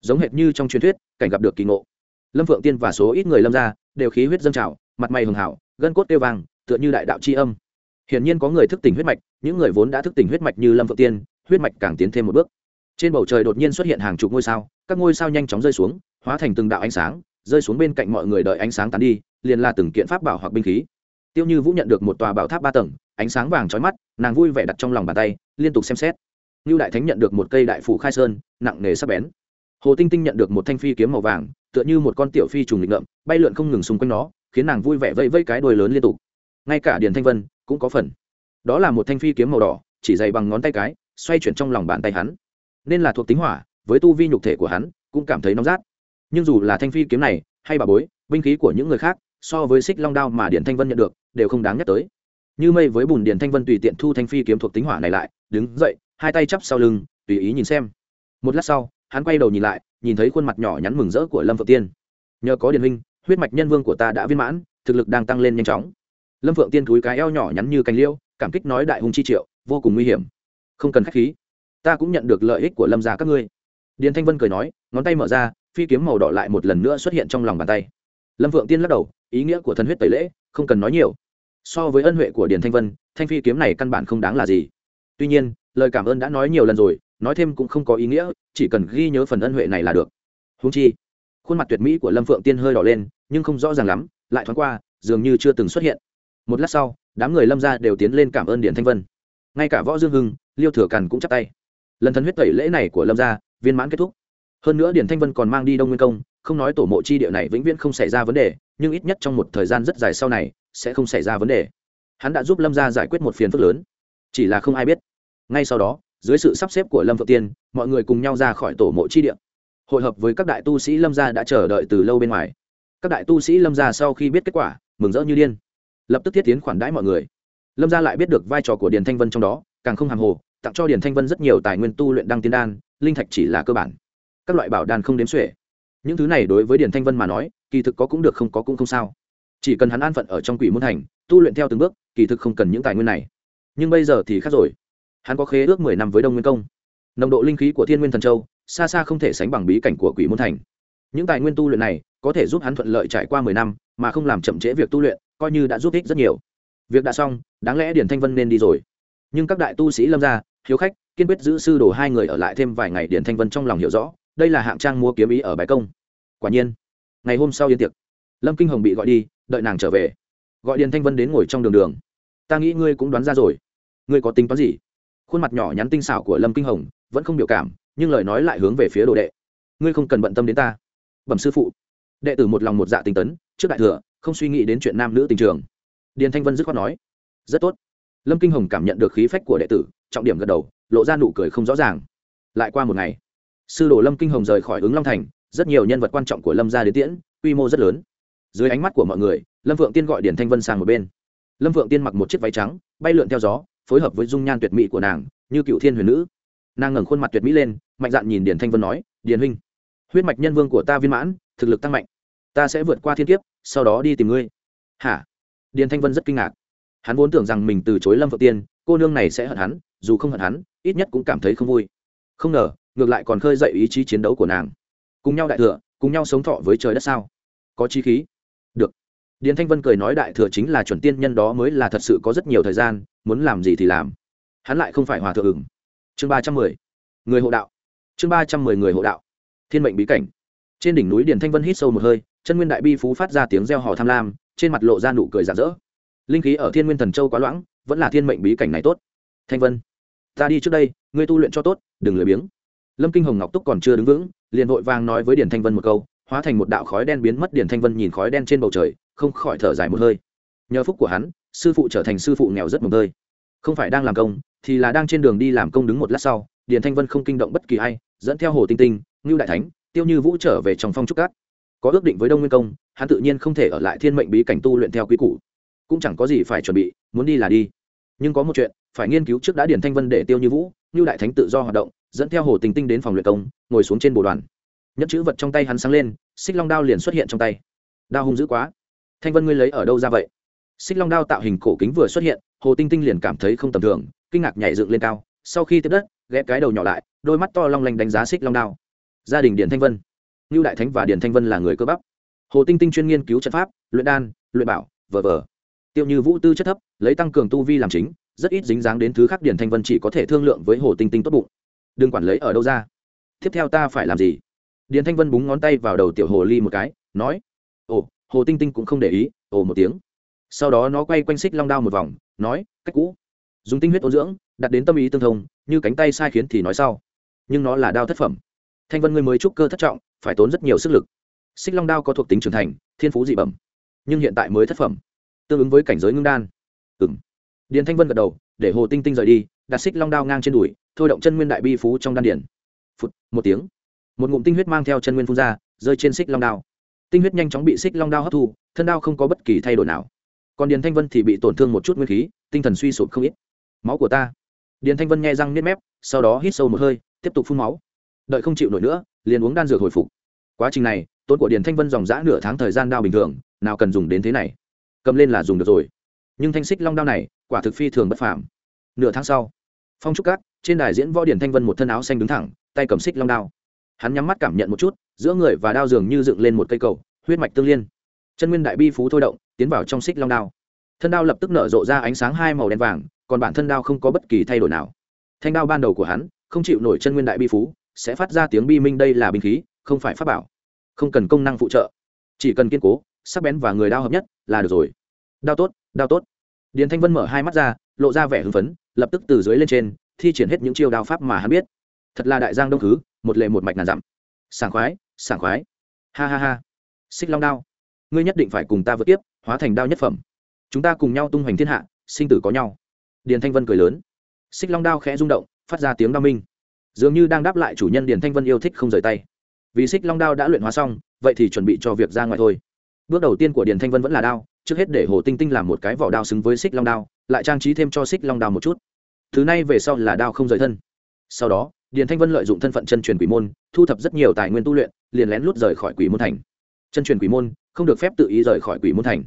Giống hệt như trong truyền thuyết, cảnh gặp được kỳ ngộ. Lâm phượng tiên và số ít người lâm ra, đều khí huyết dâng trào, mặt mày hường hảo, gân cốt tiêu vàng, tựa như đại đạo c âm. Hiển nhiên có người thức tỉnh huyết mạch, những người vốn đã thức tỉnh huyết mạch như lâm phượng tiên, huyết mạch càng tiến thêm một bước. Trên bầu trời đột nhiên xuất hiện hàng chục ngôi sao, các ngôi sao nhanh chóng rơi xuống, hóa thành từng đạo ánh sáng, rơi xuống bên cạnh mọi người đợi ánh sáng tán đi, liền là từng kiện pháp bảo hoặc binh khí tiêu như vũ nhận được một tòa bảo tháp ba tầng, ánh sáng vàng trói mắt, nàng vui vẻ đặt trong lòng bàn tay, liên tục xem xét. Như đại thánh nhận được một cây đại phủ khai sơn, nặng nề sắc bén. Hồ tinh tinh nhận được một thanh phi kiếm màu vàng, tựa như một con tiểu phi trùng lịch ngậm bay lượn không ngừng xung quanh nó, khiến nàng vui vẻ vây vây cái đuôi lớn liên tục. Ngay cả điền thanh vân cũng có phần. Đó là một thanh phi kiếm màu đỏ, chỉ dày bằng ngón tay cái, xoay chuyển trong lòng bàn tay hắn. Nên là thuộc tính hỏa, với tu vi nhục thể của hắn, cũng cảm thấy nóng rát. Nhưng dù là thanh phi kiếm này, hay bà bối, binh khí của những người khác so với xích long đao mà điển thanh vân nhận được, đều không đáng nhắc tới. Như mây với bùn điển thanh vân tùy tiện thu thanh phi kiếm thuộc tính hỏa này lại, đứng dậy, hai tay chắp sau lưng, tùy ý nhìn xem. Một lát sau, hắn quay đầu nhìn lại, nhìn thấy khuôn mặt nhỏ nhắn mừng rỡ của lâm phượng tiên. Nhờ có điển huynh, huyết mạch nhân vương của ta đã viên mãn, thực lực đang tăng lên nhanh chóng. Lâm phượng tiên túi cái eo nhỏ nhắn như cánh liêu, cảm kích nói đại hùng chi triệu, vô cùng nguy hiểm. Không cần k h á c h khí, ta cũng nhận được lợi ích của lâm gia các ngươi. Điền thanh vân cười nói, ngón tay mở ra, phi kiếm màu đỏ lại một lần nữa xuất hiện trong lòng bàn tay lâm vượng tiên lắc đầu, ý nghĩa của thần huyết tẩy lễ, không cần nói nhiều. So với ân huệ của điền thanh vân, thanh phi kiếm này căn bản không đáng là gì. Tuy nhiên, lời cảm ơn đã nói nhiều lần rồi, nói thêm cũng không có ý nghĩa, chỉ cần ghi nhớ phần ân huệ này là được. Húng chi, khuôn mặt tuyệt mỹ của lâm phượng tiên hơi đỏ lên, nhưng không rõ ràng lắm, lại thoáng qua, dường như chưa từng xuất hiện. Một lát sau, đám người lâm ra đều tiến lên cảm ơn điện thanh vân. Ngay cả võ dương hưng, liêu thừa cằn cũng chắp tay. Lần thần huyết tẩy lễ này của lâm gia, viên mãn kết thúc. Hơn nữa Điền thanh vân còn mang đi đông nguyên công không nói tổ mộ chi địa này vĩnh viễn không xảy ra vấn đề, nhưng ít nhất trong một thời gian rất dài sau này, sẽ không xảy ra vấn đề. Hắn đã giúp lâm gia giải quyết một phiền phức lớn. Chỉ là không ai biết. Ngay sau đó, dưới sự sắp xếp của lâm phượng tiên, mọi người cùng nhau ra khỏi tổ mộ chi địa. Hội hợp với các đại tu sĩ lâm gia đã chờ đợi từ lâu bên ngoài. Các đại tu sĩ lâm gia sau khi biết kết quả, mừng rỡ như điên. Lập tức thiết tiến khoản đãi mọi người. Lâm gia lại biết được vai trò của điền thanh vân trong đó, càng không hàng hồ, tặng cho điền thanh vân rất nhiều tài nguyên tu luyện đăng tiên đan, linh thạch chỉ là cơ bản. Các loại bảo đan không đếm xuể những thứ này đối với điền thanh vân mà nói, kỳ thực có cũng được không có cũng không sao. Chỉ cần hắn an phận ở trong quỷ môn thành, tu luyện theo từng bước, kỳ thực không cần những tài nguyên này. Nhưng bây giờ thì khác rồi. Hắn có khế ước mười năm với đông nguyên công. Nồng độ linh khí của thiên nguyên thần châu, xa xa không thể sánh bằng bí cảnh của quỷ môn thành. Những tài nguyên tu luyện này, có thể giúp hắn thuận lợi trải qua mười năm, mà không làm chậm trễ việc tu luyện, coi như đã giúp ích rất nhiều. Việc đã xong, đáng lẽ điển thanh vân nên đi rồi. Nhưng các đại tu sĩ lâm gia, hiếu khách, kiên quyết giữ sư đồ hai người ở lại thêm vài ngày điển thanh vân trong lòng hiểu rõ, đây là hạng trang mua kiếm ý ở bãi công quả nhiên, ngày hôm sau yên tiệc, lâm kinh hồng bị gọi đi, đợi nàng trở về. Gọi điền thanh vân đến ngồi trong đường đường. Ta nghĩ ngươi cũng đoán ra rồi. Ngươi có tính toán gì? Khuôn mặt nhỏ nhắn tinh xảo của lâm kinh hồng vẫn không biểu cảm, nhưng lời nói lại hướng về phía đồ đệ. Ngươi không cần bận tâm đến ta. Bẩm sư phụ. Đệ tử một lòng một dạ tinh tấn, trước đại thừa, không suy nghĩ đến chuyện nam nữ tình trường. Điền thanh vân dứt khoát nói. Rất tốt. Lâm kinh hồng cảm nhận được khí phách của đệ tử, trọng điểm gật đầu, lộ ra nụ cười không rõ ràng. Lại qua một ngày, sư đồ lâm kinh hồng rời khỏi ứng long thành rất nhiều nhân vật quan trọng của lâm gia đến tiễn, quy mô rất lớn. Dưới ánh mắt của mọi người, lâm phượng tiên gọi điển thanh vân sang một bên. Lâm phượng tiên mặc một chiếc váy trắng, bay lượn theo gió, phối hợp với dung nhan tuyệt mỹ của nàng, như cựu thiên huyền nữ. Nàng ngẩng khuôn mặt tuyệt mỹ lên, mạnh dạn nhìn điển thanh vân nói điển huynh, huyết mạch nhân vương của ta viên mãn, thực lực tăng mạnh. Ta sẽ vượt qua thiên kiếp, sau đó đi tìm ngươi. Hả? Điền thanh vân rất kinh ngạc. Hắn vốn tưởng rằng mình từ chối lâm phượng tiên, cô nương này sẽ hận hắn, dù không hận hắn, ít nhất cũng cảm thấy không vui. Không ngờ, ngược lại còn khơi dậy ý chí chiến đấu của nàng cùng nhau đại thừa, cùng nhau sống thọ với trời đất sao? Có chi khí. Được. Điền thanh vân cười nói đại thừa chính là chuẩn tiên nhân đó mới là thật sự có rất nhiều thời gian, muốn làm gì thì làm. Hắn lại không phải hòa thượng ừng chương ba trăm mười. Người hộ đạo. Chương ba trăm mười người hộ đạo. Thiên mệnh bí cảnh. Trên đỉnh núi điền thanh vân hít sâu một hơi, chân nguyên đại bi phú phát ra tiếng reo hò tham lam, trên mặt lộ ra nụ cười rạng rỡ. Linh khí ở thiên nguyên thần châu quá loãng, vẫn là thiên mệnh bí cảnh này tốt. Thanh vân, ta đi trước đây, ngươi tu luyện cho tốt, đừng lười biếng lâm kinh hồng ngọc túc còn chưa đứng vững, liền vội vàng nói với điền thanh vân một câu, hóa thành một đạo khói đen biến mất, điền thanh vân nhìn khói đen trên bầu trời, không khỏi thở dài một hơi. Nhờ phúc của hắn, sư phụ trở thành sư phụ nghèo rất mồm hơi không phải đang làm công, thì là đang trên đường đi làm công đứng một lát sau, điền thanh vân không kinh động bất kỳ ai, dẫn theo hồ tinh tinh, ngưu đại thánh, tiêu như vũ trở về trong phong trúc cát có ước định với đông nguyên công, hắn tự nhiên không thể ở lại thiên mệnh bí cảnh tu luyện theo quý cũ cũng chẳng có gì phải chuẩn bị, muốn đi là đi. Nhưng có một chuyện, phải nghiên cứu trước đã điền thanh vân để tiêu như vũ như đại thánh tự do hoạt động dẫn theo hồ tình tinh đến phòng luyện công, ngồi xuống trên bồ đoàn. Nhẫn chữ vật trong tay hắn sáng lên, xích long đao liền xuất hiện trong tay. Đao hung dữ quá. Thanh vân ngươi lấy ở đâu ra vậy? Xích long đao tạo hình cổ kính vừa xuất hiện, hồ tinh tinh liền cảm thấy không tầm thường, kinh ngạc nhảy dựng lên cao, sau khi tiếp đất, ghé cái đầu nhỏ lại, đôi mắt to long lanh đánh giá xích long đao. Gia đình điền thanh vân. Như đại thánh và điền thanh vân là người cơ bắp. Hồ tinh tinh chuyên nghiên cứu trận pháp, luyện đan, luyện bảo, vờ vờ. Tiêu như vũ tư chất thấp, lấy tăng cường tu vi làm chính, rất ít dính dáng đến thứ khác điền thanh vân chỉ có thể thương lượng với hồ tinh tinh tốt bụng đừng quản lấy ở đâu ra. Tiếp theo ta phải làm gì? Điền thanh vân búng ngón tay vào đầu tiểu hồ ly một cái, nói, ồ, hồ tinh tinh cũng không để ý. Ồ một tiếng. Sau đó nó quay quanh xích long đao một vòng, nói, cách cũ. Dùng tinh huyết ôn dưỡng, đặt đến tâm ý tương thông, như cánh tay sai khiến thì nói sau. Nhưng nó là đao thất phẩm. Thanh vân ngươi mới trúc cơ thất trọng, phải tốn rất nhiều sức lực. Xích long đao có thuộc tính trưởng thành, thiên phú dị bẩm, nhưng hiện tại mới thất phẩm, tương ứng với cảnh giới ngưng đan. Ừ m điền thanh vân gật đầu, để hồ tinh tinh rời đi, đặt xích long đao ngang trên đùi thôi động chân nguyên đại bi phú trong đan điển phút một tiếng. Một ngụm tinh huyết mang theo chân nguyên phun ra, rơi trên xích long đao. Tinh huyết nhanh chóng bị xích long đao hấp thu, thân đao không có bất kỳ thay đổi nào. Còn điền thanh vân thì bị tổn thương một chút nguyên khí, tinh thần suy sụp không ít. Máu của ta. Điền thanh vân nghe răng niết mép, sau đó hít sâu một hơi, tiếp tục phun máu. Đợi không chịu nổi nữa, liền uống đan dược hồi phục. Quá trình này, tốn của điền thanh vân dòng g nửa tháng thời gian đao bình thường, nào cần dùng đến thế này. Cầm lên là dùng được rồi. Nhưng thanh xích long đao này, quả thực phi thường bất phàm. Nửa tháng sau, phong trúc cát trên đài diễn võ điển thanh vân một thân áo xanh đứng thẳng, tay cầm xích long đao. Hắn nhắm mắt cảm nhận một chút, giữa người và đao dường như dựng lên một cây cầu, huyết mạch tương liên. Chân nguyên đại bi phú thôi động, tiến vào trong xích long đao. Thân đao lập tức nở rộ ra ánh sáng hai màu đen vàng, còn bản thân đao không có bất kỳ thay đổi nào. Thanh đao ban đầu của hắn, không chịu nổi chân nguyên đại bi phú, sẽ phát ra tiếng bi minh đây là binh khí, không phải pháp bảo. Không cần công năng phụ trợ. Chỉ cần kiên cố, sắc bén và người đao hợp nhất là được rồi. Đao tốt đao tốt. Điền thanh vân mở hai mắt ra, lộ ra vẻ hưng phấn, lập tức từ dưới lên trên thi triển hết những chiêu đao pháp mà hắn biết. Thật là đại giang đông khứ, một lệ một mạch ngàn dặm. Sảng khoái sảng khoái. Ha ha ha. Xích long đao. Ngươi nhất định phải cùng ta vượt tiếp hóa thành đao nhất phẩm. Chúng ta cùng nhau tung hoành thiên hạ, sinh tử có nhau. Điền thanh vân cười lớn. Xích long đao khẽ rung động, phát ra tiếng đao minh. Dường như đang đáp lại chủ nhân điền thanh vân yêu thích không rời tay. Vì xích long đao đã luyện hóa xong, vậy thì chuẩn bị cho việc ra ngoài thôi. Bước đầu tiên của điền thanh vân vẫn là đao, trước hết để hồ tinh tinh làm một cái vỏ đao xứng với xích long đao, lại trang trí thêm cho xích long đao một chút thứ này về sau là đao không rời thân. Sau đó, điền thanh vân lợi dụng thân phận chân truyền quỷ môn, thu thập rất nhiều tài nguyên tu luyện, liền lén lút rời khỏi quỷ môn thành. Chân truyền quỷ môn không được phép tự ý rời khỏi quỷ môn thành.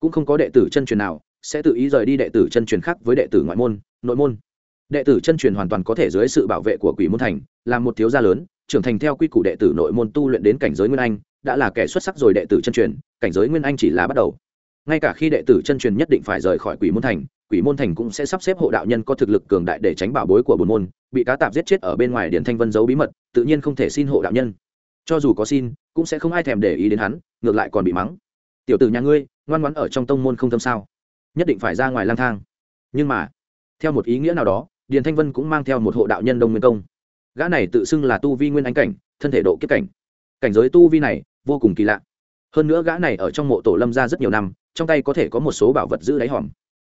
Cũng không có đệ tử chân truyền nào sẽ tự ý rời đi đệ tử chân truyền khác với đệ tử ngoại môn, nội môn. Đệ tử chân truyền hoàn toàn có thể dưới sự bảo vệ của quỷ môn thành, là một thiếu gia lớn, trưởng thành theo quy củ đệ tử nội môn tu luyện đến cảnh giới nguyên anh, đã là kẻ xuất sắc rồi đệ tử chân truyền, cảnh giới nguyên anh chỉ là bắt đầu. Ngay cả khi đệ tử chân truyền nhất định phải rời khỏi quỷ môn thành quỷ môn thành cũng sẽ sắp xếp hộ đạo nhân có thực lực cường đại để tránh bảo bối của bồn môn, bị cá tạp giết chết ở bên ngoài điện thanh vân giấu bí mật, tự nhiên không thể xin hộ đạo nhân. Cho dù có xin, cũng sẽ không ai thèm để ý đến hắn, ngược lại còn bị mắng. Tiểu tử nhà ngươi, ngoan ngoãn ở trong tông môn không thâm sao? Nhất định phải ra ngoài lang thang. Nhưng mà, theo một ý nghĩa nào đó điền thanh vân cũng mang theo một hộ đạo nhân đông nguyên công. Gã này tự xưng là tu vi nguyên ánh cảnh, thân thể độ kiếp cảnh. Cảnh giới tu vi này, vô cùng kỳ lạ. Hơn nữa gã này ở trong mộ tổ lâm ra rất nhiều năm, trong tay có thể có một số bảo vật giữ đáy hòm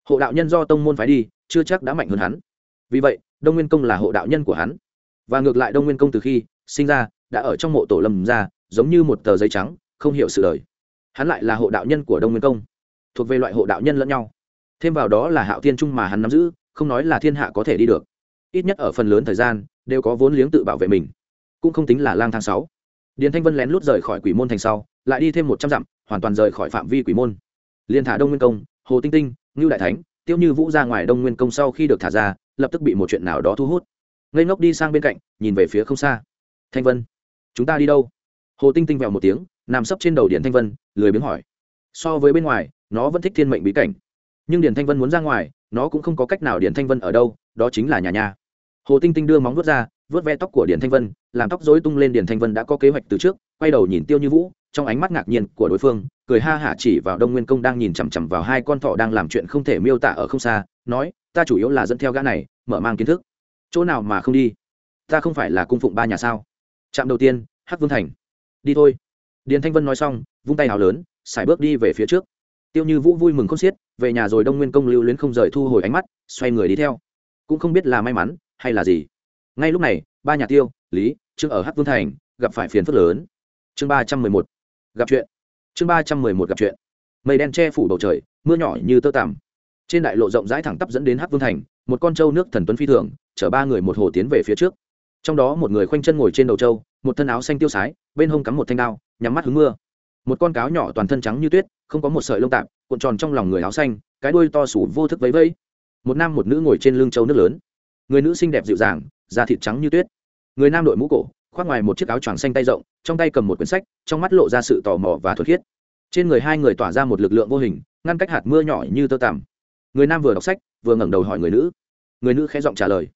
hộ đạo nhân do tông môn phái đi, chưa chắc đã mạnh hơn hắn. Vì vậy, đông nguyên công là hộ đạo nhân của hắn. Và ngược lại đông nguyên công từ khi sinh ra, đã ở trong mộ tổ lâm ra, giống như một tờ giấy trắng, không hiểu sự đời. Hắn lại là hộ đạo nhân của đông nguyên công, thuộc về loại hộ đạo nhân lẫn nhau. Thêm vào đó là hạo thiên trung mà hắn nắm giữ, không nói là thiên hạ có thể đi được. Ít nhất ở phần lớn thời gian, đều có vốn liếng tự bảo vệ mình. Cũng không tính là lang thang sáu. Điền thanh vân lén lút rời khỏi quỷ môn thành sau, lại đi thêm một trăm dặm, hoàn toàn rời khỏi phạm vi quỷ môn. Liên thả đông nguyên công, hồ tinh tinh ngưu đại thánh, tiêu như vũ ra ngoài đông nguyên công sau khi được thả ra, lập tức bị một chuyện nào đó thu hút. Ngây ngốc đi sang bên cạnh, nhìn về phía không xa. Thanh vân, chúng ta đi đâu? Hồ tinh tinh vèo một tiếng, nằm sấp trên đầu điện thanh vân, lười biếng hỏi. So với bên ngoài, nó vẫn thích thiên mệnh bí cảnh. Nhưng Điền thanh vân muốn ra ngoài, nó cũng không có cách nào Điền thanh vân ở đâu, đó chính là nhà nhà. Hồ tinh tinh đưa móng vuốt ra, vuốt ve tóc của Điền thanh vân, làm tóc dối tung lên Điền thanh vân đã có kế hoạch từ trước, quay đầu nhìn tiêu như vũ trong ánh mắt ngạc nhiên của đối phương, cười ha hả chỉ vào đông nguyên công đang nhìn chằm chằm vào hai con thỏ đang làm chuyện không thể miêu tả ở không xa, nói, ta chủ yếu là dẫn theo gã này, mở mang kiến thức. Chỗ nào mà không đi? Ta không phải là cung phụng ba nhà sao? Trạm đầu tiên, hắc vương thành. Đi thôi. Điền thanh vân nói xong, vung tay hào lớn xài bước đi về phía trước. Tiêu như vũ vui mừng không xiết, về nhà rồi đông nguyên công lưu luyến không rời thu hồi ánh mắt, xoay người đi theo. Cũng không biết là may mắn hay là gì. Ngay lúc này, ba nhà tiêu, lý, trương ở hắc vương thành, gặp phải phiền phức lớn. Chương ba trăm mười một gặp chuyện. Chương ba trăm mười một gặp chuyện. Mây đen che phủ bầu trời, mưa nhỏ như tơ tằm. Trên đại lộ rộng rãi thẳng tắp dẫn đến hắc vương thành, một con trâu nước thần tuấn phi thường, chở ba người một hồ tiến về phía trước. Trong đó một người khoanh chân ngồi trên đầu trâu, một thân áo xanh tiêu sái, bên hông cắm một thanh đao, nhắm mắt hứng mưa. Một con cáo nhỏ toàn thân trắng như tuyết, không có một sợi lông tạp, cuộn tròn trong lòng người áo xanh, cái đuôi to sủ vô thức vẫy vẫy. Một nam một nữ ngồi trên lưng trâu nước lớn. Người nữ xinh đẹp dịu dàng, da thịt trắng như tuyết. Người nam đội mũ cổ khoác ngoài một chiếc áo choàng xanh tay rộng, trong tay cầm một quyển sách, trong mắt lộ ra sự tò mò và thuật khiết. Trên người hai người tỏa ra một lực lượng vô hình, ngăn cách hạt mưa nhỏ như tơ tằm. Người nam vừa đọc sách, vừa ngẩng đầu hỏi người nữ. Người nữ khẽ giọng trả lời.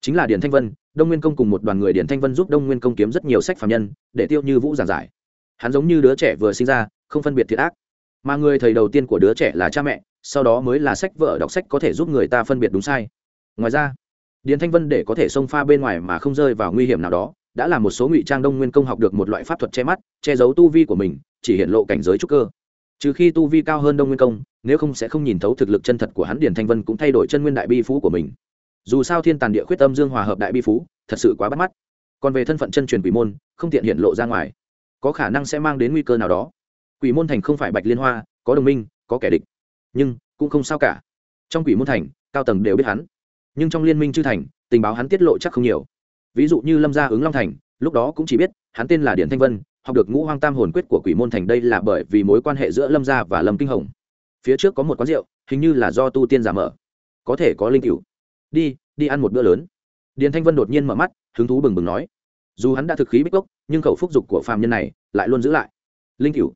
Chính là điển thanh vân, đông nguyên công cùng một đoàn người điển thanh vân giúp đông nguyên công kiếm rất nhiều sách phạm nhân, để tiêu như vũ giảng giải. Hắn giống như đứa trẻ vừa sinh ra, không phân biệt thiệt ác. Mà người thầy đầu tiên của đứa trẻ là cha mẹ, sau đó mới là sách vợ đọc sách có thể giúp người ta phân biệt đúng sai. Ngoài ra, điền thanh vân để có thể xông pha bên ngoài mà không rơi vào nguy hiểm nào đó đã là một số ngụy trang đông nguyên công học được một loại pháp thuật che mắt, che giấu tu vi của mình, chỉ hiện lộ cảnh giới trúc cơ. Trừ khi tu vi cao hơn đông nguyên công, nếu không sẽ không nhìn thấu thực lực chân thật của hắn điền thanh vân cũng thay đổi chân nguyên đại bi phú của mình. Dù sao thiên tàn địa khuyết tâm dương hòa hợp đại bi phú, thật sự quá bắt mắt. Còn về thân phận chân truyền quỷ môn, không tiện hiện lộ ra ngoài. Có khả năng sẽ mang đến nguy cơ nào đó. Quỷ môn thành không phải bạch liên hoa, có đồng minh, có kẻ địch. Nhưng, cũng không sao cả. Trong quỷ môn thành, cao tầng đều biết hắn. Nhưng trong liên minh chư thành, tình báo hắn tiết lộ chắc không nhiều ví dụ như lâm gia ứng long thành, lúc đó cũng chỉ biết, hắn tên là điển thanh vân, học được ngũ hoang tam hồn quyết của quỷ môn thành đây là bởi vì mối quan hệ giữa lâm gia và lâm kinh hồng. Phía trước có một quán rượu, hình như là do tu tiên giả mở. Có thể có linh cựu đi đi ăn một bữa lớn. Điền thanh vân đột nhiên mở mắt, hứng thú bừng bừng nói. Dù hắn đã thực khí bích gốc, nhưng khẩu phúc dục của phàm nhân này lại luôn giữ lại. Linh cựu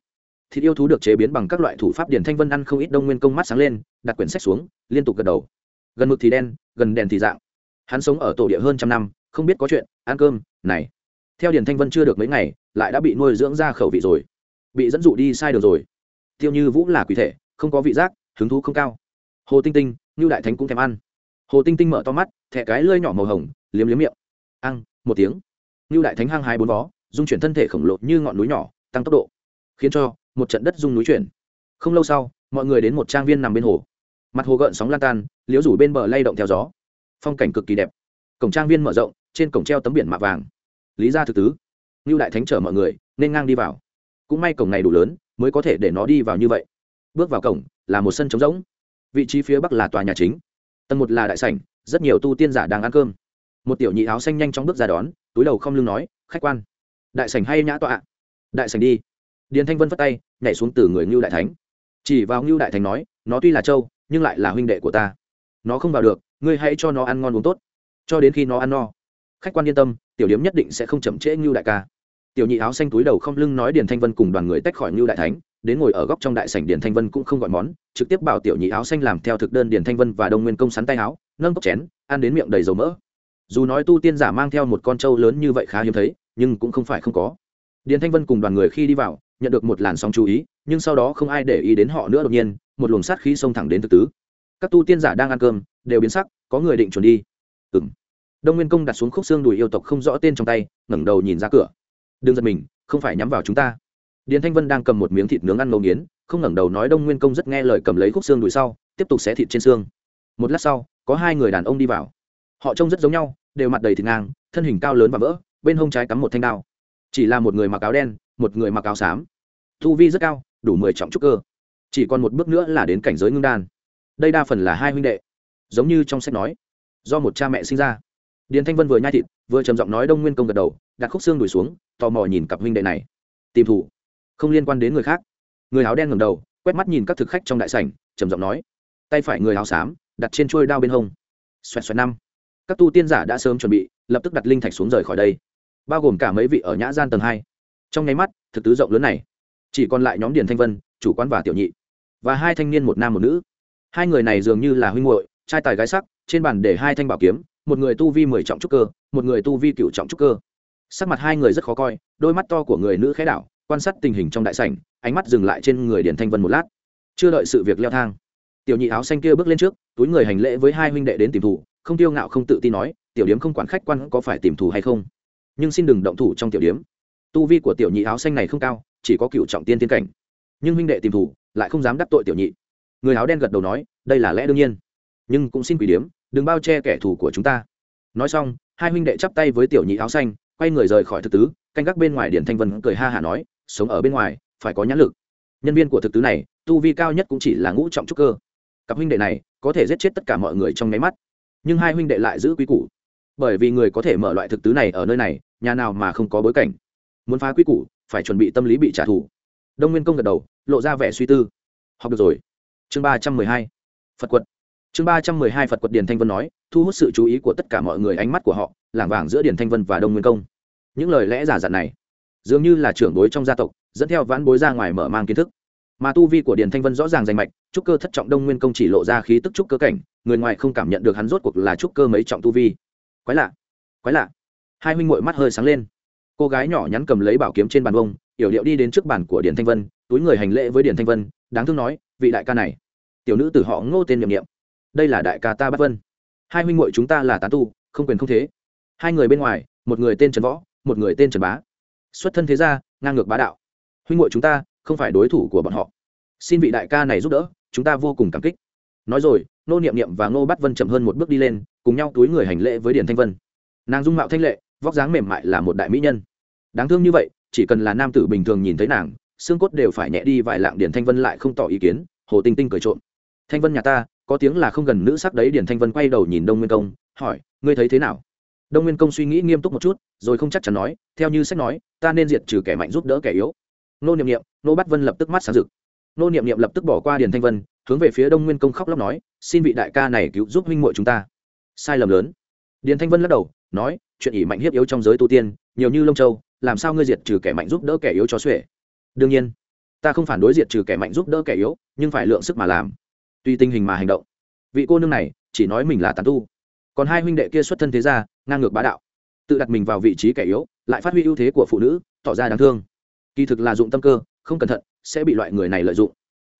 thịt yêu thú được chế biến bằng các loại thủ pháp điển thanh vân ăn không ít đông nguyên công mắt sáng lên, đặt quyển sách xuống, liên tục gật đầu. Gần mực thì đen, gần đèn thì dạng. Hắn sống ở tổ địa hơn trăm năm không biết có chuyện, ăn cơm, này. Theo điển thanh vân chưa được mấy ngày, lại đã bị nuôi dưỡng ra khẩu vị rồi. Bị dẫn dụ đi sai đường rồi. Tiêu như vũ là quỷ thể, không có vị giác, hứng thú không cao. Hồ tinh tinh như đại thánh cũng thèm ăn. Hồ tinh tinh mở to mắt, thẻ cái lơi nhỏ màu hồng, liếm liếm miệng. Ăn, một tiếng. Như đại thánh hăng hai bốn vó, dung chuyển thân thể khổng lồ như ngọn núi nhỏ, tăng tốc độ. Khiến cho, một trận đất dung núi chuyển. Không lâu sau, mọi người đến một trang viên nằm bên hồ. Mặt hồ gợn sóng lan tan, liễu rủ bên bờ lay động theo gió. Phong cảnh cực kỳ đẹp. Cổng trang viên mở rộng trên cổng treo tấm biển mạ vàng. Lý ra thực tứ. Như đại thánh chở mọi người, nên ngang đi vào. Cũng may cổng này đủ lớn, mới có thể để nó đi vào như vậy. Bước vào cổng, là một sân trống rỗng. Vị trí phía bắc là tòa nhà chính. Tầng một là đại sảnh, rất nhiều tu tiên giả đang ăn cơm. Một tiểu nhị áo xanh nhanh chóng bước ra đón, túi đầu không lưng nói, khách quan. Đại sảnh hay nhã tọa? Đại sảnh đi. Điền thanh vân phất tay, nhảy xuống từ người ngưu đại thánh. Chỉ vào ngưu đại thánh nói, nó tuy là trâu, nhưng lại là huynh đệ của ta. Nó không vào được, ngươi hãy cho nó ăn ngon uống tốt. Cho đến khi nó ăn no khách quan yên tâm, tiểu điếm nhất định sẽ không chậm trễ ngưu đại ca. Tiểu nhị áo xanh túi đầu không lưng nói điền thanh vân cùng đoàn người tách khỏi ngưu đại thánh, đến ngồi ở góc trong đại sảnh điền thanh vân cũng không gọi món, trực tiếp bảo tiểu nhị áo xanh làm theo thực đơn điền thanh vân và đông nguyên công sắn tay áo, nâng cốc chén, ăn đến miệng đầy dầu mỡ. Dù nói tu tiên giả mang theo một con trâu lớn như vậy khá hiếm thấy, nhưng cũng không phải không có. Điền thanh vân cùng đoàn người khi đi vào, nhận được một làn sóng chú ý, nhưng sau đó không ai để ý đến họ nữa đột nhiên, một luồng sát khí xông thẳng đến thực tứ. Các tu tiên giả đang ăn cơm, đều biến sắc, có người định chuẩn đi. Ừ m đông nguyên công đặt xuống khúc xương đùi yêu tộc không rõ tên trong tay, ngẩng đầu nhìn ra cửa. Đừng giật mình, không phải nhắm vào chúng ta. Điền thanh vân đang cầm một miếng thịt nướng ăn ngấu nghiến, không ngẩng đầu nói đông nguyên công rất nghe lời cầm lấy khúc xương đùi sau, tiếp tục xé thịt trên xương. Một lát sau, có hai người đàn ông đi vào. Họ trông rất giống nhau, đều mặt đầy thịt ngang, thân hình cao lớn và vỡ, bên hông trái cắm một thanh đao. Chỉ là một người mặc áo đen, một người mặc áo xám. Thu vi rất cao, đủ mười trọng trúc cơ. Chỉ còn một bước nữa là đến cảnh giới ngưng đan. Đây đa phần là hai huynh đệ. Giống như trong sách nói, do một cha mẹ sinh ra điền thanh vân vừa nhai thịt, vừa trầm giọng nói đông nguyên công gật đầu, đặt khúc xương đùi xuống, tò mò nhìn cặp huynh đệ này. Tìm thủ. Không liên quan đến người khác. Người áo đen ngầm đầu, quét mắt nhìn các thực khách trong đại sảnh, trầm giọng nói, tay phải người áo xám, đặt trên trôi đao bên hông. Xoẹt xoẹt năm. Các tu tiên giả đã sớm chuẩn bị, lập tức đặt linh thạch xuống rời khỏi đây. Bao gồm cả mấy vị ở nhã gian tầng hai. Trong nháy mắt, thực tứ rộng lớn này, chỉ còn lại nhóm điền thanh vân, chủ quán và tiểu nhị, và hai thanh niên một nam một nữ. Hai người này dường như là huynh muội, trai tài gái sắc, trên bàn để hai thanh bảo kiếm một người tu vi mười trọng trúc cơ, một người tu vi cựu trọng trúc cơ. Sắc mặt hai người rất khó coi, đôi mắt to của người nữ khẽ đảo, quan sát tình hình trong đại sảnh, ánh mắt dừng lại trên người điền thanh vân một lát. Chưa đợi sự việc leo thang, tiểu nhị áo xanh kia bước lên trước, túi người hành lễ với hai huynh đệ đến tìm thủ, không tiêu ngạo không tự tin nói, tiểu điếm không quản khách quan có phải tìm thủ hay không, nhưng xin đừng động thủ trong tiểu điếm. Tu vi của tiểu nhị áo xanh này không cao, chỉ có cựu trọng tiên tiên cảnh. Nhưng huynh đệ tìm thủ, lại không dám đắc tội tiểu nhị. Người áo đen gật đầu nói, đây là lẽ đương nhiên, nhưng cũng xin quỷ điếm đừng bao che kẻ thù của chúng ta. Nói xong, hai huynh đệ chắp tay với tiểu nhị áo xanh, quay người rời khỏi thực tứ, canh gác bên ngoài điển thanh vân cười ha hả nói, sống ở bên ngoài, phải có nhãn lực. Nhân viên của thực tứ này, tu vi cao nhất cũng chỉ là ngũ trọng trúc cơ. Cặp huynh đệ này, có thể giết chết tất cả mọi người trong nháy mắt. Nhưng hai huynh đệ lại giữ quy củ. Bởi vì người có thể mở loại thực tứ này ở nơi này, nhà nào mà không có bối cảnh. Muốn phá quy củ, phải chuẩn bị tâm lý bị trả thù. Đông nguyên công gật đầu, lộ ra vẻ suy tư. Học được rồi. Chương ba trăm mười hai. Phật quật chương ba trăm mười hai phật quật điền thanh vân nói, thu hút sự chú ý của tất cả mọi người ánh mắt của họ, lảng vảng giữa điền thanh vân và đông nguyên công. Những lời lẽ giả dặn này, dường như là trưởng bối trong gia tộc, dẫn theo vãn bối ra ngoài mở mang kiến thức. Mà tu vi của điền thanh vân rõ ràng danh mạch, trúc cơ thất trọng đông nguyên công chỉ lộ ra khí tức trúc cơ cảnh, người ngoài không cảm nhận được hắn rốt cuộc là trúc cơ mấy trọng tu vi. Quái lạ quái lạ. Hai huynh muội mắt hơi sáng lên. Cô gái nhỏ nhắn cầm lấy bảo kiếm trên bàn bông yểu điệu đi đến trước bàn của điền thanh vân, túi người hành lễ với điền thanh vân, đáng thương nói, vị đại ca này. Tiểu nữ tử họ ngô tên nhậm Niệm đây là đại ca ta Bát vân. Hai huynh muội chúng ta là tán tu, không quyền không thế. Hai người bên ngoài, một người tên trần võ, một người tên trần bá. Xuất thân thế gia, ngang ngược bá đạo. Huynh muội chúng ta, không phải đối thủ của bọn họ. Xin vị đại ca này giúp đỡ, chúng ta vô cùng cảm kích. Nói rồi, nô niệm niệm và ngô Bát vân chậm hơn một bước đi lên, cùng nhau túi người hành lễ với điền thanh vân. Nàng dung mạo thanh lệ, vóc dáng mềm mại là một đại mỹ nhân. Đáng thương như vậy, chỉ cần là nam tử bình thường nhìn thấy nàng, xương cốt đều phải nhẹ đi vài lạng điền thanh vân lại không tỏ ý kiến, hồ tinh tinh cười trộm. Thanh vân nhà ta có tiếng là không gần nữ sắc đấy điền thanh vân quay đầu nhìn đông nguyên công hỏi ngươi thấy thế nào đông nguyên công suy nghĩ nghiêm túc một chút rồi không chắc chắn nói theo như sách nói ta nên diệt trừ kẻ mạnh giúp đỡ kẻ yếu nô niệm niệm nô bắt vân lập tức mắt sáng rực nô niệm niệm lập tức bỏ qua điền thanh vân hướng về phía đông nguyên công khóc lóc nói xin vị đại ca này cứu giúp huynh muội chúng ta sai lầm lớn điền thanh vân lắc đầu nói chuyện ỷ mạnh hiếp yếu trong giới tu tiên nhiều như lông châu làm sao ngươi diệt trừ kẻ mạnh giúp đỡ kẻ yếu cho xuể đương nhiên ta không phản đối diệt trừ kẻ mạnh giúp đỡ kẻ yếu nhưng phải lượng sức mà làm tùy tình hình mà hành động. Vị cô nương này chỉ nói mình là tàn tu. Còn hai huynh đệ kia xuất thân thế gia, ngang ngược bá đạo. Tự đặt mình vào vị trí kẻ yếu, lại phát huy ưu thế của phụ nữ, tỏ ra đáng thương. Kỳ thực là dụng tâm cơ, không cẩn thận, sẽ bị loại người này lợi dụng.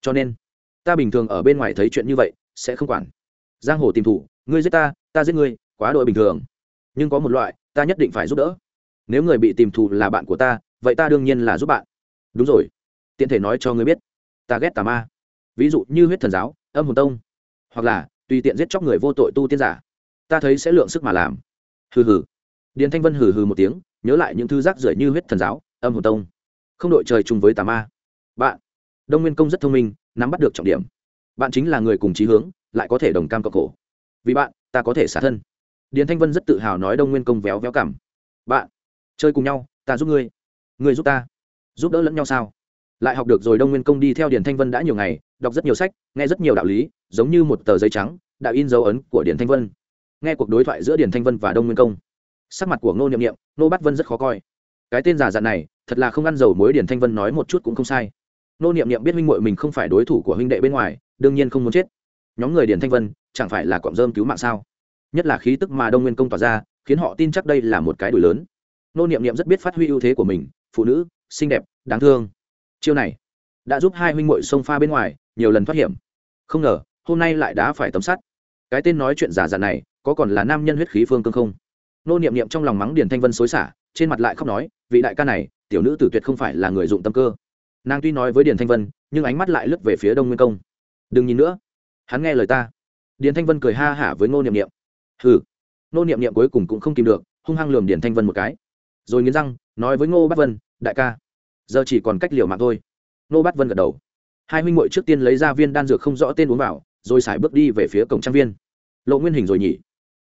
Cho nên, ta bình thường ở bên ngoài thấy chuyện như vậy, sẽ không quản. Giang hồ tìm thủ, ngươi giết ta ta giết ngươi, quá đội bình thường. Nhưng có một loại, ta nhất định phải giúp đỡ. Nếu người bị tìm thù là bạn của ta, vậy ta đương nhiên là giúp bạn. Đúng rồi. Tiện thể nói cho ngươi biết. Ta ghét tà ma ví dụ như huyết thần giáo, âm hồn tông, hoặc là tùy tiện giết chóc người vô tội tu tiên giả, ta thấy sẽ lượng sức mà làm. Hừ hừ. Điền thanh vân hừ hừ một tiếng, nhớ lại những thư rác rưởi như huyết thần giáo, âm hồn tông. Không đội trời chung với tà ma. Bạn, đông nguyên công rất thông minh, nắm bắt được trọng điểm. Bạn chính là người cùng chí hướng, lại có thể đồng cam cộng khổ. Vì bạn, ta có thể xả thân. Điền thanh vân rất tự hào nói đông nguyên công véo véo cảm. Bạn, chơi cùng nhau, ta giúp ngươi. Ngươi giúp ta. Giúp đỡ lẫn nhau sao? Lại học được rồi đông nguyên công đi theo điền thanh vân đã nhiều ngày, đọc rất nhiều sách, nghe rất nhiều đạo lý, giống như một tờ giấy trắng, đạo in dấu ấn của điền thanh vân. Nghe cuộc đối thoại giữa điền thanh vân và đông nguyên công, sắc mặt của ngô niệm niệm, ngô bát vân rất khó coi. Cái tên giả dặn này, thật là không ăn dầu mối điền thanh vân nói một chút cũng không sai. Ngô niệm niệm biết huynh muội mình không phải đối thủ của huynh đệ bên ngoài, đương nhiên không muốn chết. Nhóm người điền thanh vân, chẳng phải là cọm rơm cứu mạng sao? Nhất là khí tức mà đông nguyên công tỏa ra, khiến họ tin chắc đây là một cái đùi lớn. Nô niệm niệm rất biết phát huy ưu thế của mình, phụ nữ, xinh đẹp, đáng thương chiêu này đã giúp hai huynh muội sông pha bên ngoài, nhiều lần thoát hiểm. Không ngờ, hôm nay lại đã phải tấm sắt. Cái tên nói chuyện giả dặn này, có còn là nam nhân huyết khí phương cương không? Nô niệm niệm trong lòng mắng điền thanh vân xối xả, trên mặt lại khóc nói, vị đại ca này, tiểu nữ tử tuyệt không phải là người dụng tâm cơ. Nàng tuy nói với điền thanh vân, nhưng ánh mắt lại lướt về phía đông nguyên công. Đừng nhìn nữa, hắn nghe lời ta. Điền thanh vân cười ha hả với ngô niệm niệm. Hừ. Ngô niệm niệm cuối cùng cũng không kìm được, hung hăng lườm điền thanh vân một cái. Rồi nghiến răng, nói với ngô bát vân, đại ca giờ chỉ còn cách liều mạng thôi. Nô bát vân gật đầu. Hai huynh muội trước tiên lấy ra viên đan dược không rõ tên uống vào, rồi xài bước đi về phía cổng trang viên. Lộ nguyên hình rồi nhỉ?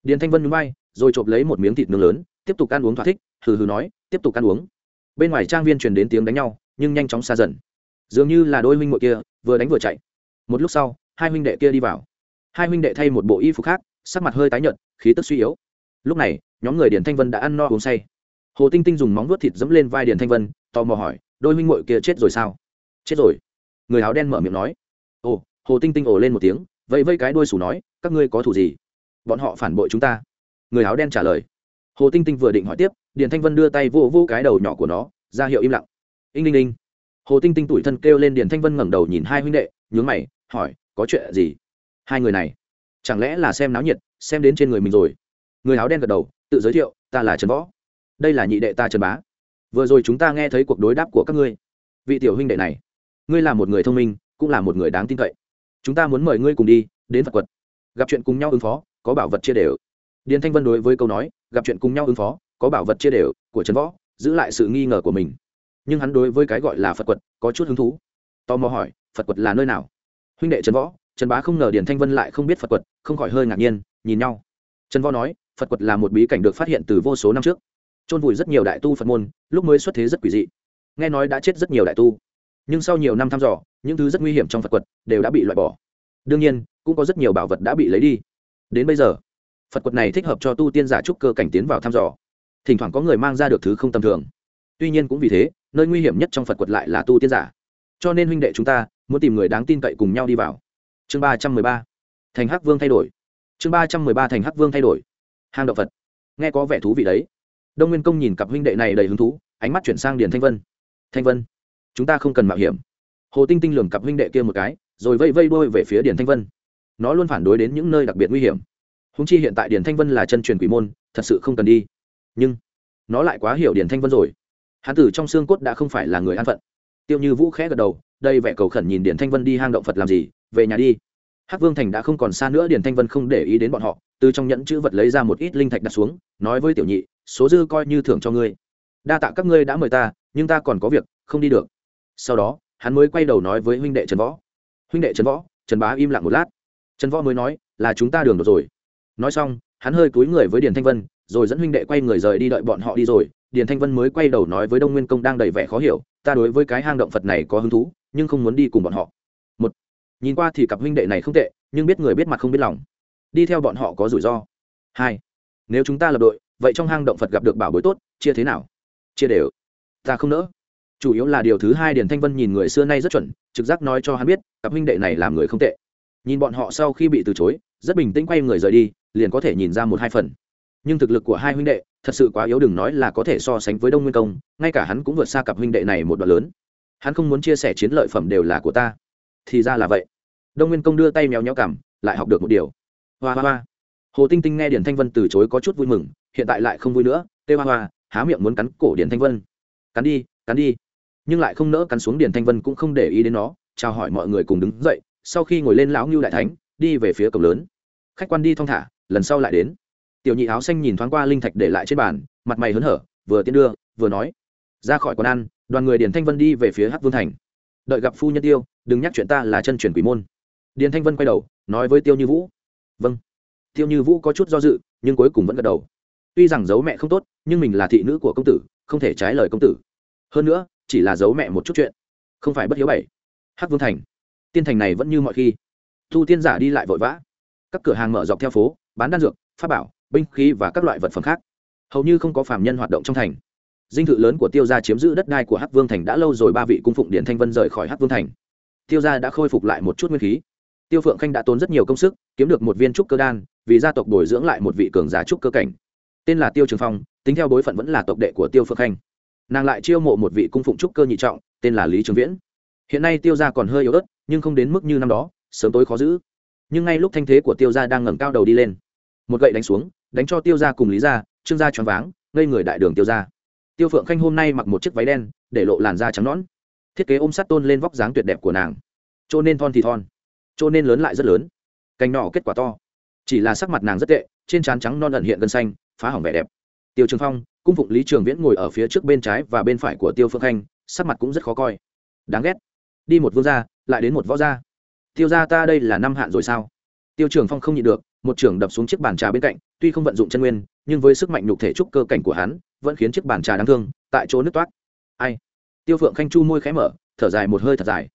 Điền thanh vân núi bay rồi chộp lấy một miếng thịt nướng lớn, tiếp tục ăn uống thỏa thích, hừ hừ nói, tiếp tục ăn uống. Bên ngoài trang viên truyền đến tiếng đánh nhau, nhưng nhanh chóng xa dần. Dường như là đôi huynh muội kia, vừa đánh vừa chạy. Một lúc sau, hai huynh đệ kia đi vào. Hai huynh đệ thay một bộ y phục khác, sắc mặt hơi tái nhợt, khí tức suy yếu. Lúc này, nhóm người điền thanh vân đã ăn no uống say. Hồ tinh tinh dùng móng vuốt thịt dẫm lên vai điền thanh vân, tò mò hỏi đôi minh muội kia chết rồi sao? Chết rồi. Người áo đen mở miệng nói. Ồ, hồ tinh tinh ồ lên một tiếng vậy vây cái đuôi sủ nói, các ngươi có thủ gì? Bọn họ phản bội chúng ta. Người áo đen trả lời. Hồ tinh tinh vừa định hỏi tiếp, điền thanh vân đưa tay vô vô cái đầu nhỏ của nó, ra hiệu im lặng. Inh linh linh. hồ tinh tinh tủi thân kêu lên điền thanh vân ngẩng đầu nhìn hai huynh đệ, nhướng mày, hỏi, có chuyện gì? Hai người này, chẳng lẽ là xem náo nhiệt, xem đến trên người mình rồi? Người áo đen gật đầu, tự giới thiệu, ta là trần võ. Đây là nhị đệ ta trần bá vừa rồi chúng ta nghe thấy cuộc đối đáp của các ngươi. Vị tiểu huynh đệ này, ngươi là một người thông minh, cũng là một người đáng tin cậy. Chúng ta muốn mời ngươi cùng đi, đến phật quật. Gặp chuyện cùng nhau ứng phó, có bảo vật chia đều. Điền thanh vân đối với câu nói, gặp chuyện cùng nhau ứng phó, có bảo vật chia đều, của trần võ, giữ lại sự nghi ngờ của mình. Nhưng hắn đối với cái gọi là phật quật, có chút hứng thú. Tò mò hỏi, phật quật là nơi nào? Huynh đệ trần võ, trần bá không ngờ điền thanh vân lại không biết phật quật, không khỏi hơi ngạc nhiên, nhìn nhau. Trần võ nói, phật quật là một bí cảnh được phát hiện từ vô số năm trước chôn vùi rất nhiều đại tu phật môn, lúc mới xuất thế rất quỷ dị. Nghe nói đã chết rất nhiều đại tu. Nhưng sau nhiều năm thăm dò, những thứ rất nguy hiểm trong phật quật đều đã bị loại bỏ. Đương nhiên, cũng có rất nhiều bảo vật đã bị lấy đi. Đến bây giờ, phật quật này thích hợp cho tu tiên giả trúc cơ cảnh tiến vào thăm dò. Thỉnh thoảng có người mang ra được thứ không tầm thường. Tuy nhiên cũng vì thế, nơi nguy hiểm nhất trong phật quật lại là tu tiên giả. Cho nên huynh đệ chúng ta, muốn tìm người đáng tin cậy cùng nhau đi vào. Chương ba trăm mười ba. Thành hắc vương thay đổi. Chương ba trăm mười ba thành hắc vương thay đổi. Hang động phật. Nghe có vẻ thú vị đấy đông nguyên công nhìn cặp huynh đệ này đầy hứng thú, ánh mắt chuyển sang điền thanh vân. Thanh vân, chúng ta không cần mạo hiểm. Hồ tinh tinh lường cặp huynh đệ kia một cái, rồi vây vây đôi về phía điền thanh vân. Nó luôn phản đối đến những nơi đặc biệt nguy hiểm. Húng chi hiện tại điền thanh vân là chân truyền quỷ môn, thật sự không cần đi. Nhưng, nó lại quá hiểu điền thanh vân rồi. Hán tử trong xương cốt đã không phải là người an phận. Tiêu như vũ khẽ gật đầu đây vẻ cầu khẩn nhìn điền thanh vân đi hang động phật làm gì, về nhà đi. Hắc vương thành đã không còn xa nữa, điền thanh vân không để ý đến bọn họ, từ trong nhẫn chữ vật lấy ra một ít linh thạch đặt xuống, nói với tiểu nhị số dư coi như thưởng cho ngươi. Đa tạ các ngươi đã mời ta, nhưng ta còn có việc, không đi được. Sau đó, hắn mới quay đầu nói với huynh đệ trần võ. Huynh đệ trần võ, trần bá im lặng một lát. Trần võ mới nói, là chúng ta đường đột rồi. Nói xong, hắn hơi cúi người với điền thanh vân, rồi dẫn huynh đệ quay người rời đi đợi bọn họ đi rồi. Điền thanh vân mới quay đầu nói với đông nguyên công đang đầy vẻ khó hiểu, ta đối với cái hang động phật này có hứng thú, nhưng không muốn đi cùng bọn họ. Một, nhìn qua thì cặp huynh đệ này không tệ, nhưng biết người biết mặt không biết lòng. Đi theo bọn họ có rủi ro. Hai, nếu chúng ta lập đội vậy trong hang động phật gặp được bảo bối tốt, chia thế nào? Chia đều. Ta không nỡ. Chủ yếu là điều thứ hai điền thanh vân nhìn người xưa nay rất chuẩn, trực giác nói cho hắn biết, cặp huynh đệ này làm người không tệ. Nhìn bọn họ sau khi bị từ chối, rất bình tĩnh quay người rời đi, liền có thể nhìn ra một hai phần. Nhưng thực lực của hai huynh đệ, thật sự quá yếu đừng nói là có thể so sánh với đông nguyên công, ngay cả hắn cũng vượt xa cặp huynh đệ này một đoạn lớn. Hắn không muốn chia sẻ chiến lợi phẩm đều là của ta. Thì ra là vậy. Đông nguyên công đưa tay méo nhéo cảm lại học được một điều. Hoa hoa hoa. Hồ tinh tinh nghe điển thanh vân từ chối có chút vui mừng hiện tại lại không vui nữa, tê hoa hoa, há miệng muốn cắn cổ điển thanh vân. Cắn đi cắn đi. Nhưng lại không nỡ cắn xuống điển thanh vân cũng không để ý đến nó, chào hỏi mọi người cùng đứng dậy, sau khi ngồi lên lão ngưu đại thánh, đi về phía cổng lớn. Khách quan đi thong thả, lần sau lại đến. Tiểu nhị áo xanh nhìn thoáng qua linh thạch để lại trên bàn, mặt mày hớn hở, vừa tiến đưa, vừa nói, ra khỏi quán ăn, đoàn người điền thanh vân đi về phía hát vương thành. Đợi gặp phu nhân tiêu, đừng nhắc chuyện ta là chân truyền quỷ môn. Điền thanh vân quay đầu, nói với tiêu như vũ vâng. Tiêu như vũ có chút do dự, nhưng cuối cùng vẫn gật đầu tuy rằng giấu mẹ không tốt, nhưng mình là thị nữ của công tử, không thể trái lời công tử. Hơn nữa, chỉ là giấu mẹ một chút chuyện, không phải bất hiếu bảy hắc vương thành, tiên thành này vẫn như mọi khi. Thu tiên giả đi lại vội vã. Các cửa hàng mở dọc theo phố, bán đan dược, pháp bảo, binh khí và các loại vật phẩm khác. Hầu như không có phạm nhân hoạt động trong thành. Dinh thự lớn của tiêu gia chiếm giữ đất đai của hắc vương thành đã lâu rồi ba vị cung phụng điện thanh vân rời khỏi hắc vương thành. Tiêu gia đã khôi phục lại một chút nguyên khí. Tiêu phượng khanh đã tốn rất nhiều công sức, kiếm được một viên trúc cơ đan, vì gia tộc bồi dưỡng lại một vị cường giả trúc cơ cảnh tên là tiêu trường phong tính theo bối phận vẫn là tộc đệ của tiêu phượng khanh nàng lại chiêu mộ một vị cung phụng trúc cơ nhị trọng tên là lý trường viễn hiện nay tiêu gia còn hơi yếu ớt nhưng không đến mức như năm đó sớm tối khó giữ nhưng ngay lúc thanh thế của tiêu gia đang ngẩng cao đầu đi lên một gậy đánh xuống đánh cho tiêu gia cùng lý gia trương gia choáng váng ngây người đại đường tiêu gia tiêu phượng khanh hôm nay mặc một chiếc váy đen để lộ làn da trắng nõn thiết kế ôm sát tôn lên vóc dáng tuyệt đẹp của nàng cho nên thon thì thon cho nên lớn lại rất lớn cành nhỏ kết quả to chỉ là sắc mặt nàng rất tệ trên trán trắng non ẩn hiện gân xanh phá hỏng vẻ đẹp. Tiêu trường phong, cung phụng lý trường viễn ngồi ở phía trước bên trái và bên phải của tiêu phượng khanh, sắc mặt cũng rất khó coi. Đáng ghét. Đi một vương gia, lại đến một võ gia. Tiêu gia ta đây là năm hạn rồi sao? Tiêu trường phong không nhịn được, một trưởng đập xuống chiếc bàn trà bên cạnh, tuy không vận dụng chân nguyên, nhưng với sức mạnh nhục thể trúc cơ cảnh của hắn, vẫn khiến chiếc bàn trà đáng thương, tại chỗ nứt toát ai? Tiêu phượng khanh chu môi khẽ mở, thở dài một hơi thật dài.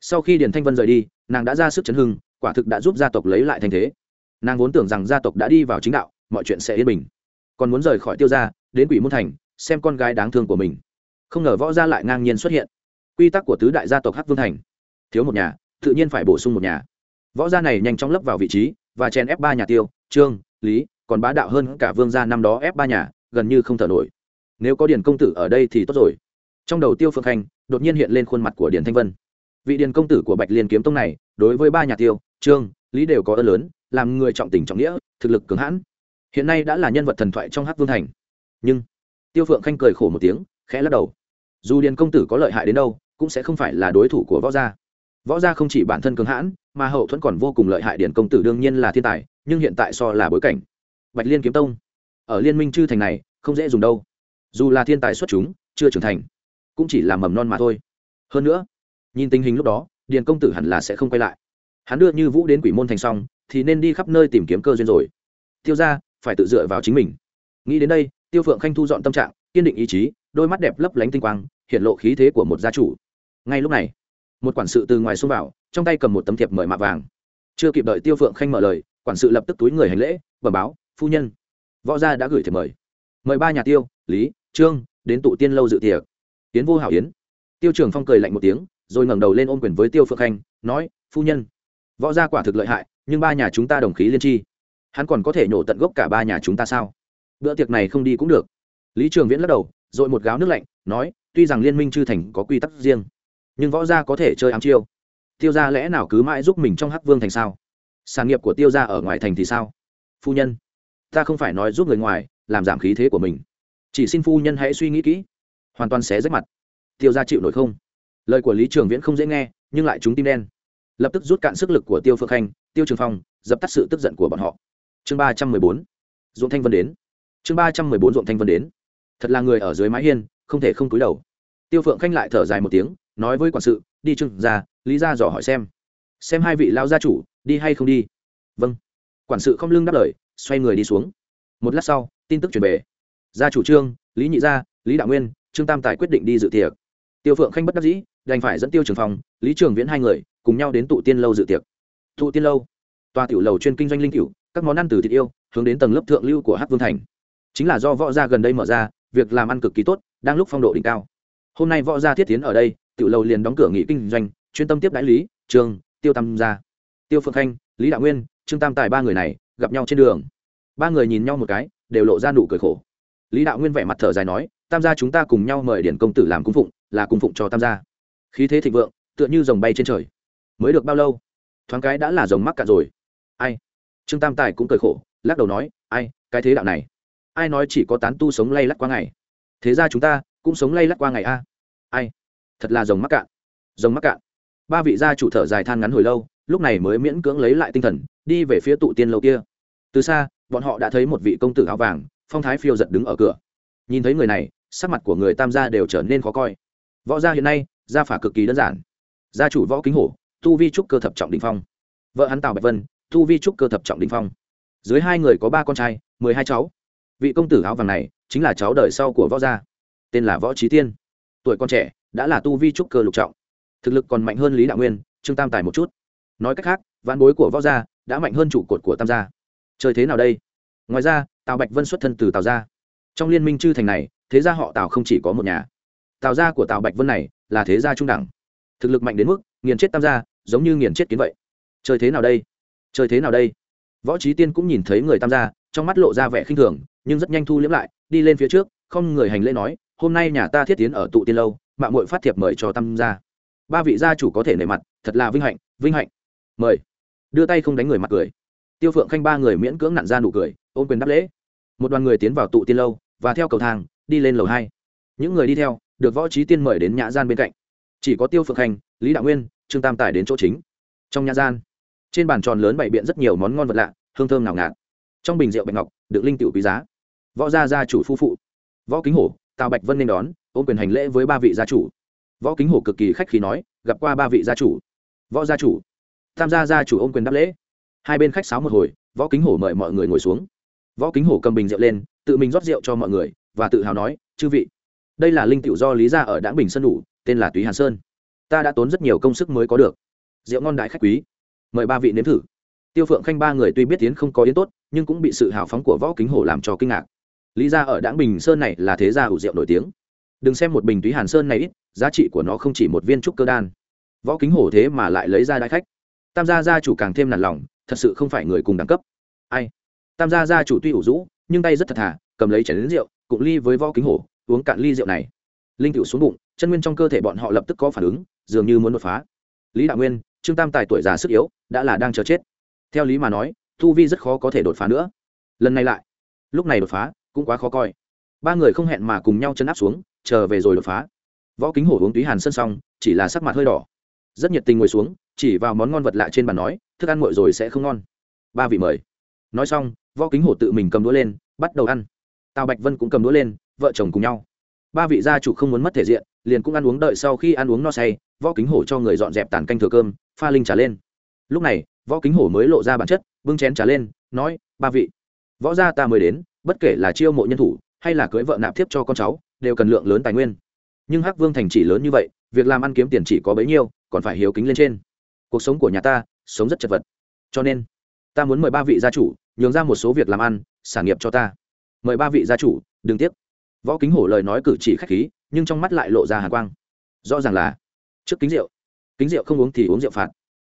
Sau khi điền thanh vân rời đi, nàng đã ra sức chấn hưng, quả thực đã giúp gia tộc lấy lại thành thế. Nàng vốn tưởng rằng gia tộc đã đi vào chính đạo, mọi chuyện sẽ yên bình còn muốn rời khỏi tiêu gia, đến quỷ môn thành, xem con gái đáng thương của mình. Không ngờ võ gia lại ngang nhiên xuất hiện. Quy tắc của tứ đại gia tộc hắc vương thành. Thiếu một nhà, tự nhiên phải bổ sung một nhà. Võ gia này nhanh chóng lấp vào vị trí và chen ép ba nhà tiêu, trương, lý, còn bá đạo hơn cả vương gia năm đó ép ba nhà, gần như không thở nổi. Nếu có điền công tử ở đây thì tốt rồi. Trong đầu tiêu phương khanh, đột nhiên hiện lên khuôn mặt của điền thanh vân. Vị điền công tử của bạch liên kiếm tông này, đối với ba nhà tiêu, trương, lý đều có ơn lớn, làm người trọng tình trọng nghĩa, thực lực cường hãn hiện nay đã là nhân vật thần thoại trong hắc vương thành. Nhưng, tiêu phượng khanh cười khổ một tiếng, khẽ lắc đầu. Dù điền công tử có lợi hại đến đâu, cũng sẽ không phải là đối thủ của võ gia. Võ gia không chỉ bản thân cường hãn, mà hậu thuẫn còn vô cùng lợi hại điền công tử đương nhiên là thiên tài, nhưng hiện tại so là bối cảnh. Bạch liên kiếm tông, ở liên minh chư thành này, không dễ dùng đâu. Dù là thiên tài xuất chúng, chưa trưởng thành, cũng chỉ là mầm non mà thôi. Hơn nữa, nhìn tình hình lúc đó, điền công tử hẳn là sẽ không quay lại. Hắn đưa như vũ đến quỷ môn thành xong, thì nên đi khắp nơi tìm kiếm cơ duyên rồi. Tiêu ra phải tự dựa vào chính mình. Nghĩ đến đây, tiêu phượng khanh thu dọn tâm trạng, kiên định ý chí, đôi mắt đẹp lấp lánh tinh quang, hiện lộ khí thế của một gia chủ. Ngay lúc này, một quản sự từ ngoài xông vào, trong tay cầm một tấm thiệp mời mạ vàng. Chưa kịp đợi tiêu phượng khanh mở lời, quản sự lập tức túi người hành lễ và báo, phu nhân, võ gia đã gửi thiệp mời. Mời ba nhà tiêu, lý, trương đến tụ tiên lâu dự tiệc. Tiến vô hảo yến. Tiêu trường phong cười lạnh một tiếng, rồi ngẩng đầu lên ôm quyền với tiêu phượng khanh, nói, phu nhân, võ gia quả thực lợi hại, nhưng ba nhà chúng ta đồng khí liên tri hắn còn có thể nhổ tận gốc cả ba nhà chúng ta sao? Bữa tiệc này không đi cũng được. Lý trường viễn lắc đầu r một gáo nước lạnh, nói, tuy rằng liên minh chư thành có quy tắc riêng, nhưng võ gia có thể chơi ám chiêu. Tiêu gia lẽ nào cứ mãi giúp mình trong hắc vương thành sao? Sản nghiệp của tiêu gia ở ngoài thành thì sao? Phu nhân, ta không phải nói giúp người ngoài, làm giảm khí thế của mình. Chỉ xin phu nhân hãy suy nghĩ kỹ, hoàn toàn xé rách mặt. Tiêu gia chịu nổi không? Lời của lý trường viễn không dễ nghe, nhưng lại trúng tim đen. Lập tức rút cạn sức lực của tiêu phượng khanh, tiêu trường phong, dập tắt sự tức giận của bọn họ chương ba trăm mười bốn, ruộng thanh vân đến. Chương ba trăm mười bốn, ruộng thanh vân đến. Thật là người ở dưới mái hiên, không thể không cúi đầu. Tiêu phượng khanh lại thở dài một tiếng, nói với quản sự, đi trưng ra lý ra dò hỏi xem. Xem hai vị lao gia chủ, đi hay không đi. Vâng. Quản sự không lưng đáp lời, xoay người đi xuống. Một lát sau, tin tức truyền về. Gia chủ trương, lý nhị gia, lý đạo nguyên, trương tam tài quyết định đi dự tiệc. Tiêu phượng khanh bất đắc dĩ, đành phải dẫn tiêu trường phòng lý trường viễn hai người cùng nhau đến tụ tiên lâu dự tiệc. Tụ tiên lâu? Tòa tiểu lầu chuyên kinh doanh linh cửu các món ăn từ thịt yêu, hướng đến tầng lớp thượng lưu của hát vương thành. Chính là do võ gia gần đây mở ra, việc làm ăn cực kỳ tốt, đang lúc phong độ đỉnh cao. Hôm nay võ gia thiết tiến ở đây, tiểu lầu liền đóng cửa nghỉ kinh doanh, chuyên tâm tiếp đại lý, trường, tiêu tam gia. Tiêu phượng khanh, lý đạo nguyên, trương tam tài ba người này, gặp nhau trên đường. Ba người nhìn nhau một cái, đều lộ ra nụ cười khổ. Lý đạo nguyên vẻ mặt thở dài nói, tam gia chúng ta cùng nhau mời điển công tử làm cung phụng, là cung phụng cho tam gia. Khí thế thịnh vượng, tựa như dòng bay trên trời. Mới được bao lâu? Thoáng cái đã là dòng mắc cả rồi. Ai? Trương tam tài cũng cười khổ, lắc đầu nói, ai, cái thế đạo này? Ai nói chỉ có tán tu sống lay lắc qua ngày? Thế ra chúng ta cũng sống lay lắc qua ngày a. Ai? Thật là rồng mắc cạn, rồng mắc cạn. Ba vị gia chủ thở dài than ngắn hồi lâu, lúc này mới miễn cưỡng lấy lại tinh thần, đi về phía tụ tiên lâu kia. Từ xa, bọn họ đã thấy một vị công tử áo vàng, phong thái phiêu giật đứng ở cửa. Nhìn thấy người này, sắc mặt của người tam gia đều trở nên khó coi. Võ gia hiện nay, gia phả cực kỳ đơn giản. Gia chủ võ kính hổ, tu vi trúc cơ thập trọng đình phong. Vợ hắn tào bạch vân tu vi trúc cơ thập trọng đình phong. Dưới hai người có ba con trai, mười hai cháu. Vị công tử áo vàng này chính là cháu đời sau của võ gia, tên là võ trí tiên. Tuổi con trẻ, đã là tu vi trúc cơ lục trọng. Thực lực còn mạnh hơn lý đạo nguyên, trương tam tài một chút. Nói cách khác ván bối của võ gia đã mạnh hơn trụ cột của tam gia. Chơi thế nào đây? Ngoài ra, tào bạch vân xuất thân từ tào gia. Trong liên minh chư thành này, thế gia họ tào không chỉ có một nhà. Tào gia của tào bạch vân này là thế gia trung đẳng. Thực lực mạnh đến mức, nghiền chết tam gia, giống như nghiền chết kiến vậy. Chơi thế nào đây? Chơi thế nào đây? Võ trí tiên cũng nhìn thấy người tam gia, trong mắt lộ ra vẻ khinh thường, nhưng rất nhanh thu liễm lại, đi lên phía trước, không người hành lễ nói, hôm nay nhà ta thiết tiến ở tụ tiên lâu, mạng mội phát thiệp mời cho tam gia. Ba vị gia chủ có thể nể mặt, thật là vinh hạnh vinh hạnh. Mời. Đưa tay không đánh người mặt cười. Tiêu phượng khanh ba người miễn cưỡng nặn ra nụ cười, ôm quyền đáp lễ. Một đoàn người tiến vào tụ tiên lâu và theo cầu thang, đi lên lầu hai. Những người đi theo được võ trí tiên mời đến nhã gian bên cạnh. Chỉ có tiêu phượng khanh, lý đạo nguyên, trương tam tài đến chỗ chính. Trong nhã gian trên bàn tròn lớn bày biện rất nhiều món ngon vật lạ, hương thơm nào ngạt. Trong bình rượu bạch ngọc, được linh tiểu quý giá. Võ gia gia chủ phu phụ. Võ kính hổ, tào bạch vân nên đón, ôm quyền hành lễ với ba vị gia chủ. Võ kính hổ cực kỳ khách khí nói, gặp qua ba vị gia chủ. Võ gia chủ. Tham gia gia chủ ôm quyền đáp lễ. Hai bên khách sáo một hồi, võ kính hổ mời mọi người ngồi xuống. Võ kính hổ cầm bình rượu lên, tự mình rót rượu cho mọi người, và tự hào nói, chư vị, đây là linh tiểu do lý gia ở đảng bình sơn đủ, tên là túy hàn sơn. Ta đã tốn rất nhiều công sức mới có được. Rượu ngon đại khách quý mời ba vị nếm thử. Tiêu phượng khanh ba người tuy biết tiến không có yến tốt, nhưng cũng bị sự hào phóng của võ kính hổ làm cho kinh ngạc. Lý gia ở đảng bình sơn này là thế gia ủ rượu nổi tiếng. Đừng xem một bình túy hàn sơn này ít, giá trị của nó không chỉ một viên trúc cơ đan. Võ kính hổ thế mà lại lấy ra đại khách. Tam gia gia chủ càng thêm nản lòng, thật sự không phải người cùng đẳng cấp. Ai? Tam gia gia chủ tuy ủ rũ, nhưng tay rất thật thà, cầm lấy chén lính rượu, cụng ly với võ kính hổ, uống cạn ly rượu này. Linh cựu xuống bụng, chân nguyên trong cơ thể bọn họ lập tức có phản ứng, dường như muốn đột phá. Lý đạo nguyên, trương tam tài tuổi già sức yếu đã là đang chờ chết. Theo lý mà nói, thu vi rất khó có thể đột phá nữa. Lần này lại, lúc này đột phá cũng quá khó coi. Ba người không hẹn mà cùng nhau chân áp xuống, chờ về rồi đột phá. Võ kính hổ uống túy hàn sân xong, chỉ là sắc mặt hơi đỏ. Rất nhiệt tình ngồi xuống, chỉ vào món ngon vật lạ trên bàn nói, thức ăn nguội rồi sẽ không ngon. Ba vị mời. Nói xong, võ kính hổ tự mình cầm đũa lên, bắt đầu ăn. Tào bạch vân cũng cầm đũa lên, vợ chồng cùng nhau. Ba vị gia chủ không muốn mất thể diện, liền cũng ăn uống đợi sau khi ăn uống no say, võ kính hổ cho người dọn dẹp tàn canh thừa cơm, pha linh trả lên lúc này, võ kính hổ mới lộ ra bản chất, bưng chén trả lên, nói, ba vị, võ gia ta mới đến, bất kể là chiêu mộ nhân thủ, hay là cưới vợ nạp thiếp cho con cháu, đều cần lượng lớn tài nguyên. Nhưng hắc vương thành chỉ lớn như vậy, việc làm ăn kiếm tiền chỉ có bấy nhiêu, còn phải hiếu kính lên trên. Cuộc sống của nhà ta, sống rất chật vật. Cho nên, ta muốn mời ba vị gia chủ, nhường ra một số việc làm ăn sản nghiệp cho ta. Mời ba vị gia chủ, đừng tiếc. Võ kính hổ lời nói cử chỉ khách khí, nhưng trong mắt lại lộ ra hàn quang. Rõ ràng là, trước kính rượu. Kính rượu không uống thì uống rượu phạt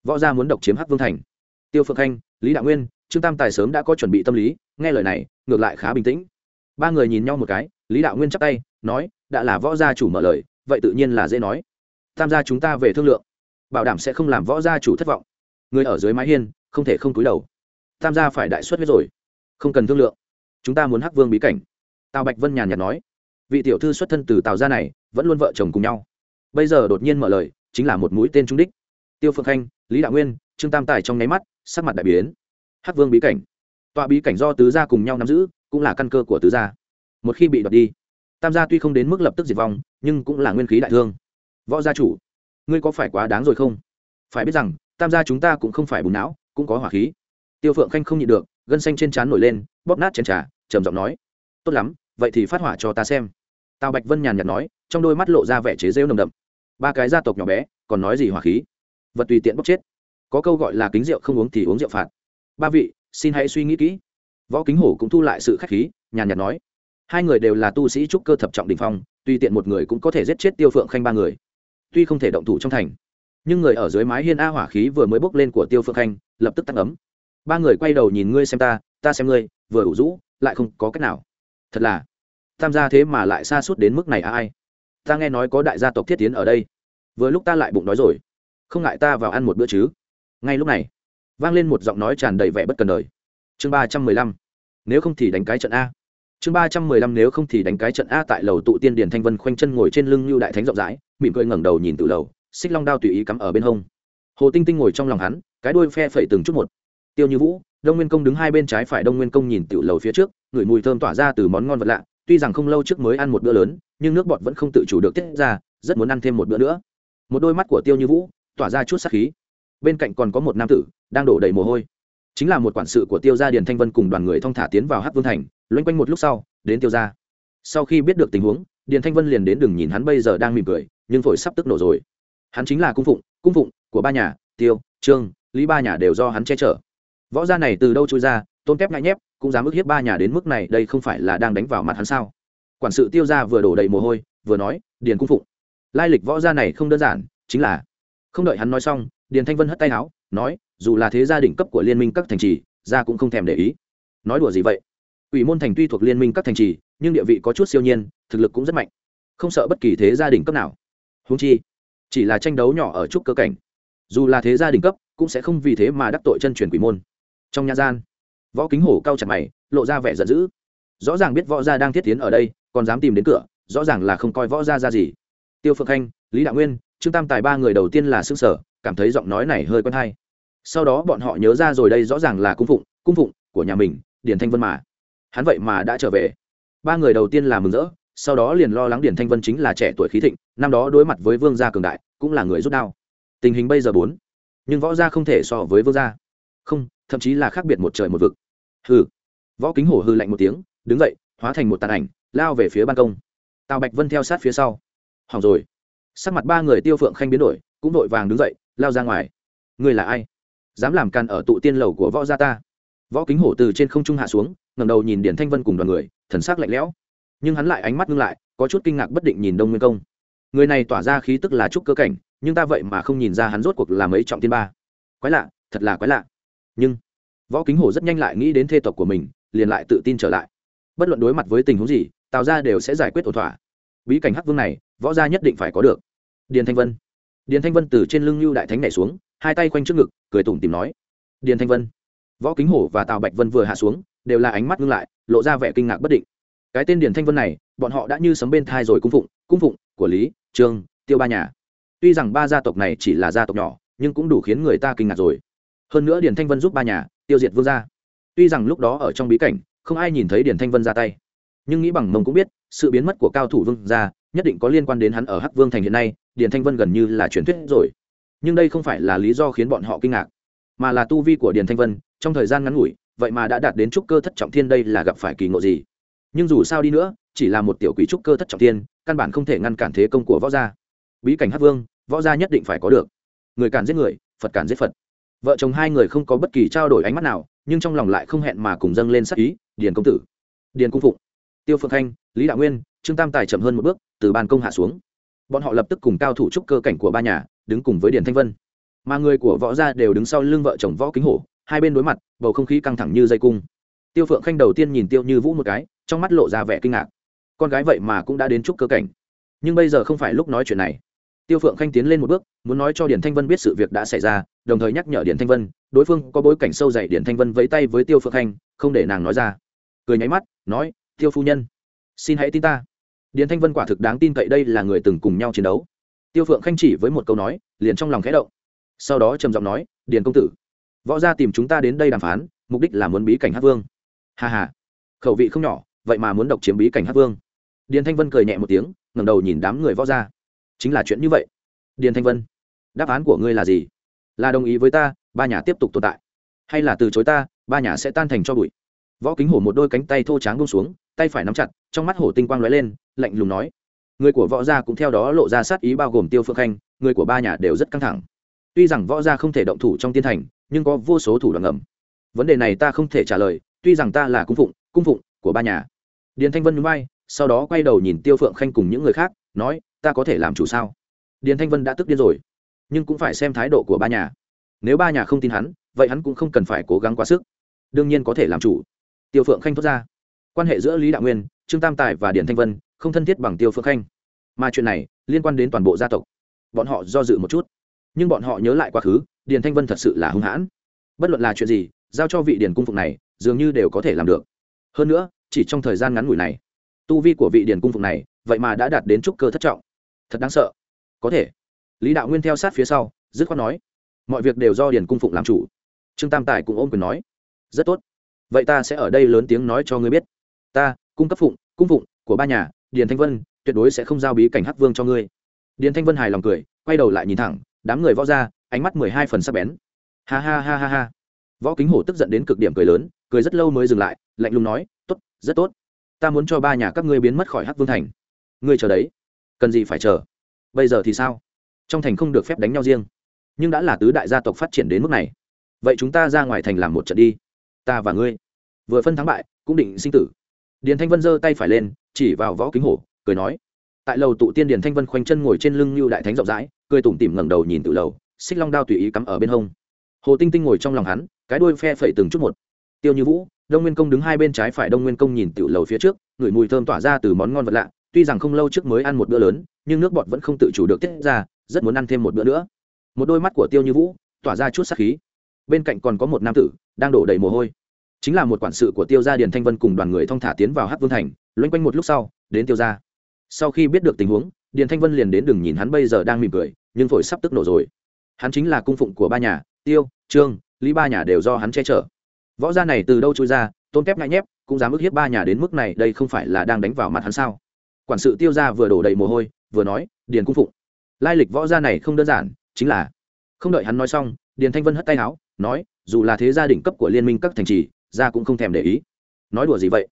võ gia muốn độc chiếm hắc vương thành. Tiêu phượng khanh, lý đạo nguyên, trương tam tài sớm đã có chuẩn bị tâm lý, nghe lời này, ngược lại khá bình tĩnh. Ba người nhìn nhau một cái, lý đạo nguyên chắp tay, nói, đã là võ gia chủ mở lời, vậy tự nhiên là dễ nói. Tham gia chúng ta về thương lượng, bảo đảm sẽ không làm võ gia chủ thất vọng. Người ở dưới mái hiên, không thể không túi đầu. Tham gia phải đại xuất hết rồi, không cần thương lượng. Chúng ta muốn hắc vương bí cảnh. Tào bạch vân nhàn nhạt nói, vị tiểu thư xuất thân từ tào gia này, vẫn luôn vợ chồng cùng nhau. Bây giờ đột nhiên mở lời, chính là một mũi tên trung đích tiêu phượng khanh, lý đạo nguyên, trương tam tài trong nháy mắt, sắc mặt đại biến. Hắc vương bí cảnh. Tọa bí cảnh do tứ gia cùng nhau nắm giữ, cũng là căn cơ của tứ gia. Một khi bị đoạt đi, tam gia tuy không đến mức lập tức diệt vong, nhưng cũng là nguyên khí đại thương. Võ gia chủ, ngươi có phải quá đáng rồi không? Phải biết rằng, tam gia chúng ta cũng không phải bùn não, cũng có hỏa khí. Tiêu phượng khanh không nhịn được, gân xanh trên trán nổi lên, bóp nát chén trà, trầm giọng nói, tốt lắm, vậy thì phát hỏa cho ta xem. Tào bạch vân nhàn nhạt nói, trong đôi mắt lộ ra vẻ chế rêu nồng đậm. Ba cái gia tộc nhỏ bé, còn nói gì hỏa khí? Vật tùy tiện bốc chết. Có câu gọi là kính rượu không uống thì uống rượu phạt. Ba vị, xin hãy suy nghĩ kỹ. Võ kính hổ cũng thu lại sự khách khí, nhàn nhạt nói. Hai người đều là tu sĩ trúc cơ thập trọng đình phong, tùy tiện một người cũng có thể giết chết tiêu phượng khanh ba người. Tuy không thể động thủ trong thành, nhưng người ở dưới mái hiên a hỏa khí vừa mới bốc lên của tiêu phượng khanh, lập tức tăng ấm. Ba người quay đầu nhìn ngươi xem ta ta xem ngươi, vừa ủ rũ, lại không có cách nào. Thật là, tham gia thế mà lại xa suốt đến mức này à ai? Ta nghe nói có đại gia tộc thiết tiến ở đây. Vừa lúc ta lại bụng đói rồi không ngại ta vào ăn một bữa chứ? Ngay lúc này, vang lên một giọng nói tràn đầy vẻ bất cần đời. Chương ba trăm mười lăm, nếu không thì đánh cái trận a. Chương ba trăm mười lăm, nếu không thì đánh cái trận a tại lầu tụ tiên điển thanh vân khoanh chân ngồi trên lưng như đại thánh rộng rãi, mỉm cười ngẩng đầu nhìn từ lầu, xích long đao tùy ý cắm ở bên hông. Hồ tinh tinh ngồi trong lòng hắn, cái đuôi phe phẩy từng chút một. Tiêu như vũ, đông nguyên công đứng hai bên trái phải đông nguyên công nhìn tiểu lầu phía trước, ngửi mùi thơm tỏa ra từ món ngon vật lạ, tuy rằng không lâu trước mới ăn một bữa lớn, nhưng nước bọt vẫn không tự chủ được tiết ra, rất muốn ăn thêm một bữa nữa. Một đôi mắt của tiêu như vũ tỏa ra chút sát khí. Bên cạnh còn có một nam tử, đang đổ đầy mồ hôi. Chính là một quản sự của tiêu gia điền thanh vân cùng đoàn người thong thả tiến vào hát vương thành, loanh quanh một lúc sau, đến tiêu gia. Sau khi biết được tình huống, điền thanh vân liền đến đừng nhìn hắn bây giờ đang mỉm cười, nhưng phổi sắp tức nổ rồi. Hắn chính là cung phụng cung phụng của ba nhà, tiêu, trương, lý ba nhà đều do hắn che chở. Võ gia này từ đâu trôi ra, tôn kép ngại nhép, cũng dám ức hiếp ba nhà đến mức này, đây không phải là đang đánh vào mặt hắn sao? Quản sự tiêu gia vừa đổ đầy mồ hôi, vừa nói, điền cung phụng, lai lịch võ gia này không đơn giản, chính là không đợi hắn nói xong, điền thanh vân hất tay áo, nói, dù là thế gia đỉnh cấp của liên minh các thành trì gia cũng không thèm để ý. Nói đùa gì vậy? Ủy môn thành tuy thuộc liên minh các thành trì, nhưng địa vị có chút siêu nhiên, thực lực cũng rất mạnh. Không sợ bất kỳ thế gia đình cấp nào. Húng chi, chỉ là tranh đấu nhỏ ở chút cơ cảnh. Dù là thế gia đình cấp, cũng sẽ không vì thế mà đắc tội chân truyền quỷ môn. Trong nhà gian, võ kính hổ cao chặt mày, lộ ra vẻ giận dữ. Rõ ràng biết võ gia đang thiết tiến ở đây, còn dám tìm đến cửa, rõ ràng là không coi võ gia ra gì. Tiêu phượng khanh, lý đạo nguyên trương tam tài ba người đầu tiên là xương sở cảm thấy giọng nói này hơi quen hay. Sau đó bọn họ nhớ ra rồi đây rõ ràng là cung phụng cung phụng của nhà mình, điền thanh vân mà. Hắn vậy mà đã trở về. Ba người đầu tiên là mừng rỡ, sau đó liền lo lắng điền thanh vân chính là trẻ tuổi khí thịnh, năm đó đối mặt với vương gia cường đại, cũng là người rút đao. Tình hình bây giờ bốn. Nhưng võ gia không thể so với vương gia. Không, thậm chí là khác biệt một trời một vực. Hừ. Võ kính hổ hư lạnh một tiếng, đứng dậy, hóa thành một tàn ảnh, lao về phía ban công. Tào bạch vân theo sát phía sau. Hỏng rồi sắc mặt ba người tiêu phượng khanh biến đổi, cũng vội vàng đứng dậy, lao ra ngoài. Người là ai? Dám làm can ở tụ tiên lầu của võ gia ta. Võ kính hổ từ trên không trung hạ xuống ngầm đầu nhìn điển thanh vân cùng đoàn người, thần s ắ c lạnh lẽo. Nhưng hắn lại ánh mắt ngưng lại, có chút kinh ngạc bất định nhìn đông nguyên công. Người này tỏa ra khí tức là trúc cơ cảnh, nhưng ta vậy mà không nhìn ra hắn rốt cuộc là mấy trọng tiên ba. Quái lạ, thật là quái lạ. Nhưng, võ kính hổ rất nhanh lại nghĩ đến thê tộc của mình, liền lại tự tin trở lại. Bất luận đối mặt với tình huống gì, tào ra đều sẽ giải quyết ổn thỏa. Bí cảnh hắc vương này võ gia nhất định phải có được. Điền thanh vân. Điền thanh vân từ trên lưng lưu đại thánh nhảy xuống, hai tay quanh trước ngực, cười tủm tìm nói, điền thanh vân. Võ kính hổ và tào bạch vân vừa hạ xuống, đều là ánh mắt ngưng lại, lộ ra vẻ kinh ngạc bất định. Cái tên điền thanh vân này, bọn họ đã như sấm bên thai rồi cung phụng cung phụng, của lý, trương, tiêu ba nhà. Tuy rằng ba gia tộc này chỉ là gia tộc nhỏ, nhưng cũng đủ khiến người ta kinh ngạc rồi. Hơn nữa điền thanh vân giúp ba nhà, tiêu diệt vương gia. Tuy rằng lúc đó ở trong bí cảnh, không ai nhìn thấy điền thanh vân ra tay. Nhưng nghĩ bằng mông cũng biết, sự biến mất của cao thủ vương gia nhất định có liên quan đến hắn ở hắc vương thành hiện nay, điền thanh vân gần như là truyền thuyết rồi. Nhưng đây không phải là lý do khiến bọn họ kinh ngạc, mà là tu vi của điền thanh vân, trong thời gian ngắn ngủi, vậy mà đã đạt đến trúc cơ thất trọng thiên đây là gặp phải kỳ ngộ gì? Nhưng dù sao đi nữa, chỉ là một tiểu quỷ trúc cơ thất trọng thiên, căn bản không thể ngăn cản thế công của võ gia. Bí cảnh Hát vương, võ gia nhất định phải có được. Người cản giết người, phật cản giết phật. Vợ chồng hai người không có bất kỳ trao đổi ánh mắt nào, nhưng trong lòng lại không hẹn mà cùng dâng lên sắc ý, điền công tử, điền cung phụng tiêu phượng khanh, lý đạo nguyên, trương tam tài chậm hơn một bước, từ ban công hạ xuống. Bọn họ lập tức cùng cao thủ trúc cơ cảnh của ba nhà, đứng cùng với điền thanh vân. Mà người của võ gia đều đứng sau lưng vợ chồng võ kính hổ, hai bên đối mặt, bầu không khí căng thẳng như dây cung. Tiêu phượng khanh đầu tiên nhìn tiêu như vũ một cái, trong mắt lộ ra vẻ kinh ngạc. Con gái vậy mà cũng đã đến trúc cơ cảnh. Nhưng bây giờ không phải lúc nói chuyện này. Tiêu phượng khanh tiến lên một bước, muốn nói cho điển thanh vân biết sự việc đã xảy ra, đồng thời nhắc nhở điển thanh vân, đối phương có bối cảnh sâu dày điển thanh vân vẫy tay với tiêu phượng khanh, không để nàng nói ra. Cười nháy mắt, nói tiêu phu nhân. Xin hãy tin ta. Điền thanh vân quả thực đáng tin cậy đây là người từng cùng nhau chiến đấu. Tiêu phượng khanh chỉ với một câu nói, liền trong lòng khẽ động. Sau đó trầm giọng nói, điền công tử, võ gia tìm chúng ta đến đây đàm phán, mục đích là muốn bí cảnh hát vương. Hà hà khẩu vị không nhỏ, vậy mà muốn độc chiếm bí cảnh hát vương. Điền thanh vân cười nhẹ một tiếng, ngẩng đầu nhìn đám người võ gia. Chính là chuyện như vậy. Điền thanh vân, đáp án của ngươi là gì? Là đồng ý với ta, ba nhà tiếp tục tồn tại. Hay là từ chối ta, ba nhà sẽ tan thành cho bụi võ kính hổ một đôi cánh tay thô tráng bông xuống, tay phải nắm chặt, trong mắt hổ tinh quang lóe lên, lạnh lùng nói, người của võ gia cũng theo đó lộ ra sát ý bao gồm tiêu phượng khanh, người của ba nhà đều rất căng thẳng. Tuy rằng võ gia không thể động thủ trong tiên thành, nhưng có vô số thủ đoạn ngầm. Vấn đề này ta không thể trả lời, tuy rằng ta là cung phụng cung phụng của ba nhà. Điền thanh vân núi bay sau đó quay đầu nhìn tiêu phượng khanh cùng những người khác, nói, ta có thể làm chủ sao? Điền thanh vân đã tức điên rồi, nhưng cũng phải xem thái độ của ba nhà. Nếu ba nhà không tin hắn, vậy hắn cũng không cần phải cố gắng quá sức. Đương nhiên có thể làm chủ tiêu phượng khanh thốt ra. Quan hệ giữa lý đạo nguyên, trương tam tài và điền thanh vân không thân thiết bằng tiêu phượng khanh. Mà chuyện này liên quan đến toàn bộ gia tộc. Bọn họ do dự một chút. Nhưng bọn họ nhớ lại quá khứ, điền thanh vân thật sự là hung hãn. Bất luận là chuyện gì, giao cho vị điền cung phụng này, dường như đều có thể làm được. Hơn nữa, chỉ trong thời gian ngắn ngủi này, tu vi của vị điền cung phụng này, vậy mà đã đạt đến trúc cơ thất trọng. Thật đáng sợ. Có thể. Lý đạo nguyên theo sát phía sau, dứt khoát nói, mọi việc đều do điền cung phụng làm chủ. Trương tam tài cũng ôm quyền nói, rất tốt vậy ta sẽ ở đây lớn tiếng nói cho ngươi biết. Ta, cung cấp phụng, cung phụng của ba nhà, điền thanh vân, tuyệt đối sẽ không giao bí cảnh hắc vương cho ngươi. Điền thanh vân hài lòng cười, quay đầu lại nhìn thẳng, đám người võ ra, ánh mắt mười hai phần sắc bén. Ha ha ha ha ha. Võ kính hổ tức giận đến cực điểm cười lớn, cười rất lâu mới dừng lại, lạnh lùng nói t ố t rất tốt. Ta muốn cho ba nhà các ngươi biến mất khỏi hắc vương thành. Ngươi chờ đấy. Cần gì phải chờ? Bây giờ thì sao? Trong thành không được phép đánh nhau riêng. Nhưng đã là tứ đại gia tộc phát triển đến mức này. Vậy chúng ta ra ngoài thành làm một trận đi ta và ngươi. Vừa phân thắng bại, cũng định sinh tử. Điền thanh vân giơ tay phải lên, chỉ vào võ kính hổ, cười nói. Tại lầu tụ tiên điền thanh vân khoanh chân ngồi trên lưng như đại thánh rộng rãi, cười tủm tỉm ngẩng đầu nhìn tự lầu, xích long đao tùy ý cắm ở bên hông. Hồ tinh tinh ngồi trong lòng hắn, cái đuôi phe phẩy từng chút một. Tiêu như vũ, đông nguyên công đứng hai bên trái phải đông nguyên công nhìn tiểu lầu phía trước ngửi mùi thơm tỏa ra từ món ngon vật lạ, tuy rằng không lâu trước mới ăn một bữa lớn, nhưng nước bọt vẫn không tự chủ được tiết ra, rất muốn ăn thêm một bữa nữa. Một đôi mắt của tiêu như vũ, tỏa ra chút sắc khí bên cạnh còn có một nam tử đang đổ đầy mồ hôi. Chính là một quản sự của tiêu gia điền thanh vân cùng đoàn người thong thả tiến vào hát vương thành, loanh quanh một lúc sau, đến tiêu gia. Sau khi biết được tình huống, điền thanh vân liền đến đừng nhìn hắn bây giờ đang mỉm cười, nhưng phổi sắp tức nổ rồi. Hắn chính là cung phụng của ba nhà, tiêu, trương, lý ba nhà đều do hắn che chở. Võ gia này từ đâu trôi ra, tôn kép ngại nhép, cũng dám ức hiếp ba nhà đến mức này, đây không phải là đang đánh vào mặt hắn sao? Quản sự tiêu gia vừa đổ đầy mồ hôi, vừa nói, điền cung phụng. Lai lịch võ gia này không đơn giản, chính là, không đợi hắn nói xong, điền thanh vân hất tay áo nói, dù là thế gia đỉnh cấp của liên minh các thành trì, gia cũng không thèm để ý. Nói đùa gì vậy?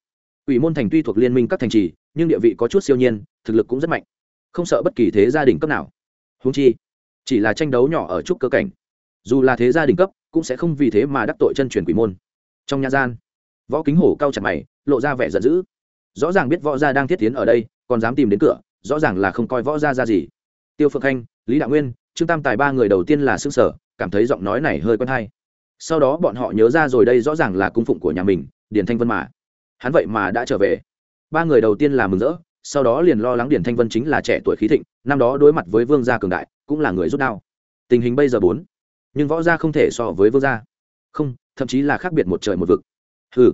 Ủy môn thành tuy thuộc liên minh các thành trì, nhưng địa vị có chút siêu nhiên, thực lực cũng rất mạnh. Không sợ bất kỳ thế gia đình cấp nào. Húng chi, chỉ là tranh đấu nhỏ ở chút cơ cảnh. Dù là thế gia đình cấp, cũng sẽ không vì thế mà đắc tội chân truyền quỷ môn. Trong nhà gian, võ kính hổ cao chặt mày, lộ ra vẻ giận dữ. Rõ ràng biết võ gia đang thiết tiến ở đây, còn dám tìm đến cửa, rõ ràng là không coi võ gia ra gì. Tiêu phượng khanh, lý đạo nguyên trương tam tài ba người đầu tiên là xương sở cảm thấy giọng nói này hơi quen hay. Sau đó bọn họ nhớ ra rồi đây rõ ràng là cung phụng của nhà mình, điền thanh vân mà. Hắn vậy mà đã trở về. Ba người đầu tiên là mừng rỡ, sau đó liền lo lắng điền thanh vân chính là trẻ tuổi khí thịnh, năm đó đối mặt với vương gia cường đại, cũng là người rút đao. Tình hình bây giờ bốn. Nhưng võ gia không thể so với vương gia. Không, thậm chí là khác biệt một trời một vực. Hừ.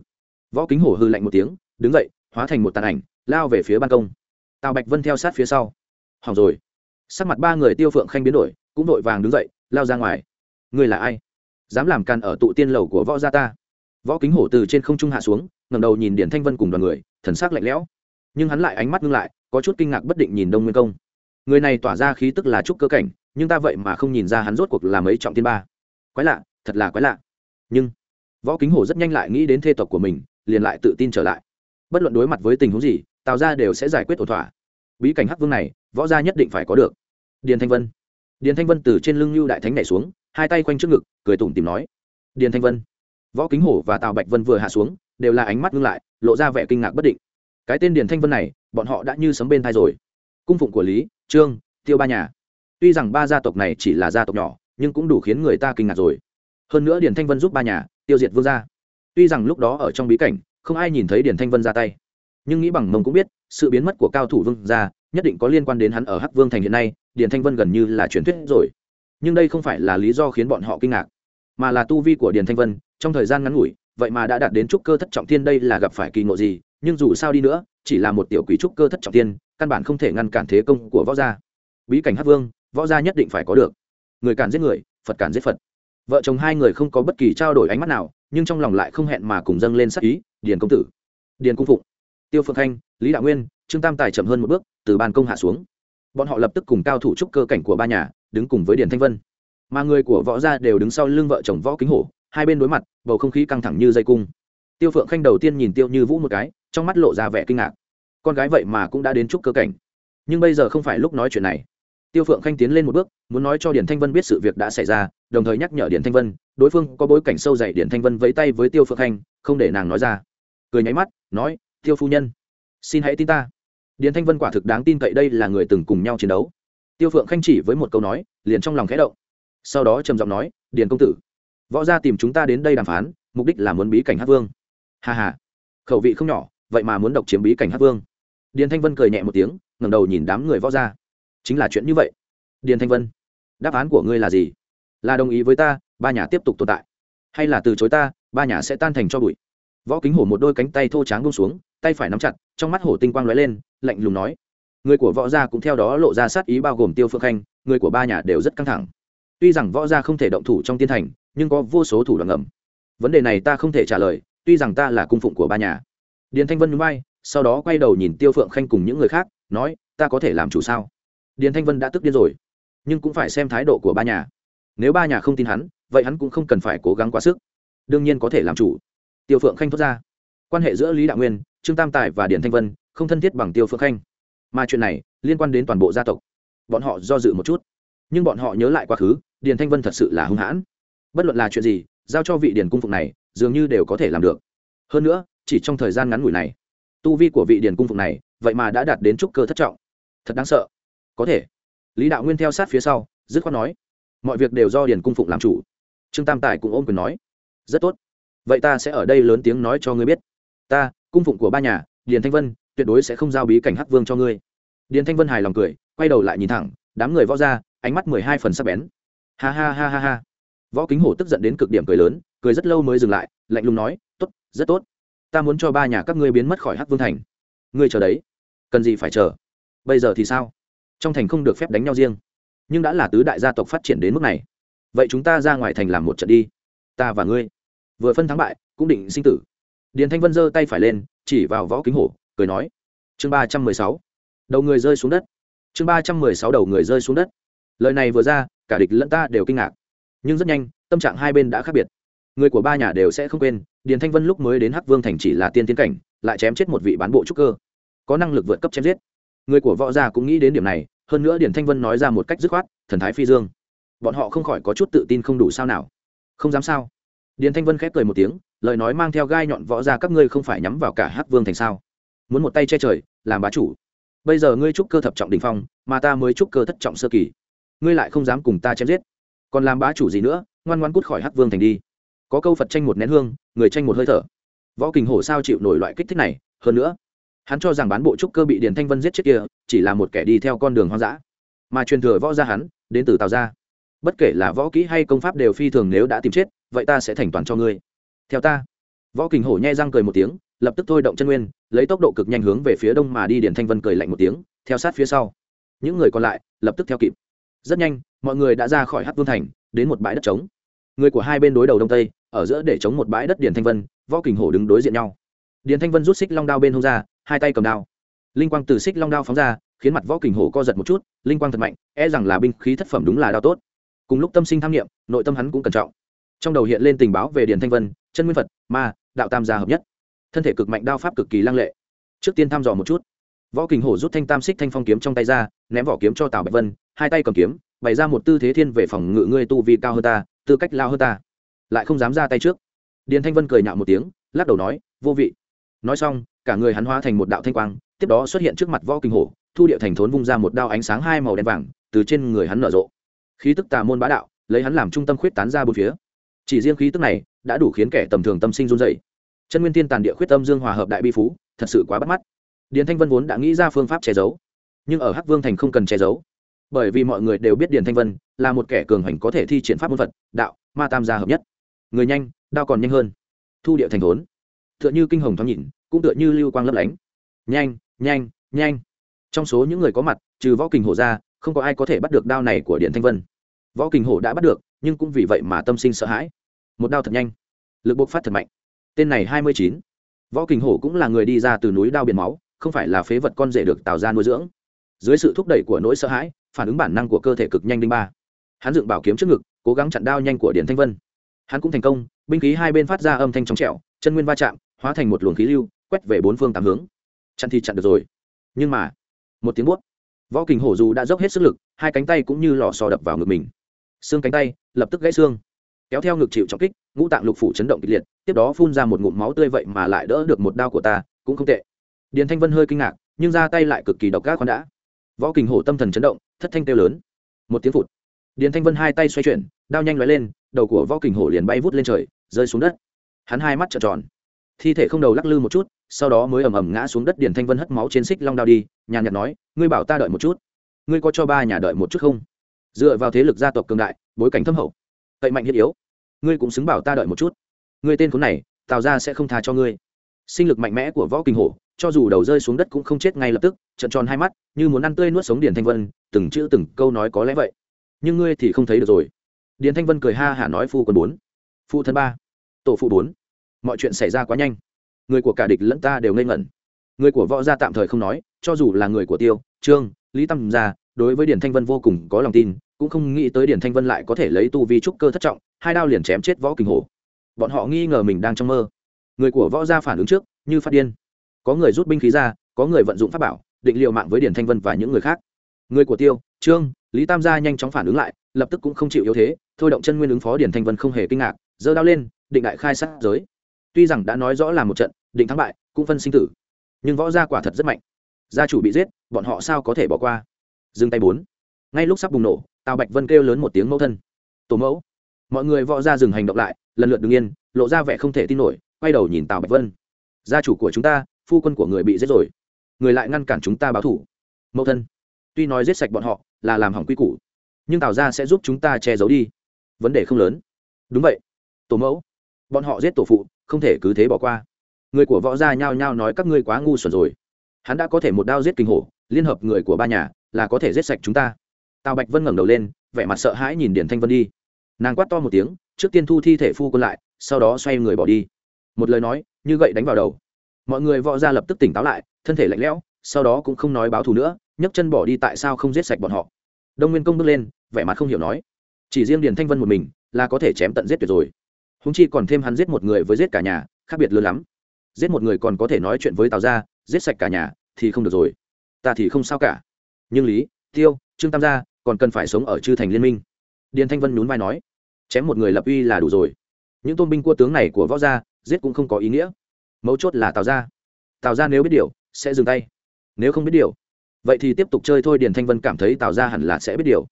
Võ kính hổ hư lạnh một tiếng, đứng dậy, hóa thành một tàn ảnh, lao về phía ban công. Tào bạch vân theo sát phía sau. Hỏng rồi sắc mặt ba người tiêu phượng khanh biến đổi, cũng vội vàng đứng dậy, lao ra ngoài. Người là ai? Dám làm can ở tụ tiên lầu của võ gia ta. Võ kính hổ từ trên không trung hạ xuống ngầm đầu nhìn điển thanh vân cùng đoàn người, thần sắc lạnh lẽo. Nhưng hắn lại ánh mắt ngưng lại, có chút kinh ngạc bất định nhìn đông nguyên công. Người này tỏa ra khí tức là trúc cơ cảnh, nhưng ta vậy mà không nhìn ra hắn rốt cuộc là mấy trọng tiên ba. Quái lạ, thật là quái lạ. Nhưng, võ kính hổ rất nhanh lại nghĩ đến thê tộc của mình, liền lại tự tin trở lại. Bất luận đối mặt với tình huống gì, tào ra đều sẽ giải quyết ổn thỏa bí cảnh hắc vương này, võ gia nhất định phải có được. Điền thanh vân. Điền thanh vân từ trên lưng lưu đại thánh nhảy xuống, hai tay quanh trước ngực, cười tủm tìm nói. Điền thanh vân. Võ kính hổ và tào bạch vân vừa hạ xuống, đều là ánh mắt ngưng lại, lộ ra vẻ kinh ngạc bất định. Cái tên điền thanh vân này, bọn họ đã như sấm bên thai rồi. Cung phụng của lý, trương, tiêu ba nhà. Tuy rằng ba gia tộc này chỉ là gia tộc nhỏ, nhưng cũng đủ khiến người ta kinh ngạc rồi. Hơn nữa điền thanh vân giúp ba nhà, tiêu diệt vương gia. Tuy rằng lúc đó ở trong bí cảnh, không ai nhìn thấy điền thanh vân ra tay. Nhưng nghĩ bằng mông cũng biết sự biến mất của cao thủ vương gia nhất định có liên quan đến hắn ở hắc vương thành hiện nay, điền thanh vân gần như là truyền thuyết rồi. Nhưng đây không phải là lý do khiến bọn họ kinh ngạc, mà là tu vi của điền thanh vân, trong thời gian ngắn ngủi, vậy mà đã đạt đến trúc cơ thất trọng thiên đây là gặp phải kỳ ngộ gì, nhưng dù sao đi nữa, chỉ là một tiểu quỷ trúc cơ thất trọng thiên, căn bản không thể ngăn cản thế công của võ gia. Bí cảnh hắc vương, võ gia nhất định phải có được. Người cản giết người, phật cản giết phật. Vợ chồng hai người không có bất kỳ trao đổi ánh mắt nào, nhưng trong lòng lại không hẹn mà cùng dâng lên sắc ý, điền công tử, điền cung phụng, tiêu phượng khanh lý đạo nguyên, trương tam tài chậm hơn một bước, từ ban công hạ xuống. Bọn họ lập tức cùng cao thủ trúc cơ cảnh của ba nhà, đứng cùng với điền thanh vân. Mà người của võ gia đều đứng sau lưng vợ chồng võ kính hổ, hai bên đối mặt, bầu không khí căng thẳng như dây cung. Tiêu phượng khanh đầu tiên nhìn tiêu như vũ một cái, trong mắt lộ ra vẻ kinh ngạc. Con gái vậy mà cũng đã đến trúc cơ cảnh. Nhưng bây giờ không phải lúc nói chuyện này. Tiêu phượng khanh tiến lên một bước, muốn nói cho điển thanh vân biết sự việc đã xảy ra, đồng thời nhắc nhở điển thanh vân, đối phương có bối cảnh sâu dày. Điển thanh vân vẫy tay với tiêu phượng khanh, không để nàng nói ra. Cười nháy mắt, nói, tiêu phu nhân xin hãy tin ta. Điền thanh vân quả thực đáng tin cậy đây là người từng cùng nhau chiến đấu. Tiêu phượng khanh chỉ với một câu nói, liền trong lòng khẽ động. Sau đó trầm giọng nói, điền công tử, võ gia tìm chúng ta đến đây đàm phán, mục đích là muốn bí cảnh hát vương. Hà hà khẩu vị không nhỏ, vậy mà muốn độc chiếm bí cảnh hát vương. Điền thanh vân cười nhẹ một tiếng, ngẩng đầu nhìn đám người võ gia. Chính là chuyện như vậy. Điền thanh vân, đáp án của ngươi là gì? Là đồng ý với ta, ba nhà tiếp tục tồn tại. Hay là từ chối ta, ba nhà sẽ tan thành cho bụi. Võ kính hổ một đôi cánh tay thô tráng bông xuống tay phải nắm chặt, trong mắt hổ tinh quang lóe lên, lạnh lùng nói, người của võ gia cũng theo đó lộ ra sát ý bao gồm tiêu phượng khanh, người của ba nhà đều rất căng thẳng. Tuy rằng võ gia không thể động thủ trong tiên thành, nhưng có vô số thủ đoạn ngầm. Vấn đề này ta không thể trả lời, tuy rằng ta là cung phụng của ba nhà. Điền thanh vân núi bay sau đó quay đầu nhìn tiêu phượng khanh cùng những người khác, nói, ta có thể làm chủ sao? Điền thanh vân đã tức điên rồi, nhưng cũng phải xem thái độ của ba nhà. Nếu ba nhà không tin hắn, vậy hắn cũng không cần phải cố gắng quá sức. Đương nhiên có thể làm chủ. Tiêu phượng khanh thốt ra, quan hệ giữa lý đạo nguyên trương tam tài và điền thanh vân không thân thiết bằng tiêu phượng khanh. Mà chuyện này liên quan đến toàn bộ gia tộc. Bọn họ do dự một chút. Nhưng bọn họ nhớ lại quá khứ, điền thanh vân thật sự là hung hãn. Bất luận là chuyện gì, giao cho vị điền cung phụng này, dường như đều có thể làm được. Hơn nữa, chỉ trong thời gian ngắn ngủi này, tu vi của vị điền cung phụng này, vậy mà đã đạt đến trúc cơ thất trọng. Thật đáng sợ. Có thể. Lý đạo nguyên theo sát phía sau, dứt khoát nói, mọi việc đều do điền cung phụng làm chủ. Trương tam tài cũng ôm quyền nói, rất tốt. Vậy ta sẽ ở đây lớn tiếng nói cho ngươi biết. Ta cung phụng của ba nhà, điền thanh vân, tuyệt đối sẽ không giao bí cảnh hắc vương cho ngươi. Điền thanh vân hài lòng cười, quay đầu lại nhìn thẳng, đám người võ ra, ánh mắt mười hai phần sắc bén. Ha ha ha ha ha. Võ kính hổ tức giận đến cực điểm cười lớn, cười rất lâu mới dừng lại, lạnh lùng nói t ố t rất tốt. Ta muốn cho ba nhà các ngươi biến mất khỏi hắc vương thành. Ngươi chờ đấy. Cần gì phải chờ? Bây giờ thì sao? Trong thành không được phép đánh nhau riêng. Nhưng đã là tứ đại gia tộc phát triển đến mức này. Vậy chúng ta ra ngoài thành làm một trận đi. Ta và ngươi. Vừa phân thắng bại, cũng định sinh tử điền thanh vân giơ tay phải lên, chỉ vào võ kính hổ, cười nói, chương ba trăm mười sáu, đầu người rơi xuống đất. Chương ba trăm mười sáu, đầu người rơi xuống đất. Lời này vừa ra, cả địch lẫn ta đều kinh ngạc. Nhưng rất nhanh, tâm trạng hai bên đã khác biệt. Người của ba nhà đều sẽ không quên, điền thanh vân lúc mới đến hắc vương thành chỉ là tiên tiến cảnh, lại chém chết một vị bán bộ trúc cơ. Có năng lực vượt cấp chém giết. Người của võ gia cũng nghĩ đến điểm này, hơn nữa điền thanh vân nói ra một cách dứt khoát, thần thái phi dương. Bọn họ không khỏi có chút tự tin không đủ sao nào. Không dám sao. Điền thanh vân khép cười một tiếng lời nói mang theo gai nhọn võ ra các ngươi không phải nhắm vào cả hắc vương thành sao? Muốn một tay che trời, làm bá chủ. Bây giờ ngươi trúc cơ thập trọng đình phong, mà ta mới trúc cơ thất trọng sơ kỳ. Ngươi lại không dám cùng ta chém giết. Còn làm bá chủ gì nữa, ngoan ngoan cút khỏi hắc vương thành đi. Có câu phật tranh một nén hương, người tranh một hơi thở. Võ kình hổ sao chịu nổi loại kích thích này, hơn nữa, hắn cho rằng bán bộ trúc cơ bị điền thanh vân giết chết kia, chỉ là một kẻ đi theo con đường hoang dã. Mà truyền thừa võ gia hắn, đến từ tào gia. Bất kể là võ kỹ hay công pháp đều phi thường nếu đã tìm chết, vậy ta sẽ thành toàn cho ngươi theo ta. Võ kình hổ nhai răng cười một tiếng, lập tức thôi động chân nguyên, lấy tốc độ cực nhanh hướng về phía đông mà đi, điền thanh vân cười lạnh một tiếng, theo sát phía sau. Những người còn lại, lập tức theo kịp. Rất nhanh, mọi người đã ra khỏi hát vương thành, đến một bãi đất trống. Người của hai bên đối đầu đông tây, ở giữa để chống một bãi đất điền thanh vân, võ kình hổ đứng đối diện nhau. Điền thanh vân rút xích long đao bên hông ra, hai tay cầm đao. Linh quang từ xích long đao phóng ra, khiến mặt võ kình hổ co giật một chút, linh quang thật mạnh e rằng là binh khí thất phẩm đúng là đao tốt. Cùng lúc tâm sinh tham nghiệm nội tâm hắn cũng cẩn trọng. Trong đầu hiện lên tình báo về điền thanh vân chân nguyên phật, ma, đạo tam gia hợp nhất. Thân thể cực mạnh, đao pháp cực kỳ lăng lệ. Trước tiên thăm dò một chút. Võ kình hổ rút thanh tam xích thanh phong kiếm trong tay ra, ném vỏ kiếm cho tào bạch vân, hai tay cầm kiếm, bày ra một tư thế thiên về phòng ngự ngươi tu vi cao hơn ta, tư cách lao hơn ta. Lại không dám ra tay trước. Điền thanh vân cười nhạo một tiếng, lắc đầu nói, vô vị. Nói xong, cả người hắn hóa thành một đạo thanh quang, tiếp đó xuất hiện trước mặt võ kinh hổ, thu điệu thành thốn vung ra một đao ánh sáng hai màu đen vàng, từ trên người hắn nở rộ. Khí tức tà môn bá đạo, lấy hắn làm trung tâm khuyết tán ra bốn phía chỉ riêng khí tức này đã đủ khiến kẻ tầm thường tâm sinh run dậy chân nguyên tiên tàn địa khuyết tâm dương hòa hợp đại bi phú, thật sự quá bắt mắt. Điền thanh vân vốn đã nghĩ ra phương pháp che giấu, nhưng ở hắc vương thành không cần che giấu, bởi vì mọi người đều biết điền thanh vân là một kẻ cường hành có thể thi triển pháp môn vật đạo, ma tam gia hợp nhất. Người nhanh, đao còn nhanh hơn. Thu điệu thành thốn. Tựa như kinh hồng thoáng nhìn, cũng tựa như lưu quang lấp lánh. Nhanh nhanh nhanh. Trong số những người có mặt, trừ võ kình hổ ra, không có ai có thể bắt được đao này của điện thanh vân. Võ kình hổ đã bắt được, nhưng cũng vì vậy mà tâm sinh sợ hãi một đao thật nhanh. Lực bộc phát thật mạnh. Tên này hai mươi chín. Võ kình hổ cũng là người đi ra từ núi đao biển máu, không phải là phế vật con rể được tạo ra nuôi dưỡng. Dưới sự thúc đẩy của nỗi sợ hãi, phản ứng bản năng của cơ thể cực nhanh đinh ba. Hắn dựng bảo kiếm trước ngực, cố gắng chặn đao nhanh của điện thanh vân. Hắn cũng thành công, binh khí hai bên phát ra âm thanh trong trẻo, chân nguyên va chạm, hóa thành một luồng khí lưu, quét về bốn phương tám hướng. Chặn thì chặn được rồi. Nhưng mà, một tiếng buốt. Võ kình hổ dù đã dốc hết sức lực, hai cánh tay cũng như lò sò đập vào ngực mình. Xương cánh tay lập tức gãy xương kéo theo ngực chịu trọng kích, ngũ tạng lục phủ chấn động kịch liệt, tiếp đó phun ra một ngụm máu tươi vậy mà lại đỡ được một đao của ta, cũng không tệ. Điền thanh vân hơi kinh ngạc, nhưng ra tay lại cực kỳ độc gác khoan đã. Võ kình hổ tâm thần chấn động, thất thanh kêu lớn. Một tiếng phụt. Điền thanh vân hai tay xoay chuyển, đao nhanh lóe lên, đầu của võ kình hổ liền bay vút lên trời, rơi xuống đất. Hắn hai mắt trợn tròn. Thi thể không đầu lắc lư một chút, sau đó mới ầm ầm ngã xuống đất, điền thanh vân hất máu trên xích long đao đi, nhàn nhạt nói, ngươi bảo ta đợi một chút. Ngươi có cho ba nhà đợi một chút không? Dựa vào thế lực gia tộc cường đại, bối cảnh thâm hậu cậy mạnh hiết yếu. Ngươi cũng xứng bảo ta đợi một chút. Ngươi tên khốn này, tào ra sẽ không tha cho ngươi. Sinh lực mạnh mẽ của võ kinh hổ, cho dù đầu rơi xuống đất cũng không chết ngay lập tức, trận tròn hai mắt, như muốn ăn tươi nuốt sống điền thanh vân, từng chữ từng câu nói có lẽ vậy. Nhưng ngươi thì không thấy được rồi. Điền thanh vân cười ha hả nói phu quân bốn. Phu thân ba. Tổ phụ bốn. Mọi chuyện xảy ra quá nhanh. Người của cả địch lẫn ta đều ngây ngẩn. Người của võ gia tạm thời không nói, cho dù là người của tiêu, trương, lý tâm gia, đối với Điền thanh vân vô cùng có lòng tin cũng không nghĩ tới điển thanh vân lại có thể lấy tu vi trúc cơ thất trọng, hai đao liền chém chết võ kình hổ. Bọn họ nghi ngờ mình đang trong mơ. Người của võ gia phản ứng trước, như phát điên. Có người rút binh khí ra, có người vận dụng pháp bảo, định liệu mạng với điển thanh vân và những người khác. Người của tiêu, trương, lý tam gia nhanh chóng phản ứng lại, lập tức cũng không chịu yếu thế, thôi động chân nguyên ứng phó điển thanh vân không hề kinh ngạc, giơ đao lên, định đại khai sát giới. Tuy rằng đã nói rõ là một trận, định thắng bại, cũng phân sinh tử. Nhưng võ gia quả thật rất mạnh. Gia chủ bị giết, bọn họ sao có thể bỏ qua? Dừng tay bốn ngay lúc sắp bùng nổ, tào bạch vân kêu lớn một tiếng mẫu thân. Tổ mẫu. Mọi người võ ra dừng hành động lại, lần lượt đứng yên, lộ ra vẻ không thể tin nổi, quay đầu nhìn tào bạch vân. Gia chủ của chúng ta, phu quân của người bị giết rồi. Người lại ngăn cản chúng ta báo thủ. Mẫu thân. Tuy nói giết sạch bọn họ, là làm hỏng quy củ, nhưng tào ra sẽ giúp chúng ta che giấu đi. Vấn đề không lớn. Đúng vậy. Tổ mẫu. Bọn họ giết tổ phụ, không thể cứ thế bỏ qua. Người của võ gia nhao nhao nói các ngươi quá ngu xuẩn rồi. Hắn đã có thể một đao giết kinh hổ, liên hợp người của ba nhà, là có thể giết sạch chúng ta tào bạch vân ngẩng đầu lên, vẻ mặt sợ hãi nhìn điển thanh vân đi. Nàng quát to một tiếng, trước tiên thu thi thể phu quân lại, sau đó xoay người bỏ đi. Một lời nói, như gậy đánh vào đầu. Mọi người võ ra lập tức tỉnh táo lại, thân thể lạnh lẽo, sau đó cũng không nói báo thù nữa, nhấc chân bỏ đi tại sao không giết sạch bọn họ. Đông nguyên công bước lên, vẻ mặt không hiểu nói. Chỉ riêng điền thanh vân một mình, là có thể chém tận giết tuyệt rồi. Húng chi còn thêm hắn giết một người với giết cả nhà, khác biệt lớn lắm. Giết một người còn có thể nói chuyện với tào gia, giết sạch cả nhà, thì không được rồi. Ta thì không sao cả. Nhưng lý, tiêu, trương tam gia còn cần phải sống ở chư thành liên minh. Điền thanh vân nhún vai nói, chém một người lập uy là đủ rồi. Những tôn binh cua tướng này của võ gia, giết cũng không có ý nghĩa. Mấu chốt là tào gia. Tào gia nếu biết điều, sẽ dừng tay. Nếu không biết điều, vậy thì tiếp tục chơi thôi, điền thanh vân cảm thấy tào gia hẳn là sẽ biết điều.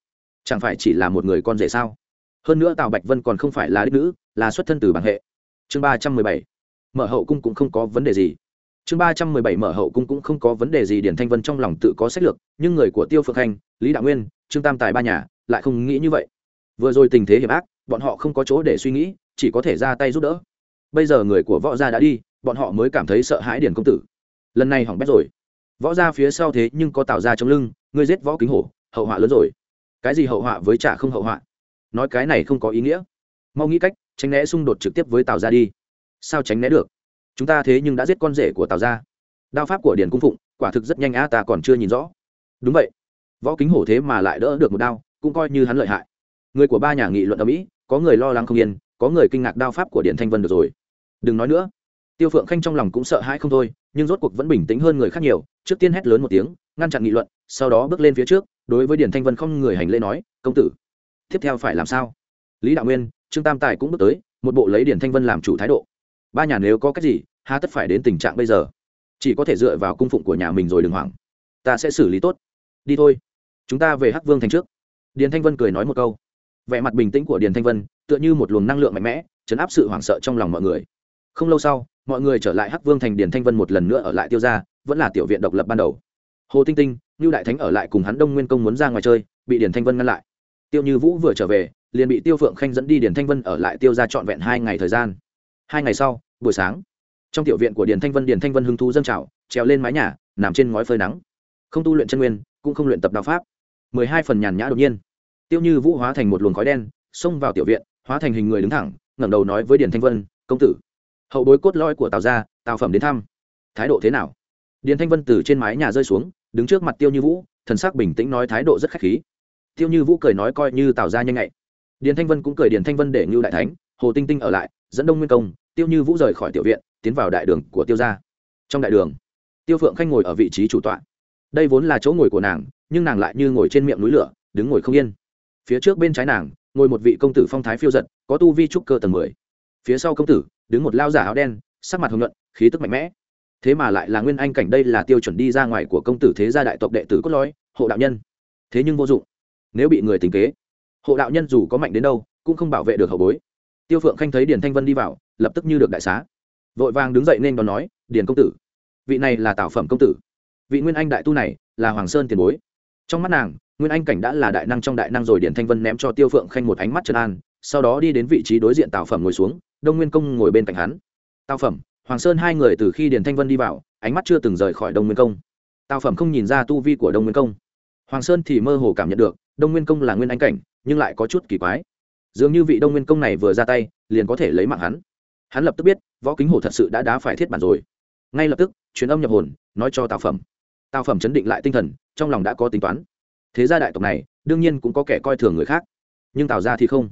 Chẳng phải chỉ là một người con rể sao? Hơn nữa tào bạch vân còn không phải là đích nữ, là xuất thân từ bằng hệ. Chương ba trăm mười bảy. Mở hậu cung cũng không có vấn đề gì. Chương ba trăm mười bảy mở hậu cung cũng không có vấn đề gì điển thanh vân trong lòng tự có sách lược, nhưng người của tiêu phượng khanh lý đạo nguyên trương tam tài ba nhà lại không nghĩ như vậy. Vừa rồi tình thế hiểm ác, bọn họ không có chỗ để suy nghĩ, chỉ có thể ra tay giúp đỡ. Bây giờ người của võ gia đã đi, bọn họ mới cảm thấy sợ hãi điển công tử. Lần này hỏng bét rồi. Võ gia phía sau thế nhưng có tạo ra trong lưng, ngươi giết võ kính hổ, hậu họa lớn rồi. Cái gì hậu họa với trả không hậu họa? Nói cái này không có ý nghĩa. Mau nghĩ cách, tránh né xung đột trực tiếp với tào gia đi. Sao tránh né được? Chúng ta thế nhưng đã giết con rể của tào gia. Đao pháp của điền cung phụng, quả thực rất nhanh a ta còn chưa nhìn rõ. Đúng vậy võ kính hổ thế mà lại đỡ được một đao, cũng coi như hắn lợi hại. Người của ba nhà nghị luận ở mỹ, có người lo lắng không yên, có người kinh ngạc đao pháp của điện thanh vân được rồi. Đừng nói nữa. Tiêu phượng khanh trong lòng cũng sợ hãi không thôi, nhưng rốt cuộc vẫn bình tĩnh hơn người khác nhiều, trước tiên hét lớn một tiếng, ngăn chặn nghị luận, sau đó bước lên phía trước, đối với điển thanh vân không người hành lễ nói, công tử, tiếp theo phải làm sao? Lý đạo nguyên, trương tam tài cũng bước tới, một bộ lấy điển thanh vân làm chủ thái độ. Ba nhà nếu có cách gì, há tất phải đến tình trạng bây giờ. Chỉ có thể dựa vào cung phụng của nhà mình rồi đừng hoảng. Ta sẽ xử lý tốt. Đi thôi chúng ta về hắc vương thành trước. Điền thanh vân cười nói một câu. Vẻ mặt bình tĩnh của điền thanh vân tựa như một luồng năng lượng mạnh mẽ chấn áp sự hoảng sợ trong lòng mọi người. Không lâu sau mọi người trở lại hắc vương thành điền thanh vân một lần nữa ở lại tiêu gia, vẫn là tiểu viện độc lập ban đầu. Hồ tinh tinh như đại thánh ở lại cùng hắn đông nguyên công muốn ra ngoài chơi bị điền thanh vân ngăn lại. Tiêu như vũ vừa trở về liền bị tiêu phượng khanh dẫn đi điền thanh vân ở lại tiêu ra trọn vẹn hai ngày thời gian. Hai ngày sau buổi sáng trong tiểu viện của điền thanh vân điền thanh vân hứng thú dâng trào trèo lên mái nhà nằm trên ngói phơi nắng. Không tu luyện chân nguyên cũng không luyện tập đạo pháp mười hai phần nhàn nhã đột nhiên. Tiêu như vũ hóa thành một luồng khói đen, xông vào tiểu viện, hóa thành hình người đứng thẳng, ngẩng đầu nói với điền thanh vân, công tử. Hậu bối cốt lõi của tào gia, tào phẩm đến thăm. Thái độ thế nào? Điền thanh vân từ trên mái nhà rơi xuống, đứng trước mặt tiêu như vũ, thần sắc bình tĩnh nói thái độ rất khách khí. Tiêu như vũ cười nói coi như tào gia nhanh nhạy. Điền thanh vân cũng cười điền thanh vân để ngưu đại thánh, hồ tinh tinh ở lại, dẫn đông nguyên công, tiêu như vũ rời khỏi tiểu viện, tiến vào đại đường của tiêu gia. Trong đại đường, tiêu phượng khanh ngồi ở vị trí chủ tọa. Đây vốn là chỗ ngồi của nàng nhưng nàng lại như ngồi trên miệng núi lửa, đứng ngồi không yên. Phía trước bên trái nàng, ngồi một vị công tử phong thái phiêu giật có tu vi trúc cơ tầng mười. Phía sau công tử, đứng một lao giả áo đen, sắc mặt hồng nhuận, khí tức mạnh mẽ. Thế mà lại là nguyên anh cảnh đây là tiêu chuẩn đi ra ngoài của công tử thế gia đại tộc đệ tử cốt lõi, hộ đạo nhân. Thế nhưng vô dụng. Nếu bị người tính kế, hộ đạo nhân dù có mạnh đến đâu, cũng không bảo vệ được hậu bối. Tiêu phượng khanh thấy điền thanh vân đi vào, lập tức như được đại xá. Vội vàng đứng dậy nên đón nói, điền công tử, vị này là tảo phẩm công tử. Vị nguyên anh đại tu này là hoàng sơn tiền bối trong mắt nàng, nguyên anh cảnh đã là đại năng trong đại năng rồi, điền thanh vân ném cho tiêu phượng khanh một ánh mắt trấn an, sau đó đi đến vị trí đối diện tào phẩm ngồi xuống, đông nguyên công ngồi bên cạnh hắn. Tào phẩm, hoàng sơn hai người từ khi điền thanh vân đi vào, ánh mắt chưa từng rời khỏi đông nguyên công. Tào phẩm không nhìn ra tu vi của đông nguyên công. Hoàng sơn thì mơ hồ cảm nhận được, đông nguyên công là nguyên anh cảnh, nhưng lại có chút kỳ quái. Dường như vị đông nguyên công này vừa ra tay, liền có thể lấy mạng hắn. Hắn lập tức biết, võ kính hổ thật sự đã đá phải thiết bản rồi. Ngay lập tức, truyền âm nhập hồn, nói cho tào phẩm. Tào phẩm chấn định lại tinh thần trong lòng đã có tính toán. Thế gia đại tộc này đương nhiên cũng có kẻ coi thường người khác. Nhưng tào gia thì không.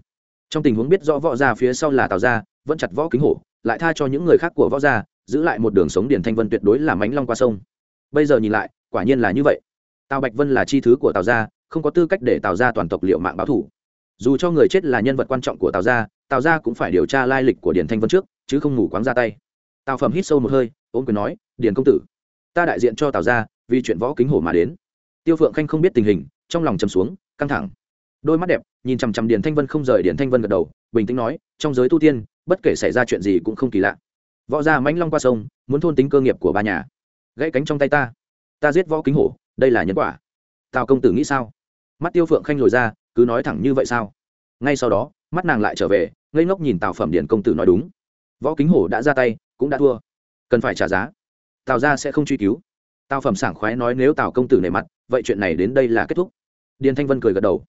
Trong tình huống biết rõ võ gia phía sau là tào gia vẫn chặt võ kính hổ lại tha cho những người khác của võ gia giữ lại một đường sống điển thanh vân tuyệt đối là mánh long qua sông. Bây giờ nhìn lại quả nhiên là như vậy. Tào bạch vân là chi thứ của tào gia không có tư cách để tào gia toàn tộc liệu mạng báo thủ dù cho người chết là nhân vật quan trọng của tào gia tào gia cũng phải điều tra lai lịch của điển thanh vân trước chứ không ngủ quáng ra tay. Tào phẩm hít sâu một hơi ôm quyền nói điền công tử ta đại diện cho tào gia, vì chuyện võ kính hổ mà đến tiêu phượng khanh không biết tình hình, trong lòng chầm xuống, căng thẳng. Đôi mắt đẹp, nhìn chằm chằm điền thanh vân không rời điền thanh vân gật đầu, bình tĩnh nói, trong giới tu tiên, bất kể xảy ra chuyện gì cũng không kỳ lạ. Võ gia mãnh long qua sông, muốn thôn tính cơ nghiệp của ba nhà. Gãy cánh trong tay ta. Ta giết võ kính hổ, đây là nhân quả. Tào công tử nghĩ sao? Mắt tiêu phượng khanh lồi ra, cứ nói thẳng như vậy sao? Ngay sau đó, mắt nàng lại trở về, ngây ngốc nhìn tào phẩm điền công tử nói đúng. Võ kính hổ đã ra tay, cũng đã thua. Cần phải trả giá. Tào ra sẽ không truy cứu tào phẩm sảng khoái nói nếu tào công tử nề mặt, vậy chuyện này đến đây là kết thúc. Điền thanh vân cười gật đầu.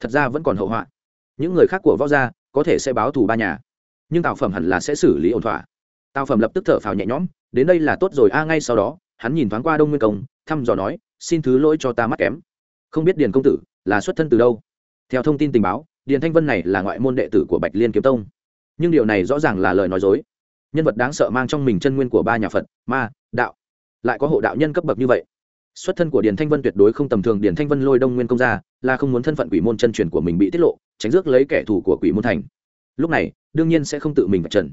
Thật ra vẫn còn hậu họa. Những người khác của võ gia có thể sẽ báo thù ba nhà, nhưng tào phẩm hẳn là sẽ xử lý ổn thỏa. Tào phẩm lập tức thở phào nhẹ nhõm, đến đây là tốt rồi, a, ngay sau đó, hắn nhìn thoáng qua đông nguyên công, thăm dò nói, xin thứ lỗi cho ta mắt kém. Không biết điền công tử là xuất thân từ đâu? Theo thông tin tình báo, điền thanh vân này là ngoại môn đệ tử của bạch liên kiếm tông. Nhưng điều này rõ ràng là lời nói dối. Nhân vật đáng sợ mang trong mình chân nguyên của ba nhà phật, ma, đạo lại có hộ đạo nhân cấp bậc như vậy. Xuất thân của điền thanh vân tuyệt đối không tầm thường, điền thanh vân lôi đông nguyên công ra, là không muốn thân phận quỷ môn chân truyền của mình bị tiết lộ, tránh rước lấy kẻ thù của quỷ môn thành. Lúc này, đương nhiên sẽ không tự mình vạch trần.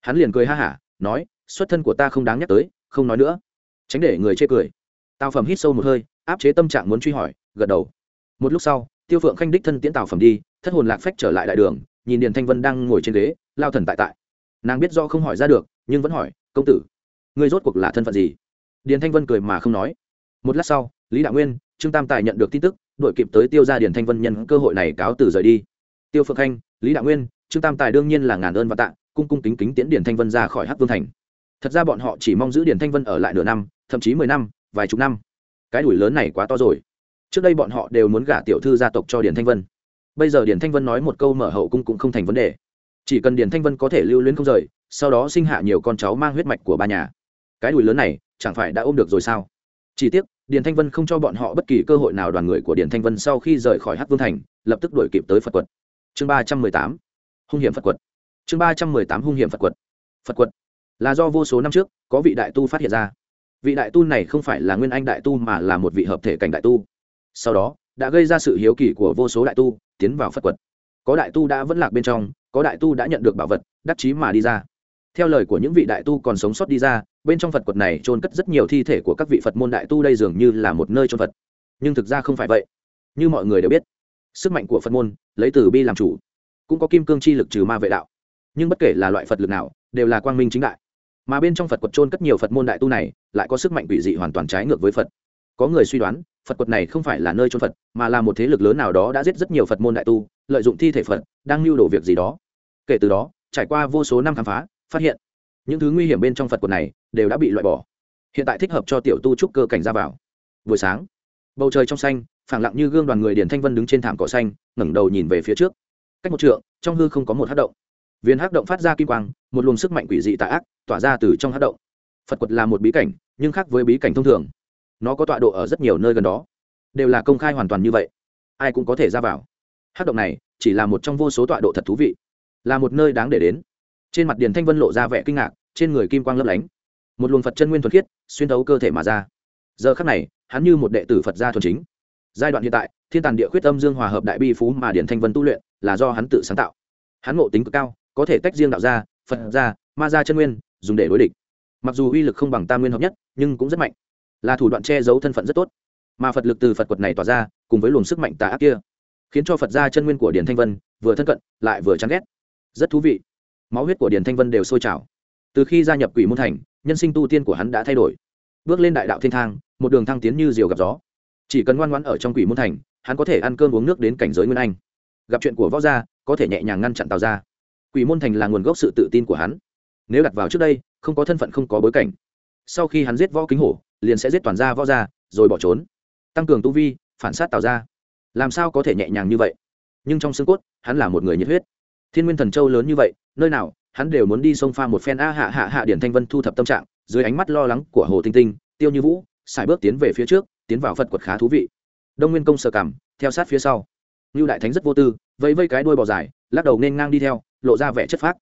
Hắn liền cười ha hả, nói, xuất thân của ta không đáng nhắc tới, không nói nữa. Tránh để người chê cười. Tào phẩm hít sâu một hơi, áp chế tâm trạng muốn truy hỏi, gật đầu. Một lúc sau, tiêu phượng khanh đích thân tiễn tào phẩm đi, thất hồn lạc phách trở lại đại đường, nhìn điền thanh vân đang ngồi trên ghế, lao thần tại tại. Nàng biết do không hỏi ra được, nhưng vẫn hỏi, công tử, ngươi rốt cuộc là thân phận gì? Điền thanh vân cười mà không nói. Một lát sau, lý đạo nguyên, trương tam tài nhận được tin tức đội kịp tới tiêu ra điền thanh vân nhân cơ hội này cáo từ rời đi. Tiêu phượng khanh, lý đạo nguyên, trương tam tài đương nhiên là ngàn ơn và tạ, cung cung kính kính tiễn điền thanh vân ra khỏi hắc vương thành. Thật ra bọn họ chỉ mong giữ điền thanh vân ở lại nửa năm, thậm chí mười năm, vài chục năm. Cái đuổi lớn này quá to rồi. Trước đây bọn họ đều muốn gả tiểu thư gia tộc cho điền thanh vân. Bây giờ điền thanh vân nói một câu mở hậu cung cũng không thành vấn đề. Chỉ cần điền thanh vân có thể lưu luyến không rời, sau đó sinh hạ nhiều con cháu mang huyết mạch của ba nhà. Cái đùi lớn này chẳng phải đã ôm được rồi sao? Chỉ tiếc, điền thanh vân không cho bọn họ bất kỳ cơ hội nào đoàn người của điền thanh vân sau khi rời khỏi hát vương thành, lập tức đuổi kịp tới phật quật. Chương ba trăm mười tám, hung hiểm phật quật. Chương ba trăm mười tám, hung hiểm phật quật. Phật quật là do vô số năm trước, có vị đại tu phát hiện ra. Vị đại tu này không phải là nguyên anh đại tu mà là một vị hợp thể cảnh đại tu. Sau đó, đã gây ra sự hiếu kỳ của vô số đại tu, tiến vào phật quật. Có đại tu đã vẫn lạc bên trong, có đại tu đã nhận được bảo vật, đắc chí mà đi ra theo lời của những vị đại tu còn sống sót đi ra, bên trong phật quật này trôn cất rất nhiều thi thể của các vị phật môn đại tu đây dường như là một nơi trôn phật. Nhưng thực ra không phải vậy. Như mọi người đều biết, sức mạnh của phật môn, lấy từ bi làm chủ, cũng có kim cương chi lực trừ ma vệ đạo. Nhưng bất kể là loại phật lực nào, đều là quang minh chính đại. Mà bên trong phật quật trôn cất nhiều phật môn đại tu này, lại có sức mạnh quỷ dị hoàn toàn trái ngược với phật. Có người suy đoán, phật quật này không phải là nơi trôn phật, mà là một thế lực lớn nào đó đã giết rất nhiều phật môn đại tu, lợi dụng thi thể phật, đang lưu đổ việc gì đó. Kể từ đó, trải qua vô số năm khám phá phát hiện. Những thứ nguy hiểm bên trong phật quật này đều đã bị loại bỏ. Hiện tại thích hợp cho tiểu tu trúc cơ cảnh ra vào. Buổi sáng, bầu trời trong xanh, phẳng lặng như gương đoàn người điển thanh vân đứng trên thảm cỏ xanh, ngẩng đầu nhìn về phía trước. Cách một trượng, trong hư không có một hát động. Viên hát động phát ra kim quang, một luồng sức mạnh quỷ dị tà ác tỏa ra từ trong hát động. Phật quật là một bí cảnh, nhưng khác với bí cảnh thông thường. Nó có tọa độ ở rất nhiều nơi gần đó. Đều là công khai hoàn toàn như vậy. Ai cũng có thể ra vào. Hát động này chỉ là một trong vô số tọa độ thật thú vị. Là một nơi đáng để đến trên mặt điền thanh vân lộ ra vẻ kinh ngạc, trên người kim quang lấp lánh. Một luồng phật chân nguyên thuật khiết, xuyên thấu cơ thể mà ra. Giờ khắc này, hắn như một đệ tử phật gia thuần chính. Giai đoạn hiện tại, thiên tàn địa khuyết âm dương hòa hợp đại bi phú mà điển thanh vân tu luyện, là do hắn tự sáng tạo. Hắn ngộ tính cực cao, có thể tách riêng đạo gia, phật gia, ma gia chân nguyên, dùng để đối địch. Mặc dù uy lực không bằng tam nguyên hợp nhất, nhưng cũng rất mạnh. Là thủ đoạn che giấu thân phận rất tốt. Mà phật lực từ phật quật này tỏa ra, cùng với luồng sức mạnh tà ác kia, khiến cho phật gia chân nguyên của điển thanh vân vừa thân cận, lại vừa chán ghét. Rất thú vị máu huyết của Điền thanh vân đều sôi trào. Từ khi gia nhập quỷ môn thành, nhân sinh tu tiên của hắn đã thay đổi. Bước lên đại đạo thiên thang, một đường thăng tiến như diều gặp gió. Chỉ cần ngoan ngoãn ở trong quỷ môn thành, hắn có thể ăn cơm uống nước đến cảnh giới nguyên anh. Gặp chuyện của võ gia, có thể nhẹ nhàng ngăn chặn tào ra quỷ môn thành là nguồn gốc sự tự tin của hắn. Nếu đặt vào trước đây, không có thân phận không có bối cảnh. Sau khi hắn giết võ kính hổ, liền sẽ giết toàn gia võ gia, rồi bỏ trốn. Tăng cường tu vi, phản sát tào ra làm sao có thể nhẹ nhàng như vậy? Nhưng trong xương cốt, hắn là một người nhiệt huyết. Thiên nguyên thần châu lớn như vậy nơi nào, hắn đều muốn đi sông pha một phen a hạ hạ hạ điển thanh vân thu thập tâm trạng, dưới ánh mắt lo lắng của hồ tinh tinh, tiêu như vũ xài bước tiến về phía trước, tiến vào phật quật khá thú vị. Đông nguyên công sợ cảm, theo sát phía sau. Như đại thánh rất vô tư, vẫy vây cái đuôi bò dài, lắc đầu nên ngang đi theo, lộ ra vẻ chất phác.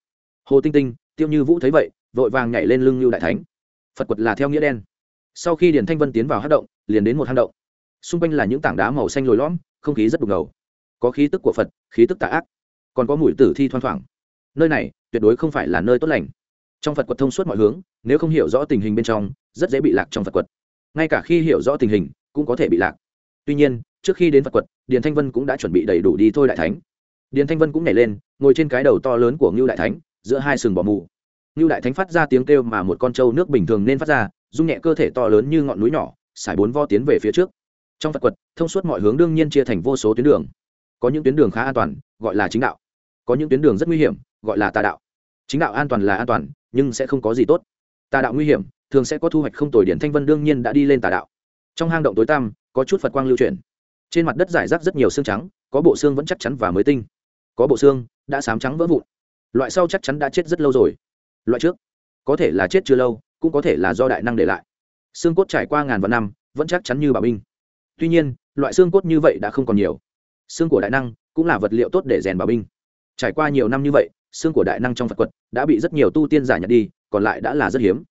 Hồ tinh tinh, tiêu như vũ thấy vậy, vội vàng nhảy lên lưng như đại thánh. Phật quật là theo nghĩa đen. Sau khi điển thanh vân tiến vào hát động, liền đến một hang động. Xung quanh là những tảng đá màu xanh lồi lõm, không khí rất đục ngầu. Có khí tức của phật, khí tức tà ác. Còn có mùi tử thi thoang thoảng nơi này tuyệt đối không phải là nơi tốt lành. Trong phật quật thông suốt mọi hướng, nếu không hiểu rõ tình hình bên trong, rất dễ bị lạc trong phật quật. Ngay cả khi hiểu rõ tình hình, cũng có thể bị lạc. Tuy nhiên, trước khi đến phật quật, điền thanh vân cũng đã chuẩn bị đầy đủ đi thôi đại thánh. Điền thanh vân cũng nhảy lên, ngồi trên cái đầu to lớn của ngưu đại thánh, giữa hai sừng bò mù. Ngưu đại thánh phát ra tiếng kêu mà một con trâu nước bình thường nên phát ra, rung nhẹ cơ thể to lớn như ngọn núi nhỏ xài bốn vo tiến về phía trước. Trong phật quật, thông suốt mọi hướng đương nhiên chia thành vô số tuyến đường. Có những tuyến đường khá an toàn, gọi là chính đạo. Có những tuyến đường rất nguy hiểm gọi là tà đạo. Chính đạo an toàn là an toàn, nhưng sẽ không có gì tốt. Tà đạo nguy hiểm, thường sẽ có thu hoạch không tồi điển thanh vân đương nhiên đã đi lên tà đạo. Trong hang động tối tăm, có chút phật quang lưu truyền trên mặt đất giải rác rất nhiều xương trắng, có bộ xương vẫn chắc chắn và mới tinh. Có bộ xương đã sám trắng vỡ vụn. Loại sau chắc chắn đã chết rất lâu rồi. Loại trước, có thể là chết chưa lâu, cũng có thể là do đại năng để lại. Xương cốt trải qua ngàn vạn năm, vẫn chắc chắn như bảo binh. Tuy nhiên, loại xương cốt như vậy đã không còn nhiều. Xương của đại năng cũng là vật liệu tốt để rèn bảo binh. Trải qua nhiều năm như vậy xương của đại năng trong phật quật đã bị rất nhiều tu tiên giả nhặt đi, còn lại đã là rất hiếm.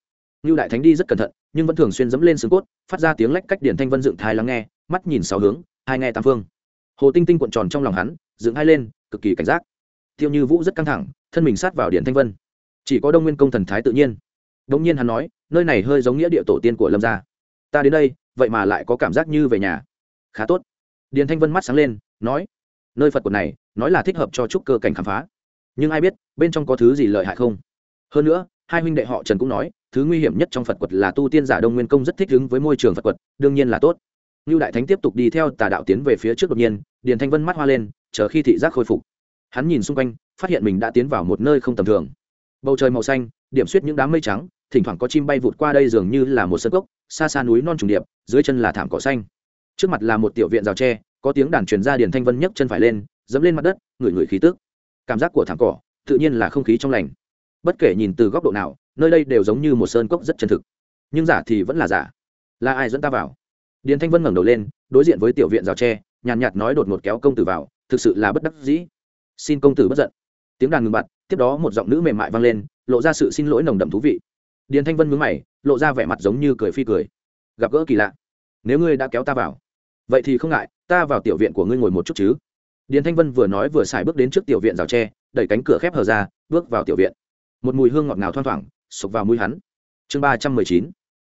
Như đại thánh đi rất cẩn thận, nhưng vẫn thường xuyên dẫm lên xương cốt, phát ra tiếng lách cách điển thanh vân dựng thai lắng nghe, mắt nhìn sáu hướng, hai nghe tam phương. Hồ tinh tinh cuộn tròn trong lòng hắn, dựng hai lên, cực kỳ cảnh giác. Tiêu như vũ rất căng thẳng, thân mình sát vào điển thanh vân. Chỉ có đông nguyên công thần thái tự nhiên. Đông nhiên hắn nói, nơi này hơi giống nghĩa địa tổ tiên của lâm gia. Ta đến đây, vậy mà lại có cảm giác như về nhà. Khá tốt. Điền thanh vân mắt sáng lên, nói, nơi phật quật này, nói là thích hợp cho trúc cơ cảnh khám phá nhưng ai biết bên trong có thứ gì lợi hại không? Hơn nữa, hai huynh đệ họ trần cũng nói, thứ nguy hiểm nhất trong phật quật là tu tiên giả đông nguyên công rất thích ứng với môi trường phật quật, đương nhiên là tốt. Như đại thánh tiếp tục đi theo tà đạo tiến về phía trước đột nhiên, điền thanh vân mắt hoa lên, chờ khi thị giác khôi phục. Hắn nhìn xung quanh, phát hiện mình đã tiến vào một nơi không tầm thường. Bầu trời màu xanh, điểm suýt những đám mây trắng, thỉnh thoảng có chim bay vụt qua đây dường như là một sân cốc, xa xa núi non trùng điệp, dưới chân là thảm cỏ xanh. Trước mặt là một tiểu viện rào tre, có tiếng đàn truyền ra điền thanh vân nhấc chân phải lên, dẫm lên mặt đất, ngửi ngửi khí tức cảm giác của thảm cỏ, tự nhiên là không khí trong lành. Bất kể nhìn từ góc độ nào, nơi đây đều giống như một sơn cốc rất chân thực. Nhưng giả thì vẫn là giả. Là ai dẫn ta vào? Điền thanh vân ngẩng đầu lên, đối diện với tiểu viện rào tre, nhàn nhạt nói đột ngột kéo công tử vào, thực sự là bất đắc dĩ. Xin công tử bất giận. Tiếng đàn ngừng bặt, tiếp đó một giọng nữ mềm mại vang lên, lộ ra sự xin lỗi nồng đậm thú vị. Điền thanh vân mướn mày, lộ ra vẻ mặt giống như cười phi cười. Gặp gỡ kỳ lạ. Nếu ngươi đã kéo ta vào, vậy thì không ngại, ta vào tiểu viện của ngươi ngồi một chút chứ điền thanh vân vừa nói vừa xài bước đến trước tiểu viện rào tre, đẩy cánh cửa khép hờ ra, bước vào tiểu viện. Một mùi hương ngọt ngào thoang thoảng, sộc vào mũi hắn. Chương ba trăm mười chín,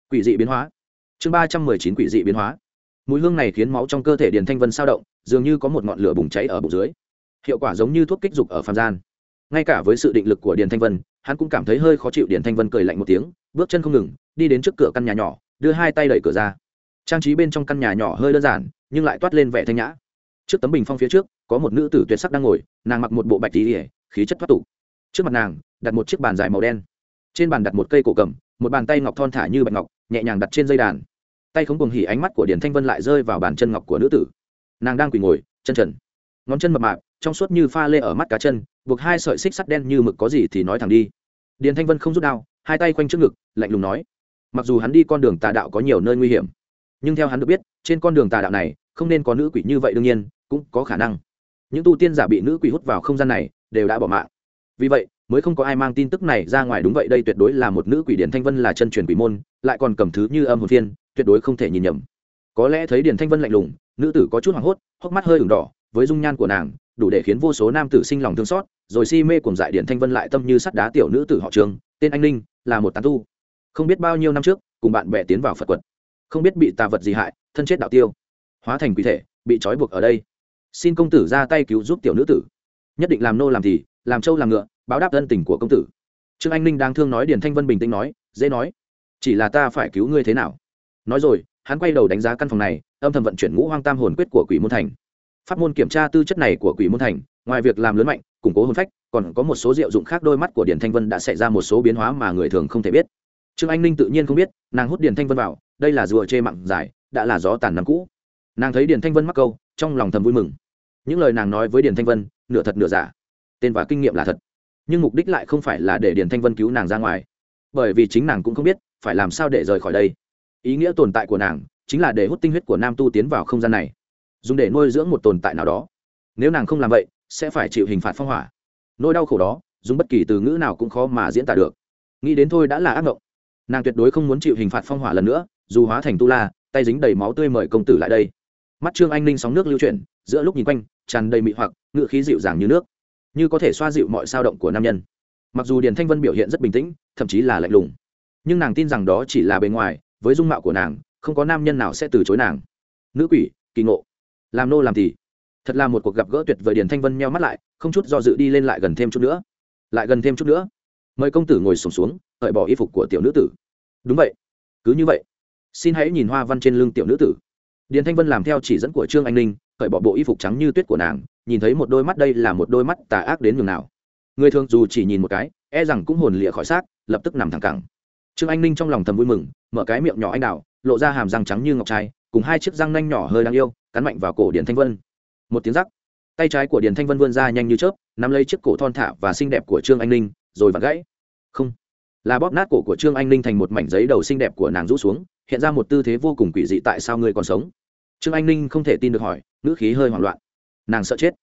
quỷ dị biến hóa. Chương ba trăm mười chín, quỷ dị biến hóa. Mùi hương này khiến máu trong cơ thể điền thanh vân sao động, dường như có một ngọn lửa bùng cháy ở bụng dưới. Hiệu quả giống như thuốc kích dục ở phàm gian. Ngay cả với sự định lực của điền thanh vân, hắn cũng cảm thấy hơi khó chịu điền thanh vân cười lạnh một tiếng, bước chân không ngừng, đi đến trước cửa căn nhà nhỏ, đưa hai tay đẩy cửa ra. Trang trí bên trong căn nhà nhỏ hơi đơn giản, nhưng lại toát lên vẻ thanh nhã trước tấm bình phong phía trước, có một nữ tử tuyệt sắc đang ngồi, nàng mặc một bộ bạch tí ỉa khí chất thoát tục. Trước mặt nàng, đặt một chiếc bàn dài màu đen. Trên bàn đặt một cây cổ cầm, một bàn tay ngọc thon thả như bạch ngọc, nhẹ nhàng đặt trên dây đàn. Tay không cùng hỉ ánh mắt của điền thanh vân lại rơi vào bàn chân ngọc của nữ tử. Nàng đang quỳ ngồi, chân trần. Ngón chân mập mạp, trong suốt như pha lê ở mắt cá chân, buộc hai sợi xích sắt đen như mực có gì thì nói thẳng đi. Điền thanh vân không rút đao, hai tay quanh trước ngực, lạnh lùng nói. Mặc dù hắn đi con đường tà đạo có nhiều nơi nguy hiểm, nhưng theo hắn được biết, trên con đường tà đạo này không nên có nữ quỷ như vậy đương nhiên, cũng có khả năng. Những tu tiên giả bị nữ quỷ hút vào không gian này, đều đã bỏ mạng. Vì vậy, mới không có ai mang tin tức này ra ngoài đúng vậy, đây tuyệt đối là một nữ quỷ điển thanh vân là chân truyền quỷ môn, lại còn cầm thứ như âm hồn phiên, tuyệt đối không thể nhìn nhầm. Có lẽ thấy điển thanh vân lạnh lùng, nữ tử có chút hoảng hốt, hốc mắt hơi ửng đỏ, với dung nhan của nàng, đủ để khiến vô số nam tử sinh lòng thương xót, rồi si mê cùng dại điển thanh vân lại tâm như sắt đá tiểu nữ tử họ trường, tên anh linh là một tán tu. Không biết bao nhiêu năm trước, cùng bạn bè tiến vào phật quật. Không biết bị tà vật gì hại, thân chết đạo tiêu hóa thành quỷ thể, bị trói buộc ở đây. Xin công tử ra tay cứu giúp tiểu nữ tử. Nhất định làm nô làm thì, làm trâu làm ngựa, báo đáp ân tình của công tử. Trương anh ninh đang thương nói điền thanh vân bình tĩnh nói, dễ nói. Chỉ là ta phải cứu ngươi thế nào? Nói rồi, hắn quay đầu đánh giá căn phòng này, âm thầm vận chuyển ngũ hoang tam hồn quyết của quỷ môn thành. Pháp môn kiểm tra tư chất này của quỷ môn thành, ngoài việc làm lớn mạnh, củng cố hồn phách, còn có một số diệu dụng khác đôi mắt của điền thanh vân đã xảy ra một số biến hóa mà người thường không thể biết. Trương anh ninh tự nhiên không biết, nàng hút điền thanh vân vào, đây là rùa chê mặn dài, đã là gió tàn năm cũ nàng thấy điền thanh vân mắc câu, trong lòng thầm vui mừng. Những lời nàng nói với điền thanh vân, nửa thật nửa giả. Tên và kinh nghiệm là thật. Nhưng mục đích lại không phải là để điền thanh vân cứu nàng ra ngoài. Bởi vì chính nàng cũng không biết, phải làm sao để rời khỏi đây. Ý nghĩa tồn tại của nàng, chính là để hút tinh huyết của nam tu tiến vào không gian này. Dùng để nuôi dưỡng một tồn tại nào đó. Nếu nàng không làm vậy, sẽ phải chịu hình phạt phong hỏa. Nỗi đau khổ đó, dùng bất kỳ từ ngữ nào cũng khó mà diễn tả được. Nghĩ đến thôi đã là ác mộng. Nàng tuyệt đối không muốn chịu hình phạt phong hỏa lần nữa, dù hóa thành tu la, tay dính đầy máu tươi mời công tử lại đây mắt trương anh ninh sóng nước lưu chuyển giữa lúc nhìn quanh tràn đầy mị hoặc ngự khí dịu dàng như nước như có thể xoa dịu mọi sao động của nam nhân. Mặc dù điền thanh vân biểu hiện rất bình tĩnh thậm chí là lạnh lùng nhưng nàng tin rằng đó chỉ là bề ngoài với dung mạo của nàng không có nam nhân nào sẽ từ chối nàng. Nữ quỷ kỳ ngộ. Làm nô làm thì thật là một cuộc gặp gỡ tuyệt vời điền thanh vân meo mắt lại không chút do dự đi lên lại gần thêm chút nữa. Lại gần thêm chút nữa. Mời công tử ngồi sùng xuống, xuống hợi bỏ y phục của tiểu nữ tử. Đúng vậy. Cứ như vậy. Xin hãy nhìn hoa văn trên lưng tiểu nữ tử điền thanh vân làm theo chỉ dẫn của trương anh ninh, cởi bỏ bộ y phục trắng như tuyết của nàng, nhìn thấy một đôi mắt đây là một đôi mắt tà ác đến nhường nào. Người thường dù chỉ nhìn một cái e rằng cũng hồn lịa khỏi xác, lập tức nằm thẳng cẳng. Trương anh ninh trong lòng thầm vui mừng, mở cái miệng nhỏ anh đào, lộ ra hàm răng trắng như ngọc trai, cùng hai chiếc răng nanh nhỏ hơi đáng yêu, cắn mạnh vào cổ điền thanh vân. Một tiếng rắc, tay trái của điền thanh vân vươn ra nhanh như chớp, nắm lấy chiếc cổ thon thả và xinh đẹp của trương anh ninh, rồi vặn gãy. Không là bóp nát cổ của trương anh ninh thành một mảnh giấy đầu xinh đẹp của nàng rũ xuống, hiện ra một tư thế vô cùng quỷ dị tại sao ngươi còn sống? Trương anh ninh không thể tin được hỏi, ngữ khí hơi hoảng loạn. Nàng sợ chết.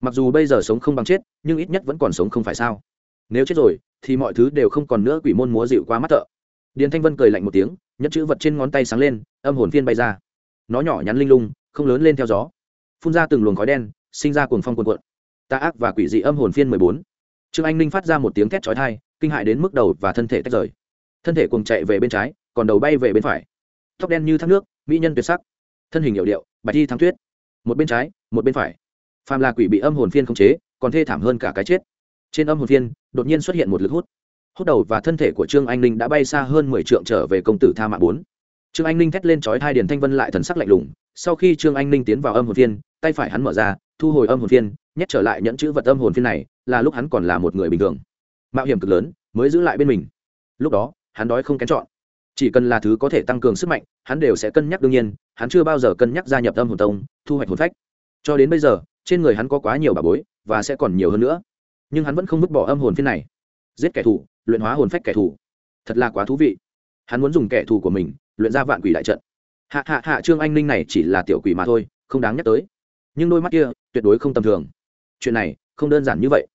Mặc dù bây giờ sống không bằng chết, nhưng ít nhất vẫn còn sống không phải sao? Nếu chết rồi, thì mọi thứ đều không còn nữa, quỷ môn múa dịu qua mắt thợ. Điền thanh vân cười lạnh một tiếng, nhẫn chữ vật trên ngón tay sáng lên, âm hồn phiên bay ra. Nó nhỏ nhắn linh lung, không lớn lên theo gió. Phun ra từng luồng khói đen, sinh ra cuồng phong cuồn cuộn. Ta ác và quỷ dị âm hồn phiên mười bốn. Trương anh ninh phát ra một tiếng thét chói tai kinh hại đến mức đầu và thân thể tách rời. Thân thể cùng chạy về bên trái, còn đầu bay về bên phải. Tóc đen như thác nước, mỹ nhân tuyệt sắc. Thân hình hiệu điệu, bạch thi thắng tuyết. Một bên trái, một bên phải. Phàm là quỷ bị âm hồn phiên khống chế, còn thê thảm hơn cả cái chết. Trên âm hồn phiên, đột nhiên xuất hiện một lực hút. Hút đầu và thân thể của trương anh ninh đã bay xa hơn mười trượng trở về công tử tha mạng bốn. Trương anh ninh thét lên chói hai điền thanh vân lại thần sắc lạnh lùng. Sau khi trương anh ninh tiến vào âm hồn phiên, tay phải hắn mở ra, thu hồi âm hồn phiên, nhét trở lại nhẫn chữ vật âm hồn phiên này, là lúc hắn còn là một người bình thường mạo hiểm cực lớn, mới giữ lại bên mình. Lúc đó, hắn đói không kén chọn. Chỉ cần là thứ có thể tăng cường sức mạnh, hắn đều sẽ cân nhắc đương nhiên, hắn chưa bao giờ cân nhắc gia nhập âm hồn tông, thu hoạch hồn phách. Cho đến bây giờ, trên người hắn có quá nhiều bà bối, và sẽ còn nhiều hơn nữa. Nhưng hắn vẫn không vứt bỏ âm hồn phiên này. Giết kẻ thù, luyện hóa hồn phách kẻ thù. Thật là quá thú vị. Hắn muốn dùng kẻ thù của mình, luyện ra vạn quỷ đại trận. Hạ hạ hạ, trương anh ninh này chỉ là tiểu quỷ mà thôi, không đáng nhắc tới. Nhưng đôi mắt kia, tuyệt đối không tầm thường. Chuyện này, không đơn giản như vậy.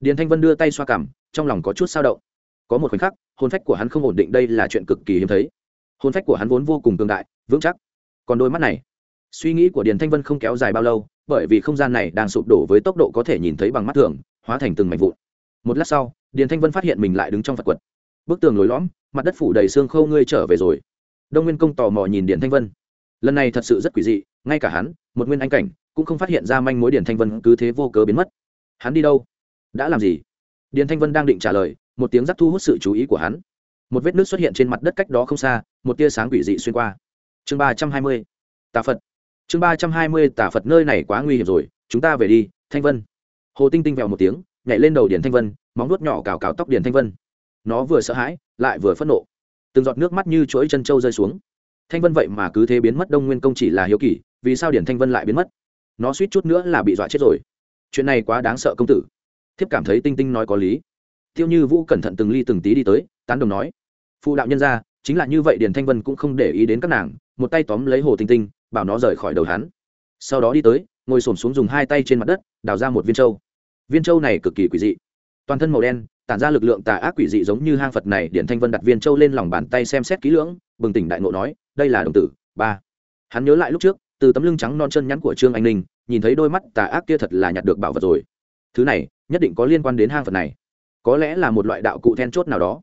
Điền thanh vân đưa tay xoa cằm trong lòng có chút sao động. Có một khoảnh khắc, hồn phách của hắn không ổn định, đây là chuyện cực kỳ hiếm thấy. Hồn phách của hắn vốn vô cùng cường đại, vững chắc. Còn đôi mắt này, suy nghĩ của điền thanh vân không kéo dài bao lâu, bởi vì không gian này đang sụp đổ với tốc độ có thể nhìn thấy bằng mắt thường, hóa thành từng mảnh vụn. Một lát sau, điền thanh vân phát hiện mình lại đứng trong phật quật. Bức tường lối lõm, mặt đất phủ đầy xương khâu, ngươi trở về rồi. Đông nguyên công tò mò nhìn điền thanh vân. Lần này thật sự rất quỷ dị, ngay cả hắn, một nguyên anh cảnh, cũng không phát hiện ra manh mối điền thanh vân cứ thế vô cớ biến mất. Hắn đi đâu? Đã làm gì? Điền thanh vân đang định trả lời, một tiếng rắc thu hút sự chú ý của hắn. Một vết nước xuất hiện trên mặt đất cách đó không xa, một tia sáng quỷ dị xuyên qua. Chương ba trăm hai mươi, tà phật. Chương ba trăm hai mươi, tà phật nơi này quá nguy hiểm rồi, chúng ta về đi, thanh vân. Hồ tinh tinh vèo một tiếng, nhảy lên đầu điền thanh vân, móng nuốt nhỏ cào cào tóc điền thanh vân. Nó vừa sợ hãi, lại vừa phẫn nộ. Từng giọt nước mắt như chuỗi chân trâu rơi xuống. Thanh vân vậy mà cứ thế biến mất, đông nguyên công chỉ là hiếu kỳ, vì sao điển thanh vân lại biến mất? Nó suýt chút nữa là bị dọa chết rồi. Chuyện này quá đáng sợ công tử thiếp cảm thấy tinh tinh nói có lý. Tiêu như vũ cẩn thận từng ly từng tí đi tới, tán đồng nói, phụ đạo nhân ra chính là như vậy điền thanh vân cũng không để ý đến các nàng, một tay tóm lấy hồ tinh tinh, bảo nó rời khỏi đầu hắn. Sau đó đi tới, ngồi s ổ m xuống dùng hai tay trên mặt đất, đào ra một viên trâu viên trâu này cực kỳ quỷ dị. Toàn thân màu đen, tản ra lực lượng tà ác quỷ dị giống như hang phật này điện thanh vân đặt viên trâu lên lòng bàn tay xem xét kỹ lưỡng, bừng tỉnh đại ngộ nói, đây là đồng tử, ba. Hắn nhớ lại lúc trước, từ tấm lưng trắng non chân nhắn của trương anh ninh, nhìn thấy đôi mắt tà ác kia thật là nhặt được bảo vật rồi. Thứ này nhất định có liên quan đến hang phật này. Có lẽ là một loại đạo cụ then chốt nào đó.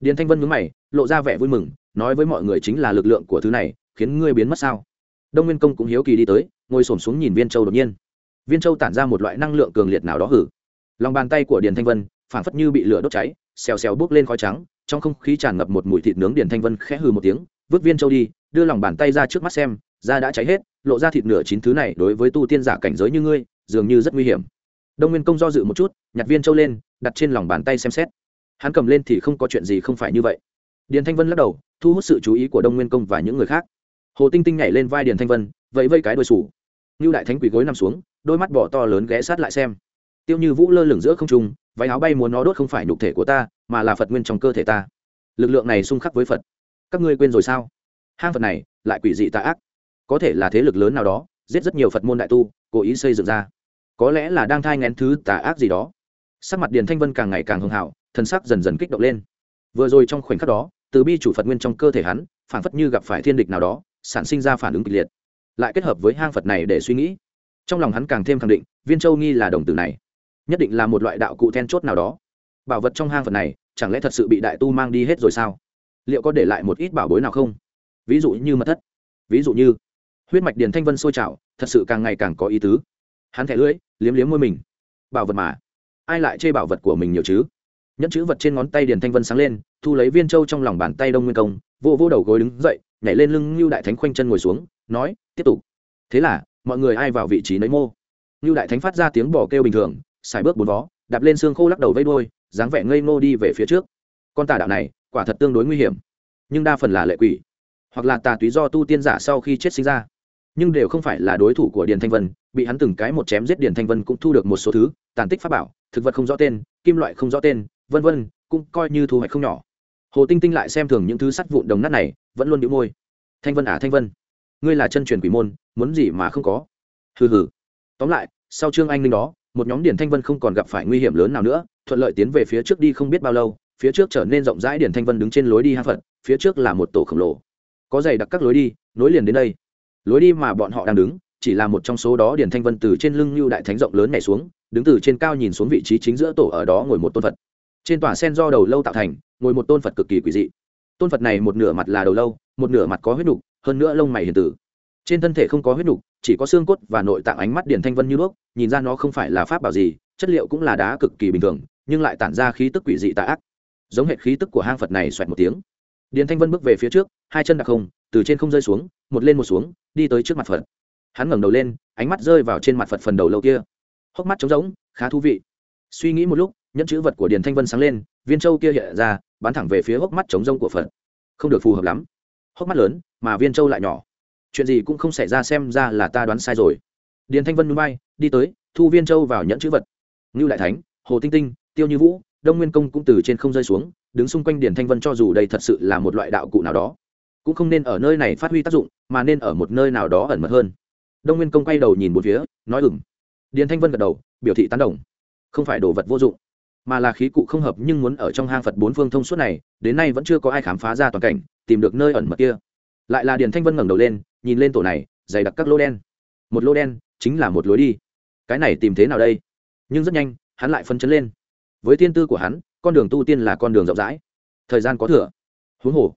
Điền thanh vân mướn mày, lộ ra vẻ vui mừng, nói với mọi người chính là lực lượng của thứ này, khiến ngươi biến mất sao? Đông nguyên công cũng hiếu kỳ đi tới, ngồi s ổ m xuống nhìn viên châu đột nhiên. Viên châu tản ra một loại năng lượng cường liệt nào đó hử. Lòng bàn tay của điền thanh vân, phảng phất như bị lửa đốt cháy, xèo xèo bước lên khói trắng, trong không khí tràn ngập một mùi thịt nướng điền thanh vân khẽ hừ một tiếng, vứt viên châu đi, đưa lòng bàn tay ra trước mắt xem, da đã cháy hết, lộ ra thịt nửa chín thứ này đối với tu tiên giả cảnh giới như ngươi, dường như rất nguy hiểm đông nguyên công do dự một chút nhặt viên châu lên đặt trên lòng bàn tay xem xét hắn cầm lên thì không có chuyện gì không phải như vậy điền thanh vân lắc đầu thu hút sự chú ý của đông nguyên công và những người khác hồ tinh tinh nhảy lên vai điền thanh vân vẫy vây cái đôi sủ như đại thánh quỳ gối nằm xuống đôi mắt bỏ to lớn ghé sát lại xem tiêu như vũ lơ lửng giữa không trung váy áo bay muốn nó đốt không phải nhục thể của ta mà là phật nguyên trong cơ thể ta lực lượng này xung khắc với phật các ngươi quên rồi sao hang phật này lại quỷ dị tà ác có thể là thế lực lớn nào đó giết rất nhiều phật môn đại tu cố ý xây dựng ra có lẽ là đang thai ngén thứ tà ác gì đó. Sắc mặt điền thanh vân càng ngày càng hưng hảo thân sắc dần dần kích động lên. Vừa rồi trong khoảnh khắc đó, từ bi chủ phật nguyên trong cơ thể hắn phản phất như gặp phải thiên địch nào đó, sản sinh ra phản ứng kịch liệt. Lại kết hợp với hang phật này để suy nghĩ. Trong lòng hắn càng thêm khẳng định, viên châu nghi là đồng tử này. Nhất định là một loại đạo cụ then chốt nào đó. Bảo vật trong hang phật này, chẳng lẽ thật sự bị đại tu mang đi hết rồi sao? Liệu có để lại một ít bảo bối nào không? Ví dụ như mật thất. Ví dụ như, huyết mạch điền thanh vân sôi trào, thật sự càng ngày càng có ý tứ hắn thẻ lưỡi, liếm liếm môi mình. Bảo vật mà. Ai lại chê bảo vật của mình nhiều chứ? Nhẫn chữ vật trên ngón tay điền thanh vân sáng lên, thu lấy viên trâu trong lòng bàn tay đông nguyên công, vô vô đầu gối đứng dậy, nhảy lên lưng ngưu đại thánh khoanh chân ngồi xuống, nói, tiếp tục. Thế là, mọi người ai vào vị trí nấy mô. Ngưu đại thánh phát ra tiếng bò kêu bình thường, xài bước bốn vó, đạp lên xương khô lắc đầu vây đôi dáng vẻ ngây ngô đi về phía trước. Con tà đạo này, quả thật tương đối nguy hiểm, nhưng đa phần là lệ quỷ, hoặc là tà túy do tu tiên giả sau khi chết sinh ra nhưng đều không phải là đối thủ của điền thanh vân, bị hắn từng cái một chém giết điền thanh vân cũng thu được một số thứ, tàn tích pháp bảo, thực vật không rõ tên, kim loại không rõ tên, vân vân, cũng coi như thu hoạch không nhỏ. Hồ tinh tinh lại xem thường những thứ sắt vụn đồng nát này, vẫn luôn đĩu môi. Thanh vân à thanh vân, ngươi là chân truyền quỷ môn, muốn gì mà không có. Hừ hừ. Tóm lại, sau trương anh linh đó, một nhóm điển thanh vân không còn gặp phải nguy hiểm lớn nào nữa, thuận lợi tiến về phía trước đi không biết bao lâu, phía trước trở nên rộng rãi điển thanh vân đứng trên lối đi hang phật, phía trước là một tổ khổng lồ. Có dày đặc các lối đi, nối liền đến đây lối đi mà bọn họ đang đứng, chỉ là một trong số đó điển thanh vân từ trên lưng như đại thánh rộng lớn nhảy xuống, đứng từ trên cao nhìn xuống vị trí chính giữa tổ ở đó ngồi một tôn phật. Trên tòa sen do đầu lâu tạo thành, ngồi một tôn phật cực kỳ quỷ dị. Tôn phật này một nửa mặt là đầu lâu, một nửa mặt có huyết nục, hơn nữa lông mày hiền tử. Trên thân thể không có huyết nục, chỉ có xương cốt và nội tạng ánh mắt điển thanh vân như đuốc nhìn ra nó không phải là pháp bảo gì, chất liệu cũng là đá cực kỳ bình thường, nhưng lại tản ra khí tức quỷ dị tà ác. Giống hệ khí tức của hang phật này xoẹt một tiếng. Điền thanh vân bước về phía trước, hai chân đặc không từ trên không rơi xuống, một lên một xuống, đi tới trước mặt phật. Hắn ngẩng đầu lên, ánh mắt rơi vào trên mặt phật phần đầu lâu kia. Hốc mắt trống rỗng, khá thú vị. Suy nghĩ một lúc, nhẫn chữ vật của điền thanh vân sáng lên, viên châu kia hiện ra, bắn thẳng về phía hốc mắt trống rỗng của phật. Không được phù hợp lắm. Hốc mắt lớn, mà viên châu lại nhỏ. Chuyện gì cũng không xảy ra xem ra là ta đoán sai rồi. Điền thanh vân núi bay, đi tới, thu viên châu vào nhẫn chữ vật. Ngưu đại thánh, hồ tinh tinh, tiêu như vũ, đông nguyên công cũng từ trên không rơi xuống, đứng xung quanh điền thanh vân cho dù đây thật sự là một loại đạo cụ nào đó cũng không nên ở nơi này phát huy tác dụng, mà nên ở một nơi nào đó ẩn mật hơn. Đông nguyên công quay đầu nhìn một phía, nói ừng điền thanh vân gật đầu, biểu thị tán đồng. Không phải đồ vật vô dụng, mà là khí cụ không hợp nhưng muốn ở trong hang phật bốn phương thông suốt này, đến nay vẫn chưa có ai khám phá ra toàn cảnh, tìm được nơi ẩn mật kia. Lại là điền thanh vân ngẩng đầu lên, nhìn lên tổ này, dày đặc các lô đen. Một lô đen chính là một lối đi. Cái này tìm thế nào đây? Nhưng rất nhanh, hắn lại phân chấn lên. Với tiên tư của hắn, con đường tu tiên là con đường rộng rãi. Thời gian có thừa. Huống hồ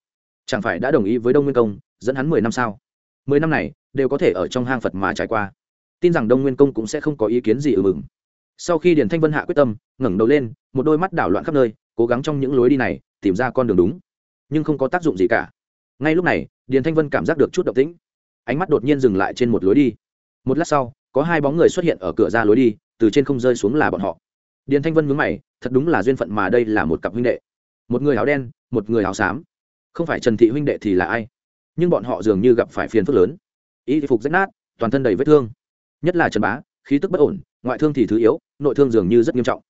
chẳng phải đã đồng ý với đông nguyên công, dẫn hắn mười năm sao? Mười năm này, đều có thể ở trong hang phật mà trải qua. Tin rằng đông nguyên công cũng sẽ không có ý kiến gì ừ mừng. Sau khi điền thanh vân hạ quyết tâm, ngẩng đầu lên, một đôi mắt đảo loạn khắp nơi, cố gắng trong những lối đi này, tìm ra con đường đúng. Nhưng không có tác dụng gì cả. Ngay lúc này, điền thanh vân cảm giác được chút động tĩnh. Ánh mắt đột nhiên dừng lại trên một lối đi. Một lát sau, có hai bóng người xuất hiện ở cửa ra lối đi, từ trên không rơi xuống là bọn họ. Điền thanh vân mướn mày, thật đúng là duyên phận mà đây là một cặp huynh đệ. Một người áo đen, một người áo xám không phải trần thị huynh đệ thì là ai? Nhưng bọn họ dường như gặp phải phiền phức lớn. Y phục rách nát, toàn thân đầy vết thương. Nhất là trần bá, khí tức bất ổn, ngoại thương thì thứ yếu, nội thương dường như rất nghiêm trọng.